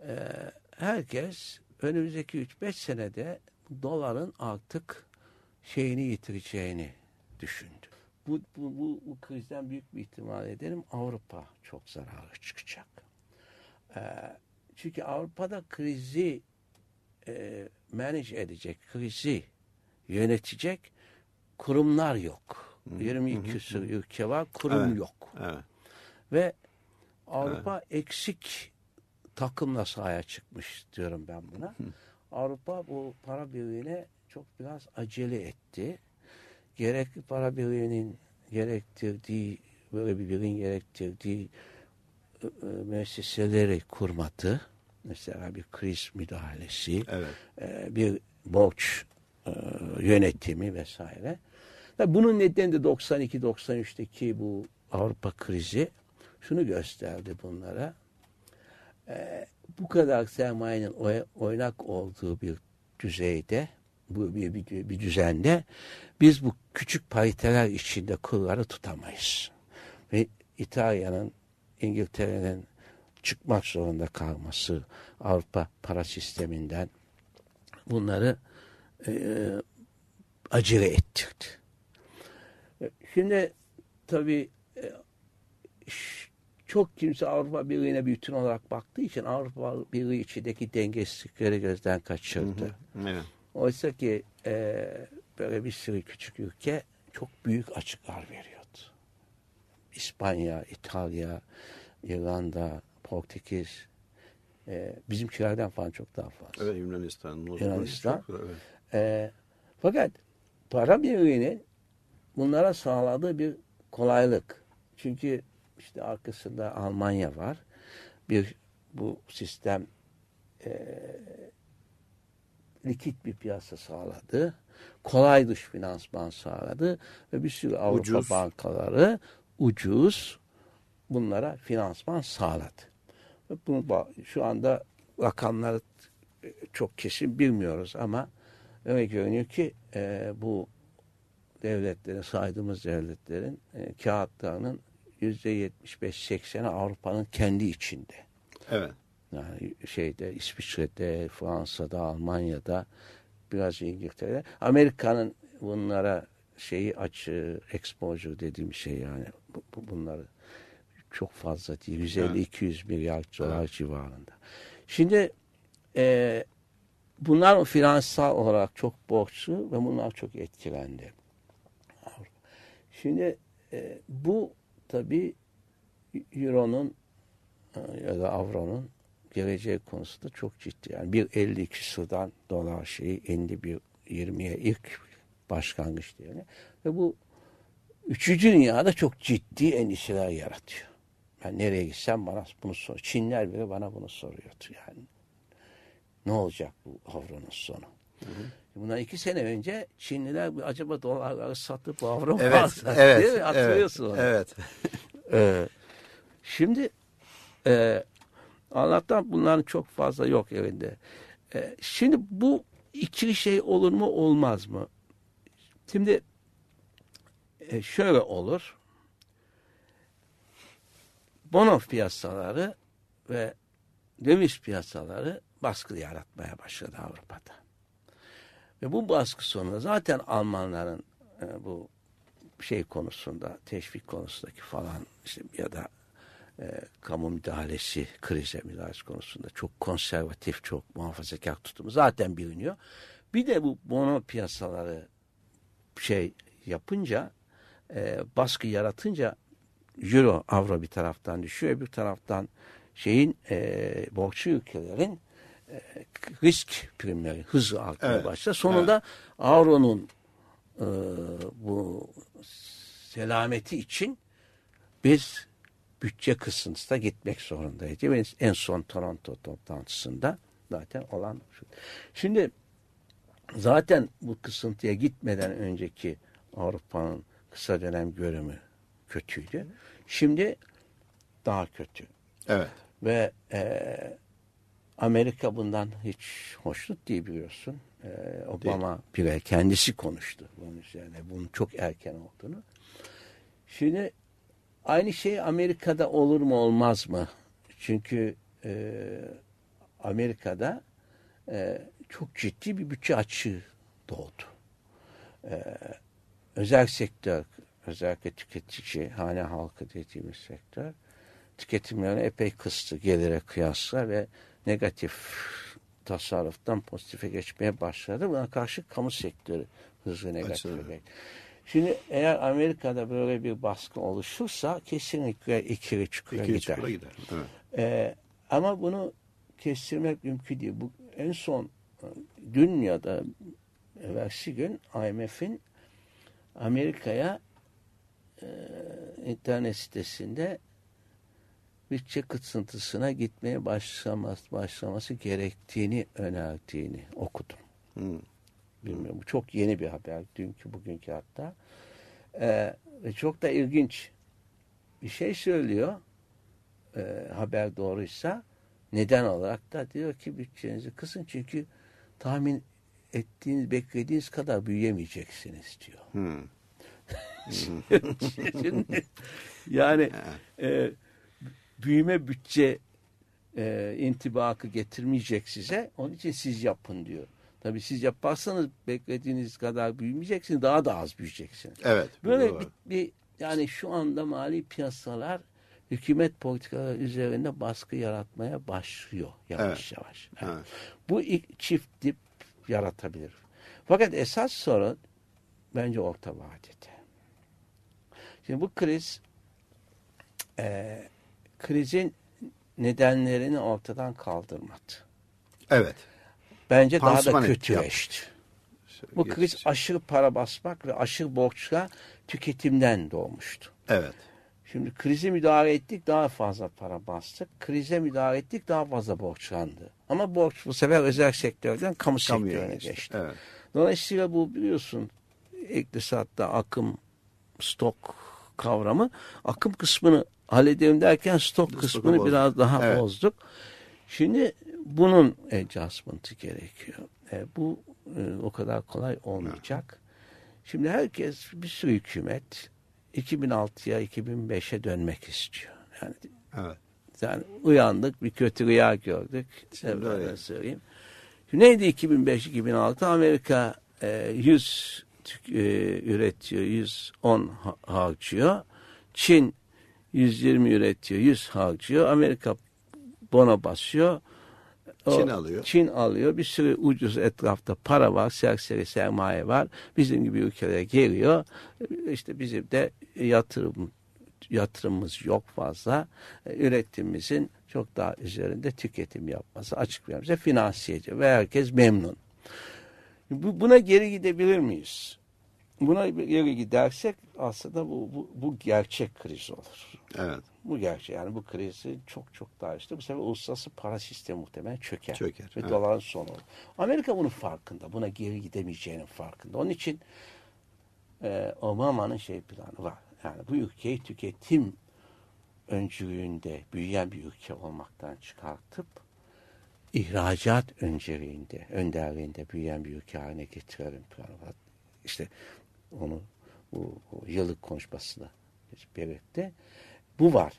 I: e, herkes önümüzdeki 3-5 senede doların artık şeyini yitireceğini düşündü. Bu, bu, bu, bu krizden büyük bir ihtimal ederim Avrupa çok zararlı çıkacak. E, çünkü Avrupa'da krizi e, manage edecek, krizi yönetecek kurumlar yok. 20 küsur ülke var, kurum
H: Evet.
I: yok.
H: Evet.
I: Ve Avrupa eksik takımla sahaya çıkmış diyorum ben buna. Avrupa bu para birliğine çok biraz acele etti. Gerekli para birliğinin gerektirdiği, böyle bir birliğin gerektirdiği e, müesseseleri kurmadı. Mesela bir kriz müdahalesi,
H: Evet.
I: e, bir borç e, yönetimi vesaire. Tabii bunun nedeni de 92-93'teki bu Avrupa krizi şunu gösterdi bunlara. E, bu kadar sermayenin oy- oynak olduğu bir düzeyde, bu bir, bir, bir düzende biz bu küçük pariteler içinde kurları tutamayız. Ve İtalya'nın, İngiltere'nin çıkmak zorunda kalması Avrupa para sisteminden bunları e, acele ettirdi. E, Şimdi tabii e, çok kimse Avrupa Birliği'ne bir bütün olarak baktığı için Avrupa Birliği içindeki dengesizlikleri gözden kaçırdı.
H: Evet.
I: Oysa ki e, böyle bir sürü küçük ülke çok büyük açıklar veriyordu. İspanya, İtalya, İrlanda, Portekiz e, bizimkilerden falan çok daha fazla.
H: Evet Yunanistan.
I: Yunanistan.
H: çok- evet.
I: E, fakat para birliğinin bunlara sağladığı bir kolaylık. Çünkü işte arkasında Almanya var. Bir bu sistem e, likit bir piyasa sağladı. Kolay dış finansman sağladı ve bir sürü Avrupa
H: Ucuz.
I: bankaları ucuz bunlara finansman sağladı. Bunu, şu anda rakamları e, çok kesin bilmiyoruz ama öyle görünüyor ki e, bu devletlerin saydığımız devletlerin e, kağıtlarının yüzde 75-80'i Avrupa'nın kendi içinde.
H: Evet.
I: Yani şeyde İsviçre'de, Fransa'da, Almanya'da, biraz İngiltere'de. Amerika'nın bunlara şeyi açı, exposure dediğim şey yani bu, bu- bunları çok fazla değil. 150-200 milyar dolar civarında. Şimdi e, bunlar finansal olarak çok borçlu ve bunlar çok etkilendi. Şimdi e, bu tabii Euro'nun e, ya da Avro'nun geleceği konusunda çok ciddi. Yani bir 50 küsurdan dolar şeyi 51 20'ye ilk başlangıç değeri. Ve bu üçüncü dünyada çok ciddi endişeler yaratıyor. Ben nereye gitsem bana bunu sor. Çinler bile bana bunu soruyordu yani. Ne olacak bu avronun sonu? Bundan iki sene önce Çinliler acaba dolarları satıp avro
H: Evet.
I: alsak
H: evet.
I: diye hatırlıyorsun onu.
H: Evet.
I: Ee, şimdi e, Allah'tan bunların çok fazla yok evinde. E, şimdi bu ikili şey olur mu olmaz mı? Şimdi e, şöyle olur. Bono piyasaları ve döviz piyasaları baskı yaratmaya başladı Avrupa'da. Ve bu baskı sonunda zaten Almanların e, bu şey konusunda, teşvik konusundaki falan işte ya da e, kamu müdahalesi, krize müdahalesi konusunda çok konservatif, çok muhafazakar tutumu zaten biliniyor. Bir de bu bono piyasaları şey yapınca, e, baskı yaratınca euro, avro bir taraftan düşüyor, bir taraftan şeyin e, borçlu ülkelerin e, risk primleri hızlı artmaya
H: Evet,
I: başladı. Sonunda avronun e, bu selameti için biz bütçe kısıntısına gitmek zorundayız. Ve en son Toronto toplantısında zaten olan şu. Şimdi zaten bu kısıntıya gitmeden önceki Avrupa'nın kısa dönem görümü kötüydü. Şimdi daha kötü.
H: Evet.
I: Ve e, Amerika bundan hiç hoşnut değil biliyorsun. E, Obama bile kendisi konuştu bunun üzerine. Bunun çok erken olduğunu. Şimdi aynı şey Amerika'da olur mu olmaz mı? Çünkü e, Amerika'da e, çok ciddi bir bütçe açığı doğdu. E, özel sektör, özellikle tüketici, hane halkı dediğimiz sektör tüketimlerini epey kıstı gelire kıyasla ve negatif tasarruftan pozitife geçmeye başladı. Buna karşı kamu sektörü hızlı negatife. Şimdi eğer Amerika'da böyle bir baskı oluşursa kesinlikle ikili çukura
H: İkili
I: gider.
H: çukura gider. Evet.
I: Ee, ama bunu kestirmek mümkün değil. Bu en son dün ya da evvelsi gün IMF'in Amerika'ya e, internet sitesinde bütçe kısıntısına gitmeye başlaması, başlaması gerektiğini önerdiğini okudum.
H: Hmm.
I: Bilmiyorum. Bu çok yeni bir haber. Dünkü bugünkü hatta. Ee, ve çok da ilginç bir şey söylüyor. Ee, haber doğruysa neden olarak da diyor ki bütçenizi kısın çünkü tahmin ettiğiniz, beklediğiniz kadar büyüyemeyeceksiniz diyor.
H: Hmm.
I: Şimdi, yani e, büyüme bütçe e, intibakı getirmeyecek size. Onun için siz yapın diyor. Tabii siz yaparsanız beklediğiniz kadar büyümeyeceksiniz. Daha da az büyüyeceksiniz.
H: Evet.
I: Böyle bir, bir yani şu anda mali piyasalar hükümet politikaları üzerinde baskı yaratmaya başlıyor yavaş yavaş. Yani
H: Evet.
I: Bu çift dip yaratabilir. Fakat esas sorun bence orta vadede. Şimdi bu kriz e, krizin nedenlerini ortadan kaldırmadı.
H: Evet.
I: Bence daha
H: Pansuman
I: da
H: etti,
I: kötüleşti. Bu kriz aşırı para basmak ve aşırı borçla tüketimden doğmuştu.
H: Evet.
I: Şimdi krizi müdahale ettik daha fazla para bastık. Krize müdahale ettik daha fazla borçlandı. Ama borç bu sefer özel sektörden kamu
H: Kamuya
I: sektörüne
H: geçti.
I: geçti.
H: Evet.
I: Dolayısıyla bu biliyorsun iktisatta akım stok kavramı akım kısmını halledelim derken stok kısmını
H: bozduk.
I: biraz daha
H: Evet.
I: bozduk. Şimdi bunun adjustment'ı gerekiyor. E, bu e, o kadar kolay olmayacak. Şimdi herkes bir sürü hükümet 2006'ya 2005'e dönmek istiyor. Yani
H: Evet.
I: yani uyandık bir kötü rüya gördük.
H: Şimdi
I: Öyle
H: öyle.
I: söyleyeyim. Neydi 2005-2006? Amerika e, 100 tük- e, üretiyor, 110 ha- harcıyor. Çin 120 üretiyor, 100 harcıyor. Amerika bona basıyor.
H: Çin alıyor.
I: Çin alıyor. Bir sürü ucuz etrafta para var, serseri sermaye var. Bizim gibi ülkelere geliyor. İşte bizim de yatırım yatırımımız yok fazla. Üretimimizin çok daha üzerinde tüketim yapması açık bir bize finansiyeci ve herkes memnun. Bu, buna geri gidebilir miyiz? Buna geri gidersek aslında bu, bu, bu gerçek kriz olur.
H: Evet.
I: Bu gerçek. Yani bu krizi çok çok daha işte bu sefer uluslararası para sistemi muhtemelen çöker.
H: Çöker,
I: Ve
H: evet.
I: doların sonu olur. Amerika bunun farkında. Buna geri gidemeyeceğinin farkında. Onun için e, Obama'nın şey planı var. Yani bu ülkeyi tüketim öncülüğünde büyüyen bir ülke olmaktan çıkartıp ihracat önceliğinde, önderliğinde büyüyen bir ülke haline getirelim planı var. İşte onu bu, bu yıllık konuşmasında belirtti. Bu var.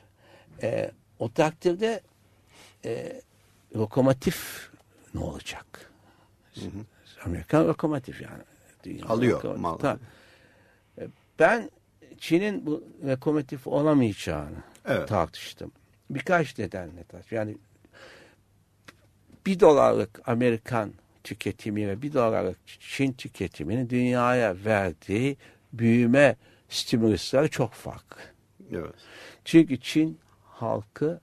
I: E, o takdirde e, lokomotif ne olacak? Amerikan lokomotif yani. Dünya
H: Alıyor
I: lokomotif.
H: mal.
I: E, Ben Çin'in bu lokomotif olamayacağını
H: Evet.
I: tartıştım. Birkaç nedenle tartıştım. Yani bir dolarlık Amerikan tüketimi ve bir dolarlık Çin tüketiminin dünyaya verdiği büyüme stimülusları çok farklı.
H: Evet.
I: Çünkü Çin halkı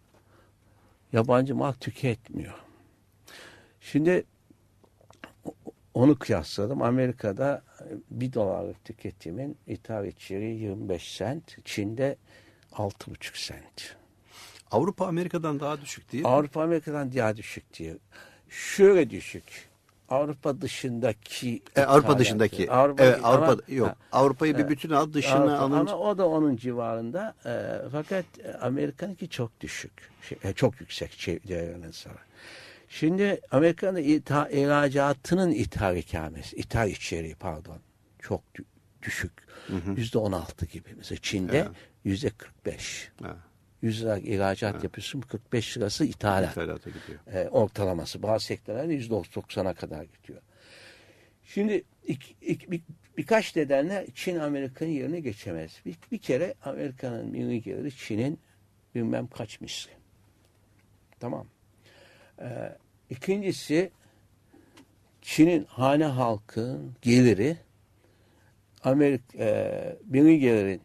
I: yabancı mal tüketmiyor. Şimdi onu kıyasladım. Amerika'da bir dolarlık tüketimin ithal içeriği 25 sent. Çin'de 6,5 sent.
H: Avrupa Amerika'dan daha düşük değil mi?
I: Avrupa Amerika'dan daha düşük diyor. Şöyle düşük. Avrupa dışındaki
H: E, Avrupa dışındaki.
I: Avrupa,
H: evet,
I: ama-
H: Avrupa yok.
I: Ha,
H: Avrupa'yı bir bütün al dışına
I: Avrupa-
H: alınca
I: Ama o da onun civarında. E, fakat e, Amerika'nınki çok düşük. Şey, e, çok yüksek şey, değerinin sonra. Şimdi Amerika'nın itha, ihracatının ithal ikamesi, ithal içeriği pardon çok dü- düşük. Yüzde on altı gibi. Mesela Çin'de yüzde kırk beş.
H: Ha,
I: 100 lira ihracat yapıyorsun 45 lirası ithalat
H: ithalata gidiyor.
I: e, ortalaması. Bazı sektörlerde %90'a kadar gidiyor. Şimdi ik- ik- bir, birkaç nedenle Çin Amerika'nın yerine geçemez. Bir, bir kere Amerika'nın milli geliri Çin'in bilmem kaç misli. Tamam. Ee, ikincisi Çin'in hane halkın geliri Amerika e, milli gelirin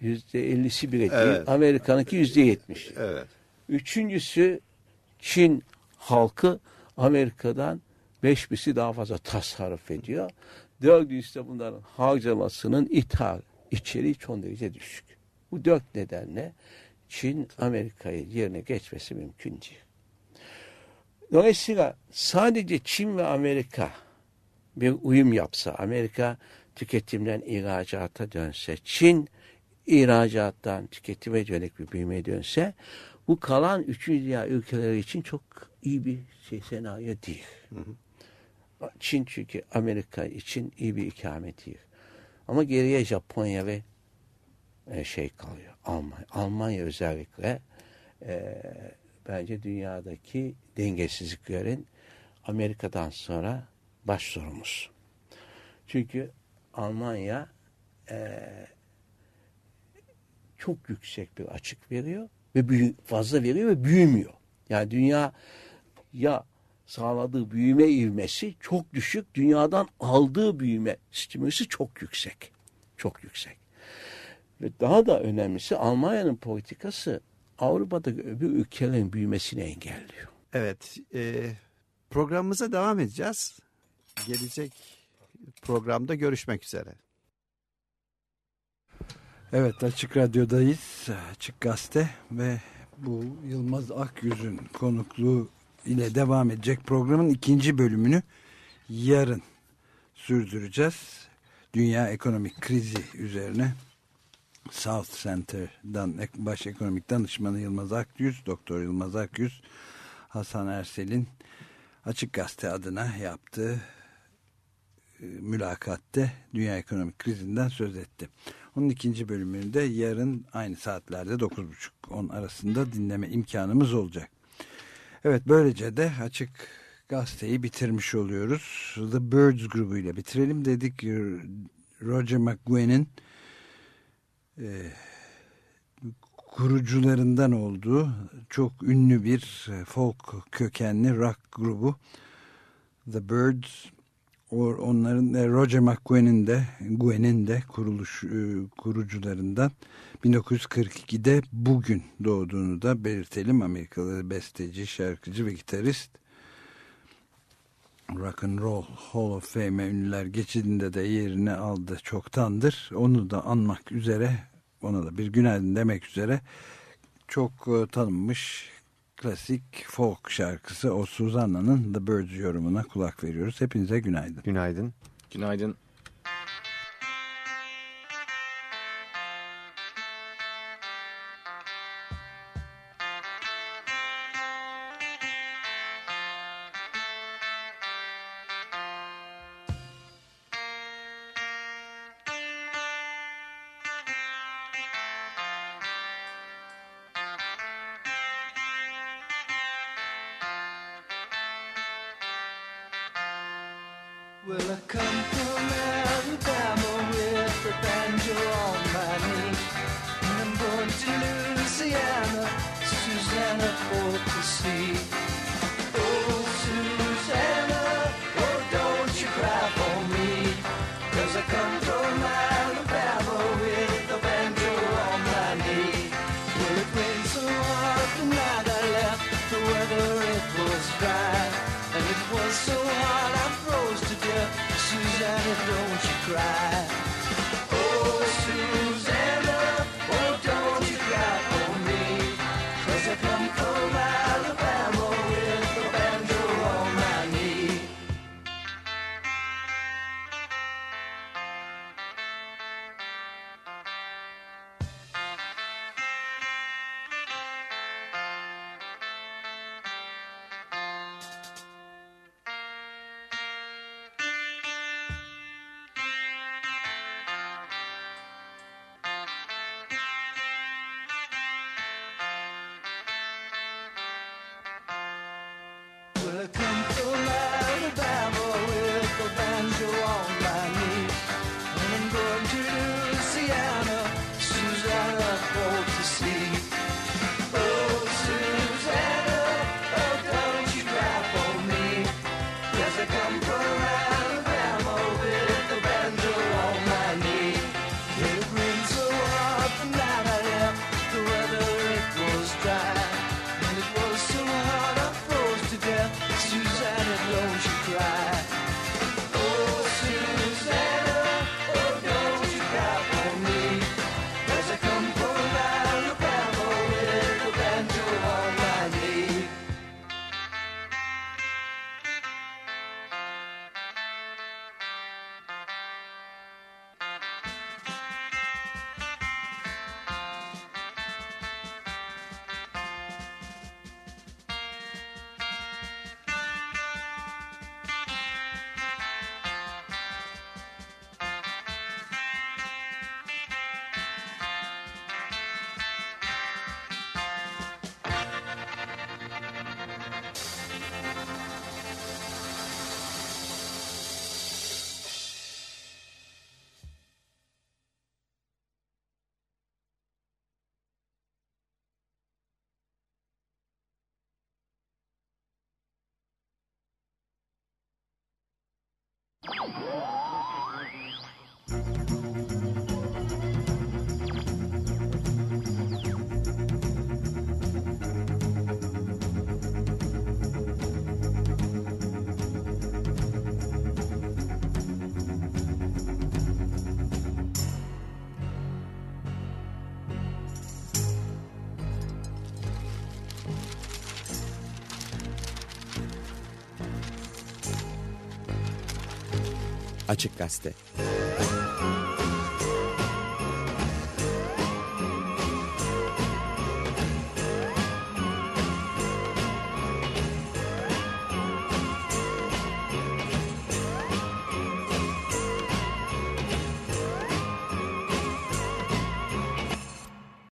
I: yüzde ellisi bile değil.
H: Evet.
I: Amerika'nınki yüzde yetmiş.
H: Evet.
I: Üçüncüsü Çin halkı Amerika'dan beş misli daha fazla tasarruf ediyor. Dördüncüsü de bunların harcamasının ithal içeriği çok derece düşük. Bu dört nedenle Çin Amerika'yı yerine geçmesi mümkün değil. Dolayısıyla sadece Çin ve Amerika bir uyum yapsa, Amerika tüketimden ihracata dönse, Çin ihracattan tüketime yönelik bir büyümeye dönse, bu kalan üçüncü dünya ülkeleri için çok iyi bir şey, senaryo değil. Çin çünkü Amerika için iyi bir ikamet değil. Ama geriye Japonya ve e, şey kalıyor. Almanya. Almanya özellikle e, bence dünyadaki dengesizliklerin Amerika'dan sonra baş sorumuz. Çünkü Almanya e, çok yüksek bir açık veriyor ve büyü, fazla veriyor ve büyümüyor. Yani dünya ya sağladığı büyüme ivmesi çok düşük, dünyadan aldığı büyüme stimülüsü çok yüksek. Çok yüksek. Ve daha da önemlisi Almanya'nın politikası Avrupa'daki öbür ülkelerin büyümesini engelliyor.
H: Evet. e, programımıza devam edeceğiz. Gelecek programda görüşmek üzere.
B: Evet Açık Radyo'dayız. Açık Gazete ve bu Yılmaz Akyüz'ün konukluğu ile devam edecek programın ikinci bölümünü yarın sürdüreceğiz. Dünya ekonomik krizi üzerine South Center'dan baş ekonomik danışmanı Yılmaz Akyüz, Doktor Yılmaz Akyüz, Hasan Ersel'in Açık Gazete adına yaptığı e, mülakatte dünya ekonomik krizinden söz etti. Onun ikinci bölümünü de yarın aynı saatlerde 9.30-10 arasında dinleme imkanımız olacak. Evet böylece de açık gazeteyi bitirmiş oluyoruz. The Birds grubuyla bitirelim dedik. Roger McGuinn'in e, kurucularından olduğu çok ünlü bir e, folk kökenli rock grubu The Birds onların e, Roger McGuinn'in de Gwen'in de kuruluş e, kurucularından 1942'de bugün doğduğunu da belirtelim. Amerikalı besteci, şarkıcı ve gitarist Rock and Roll Hall of Fame ünlüler geçidinde de yerini aldı çoktandır. Onu da anmak üzere ona da bir günaydın demek üzere çok e, tanınmış klasik folk şarkısı o Suzanna'nın The Birds yorumuna kulak veriyoruz. Hepinize günaydın.
C: Günaydın.
J: Günaydın.
E: Will I come from Alabama with a banjo on my knee. And I'm going to Louisiana, Susanna for to see. Don't you cry.
A: Açık Gazete.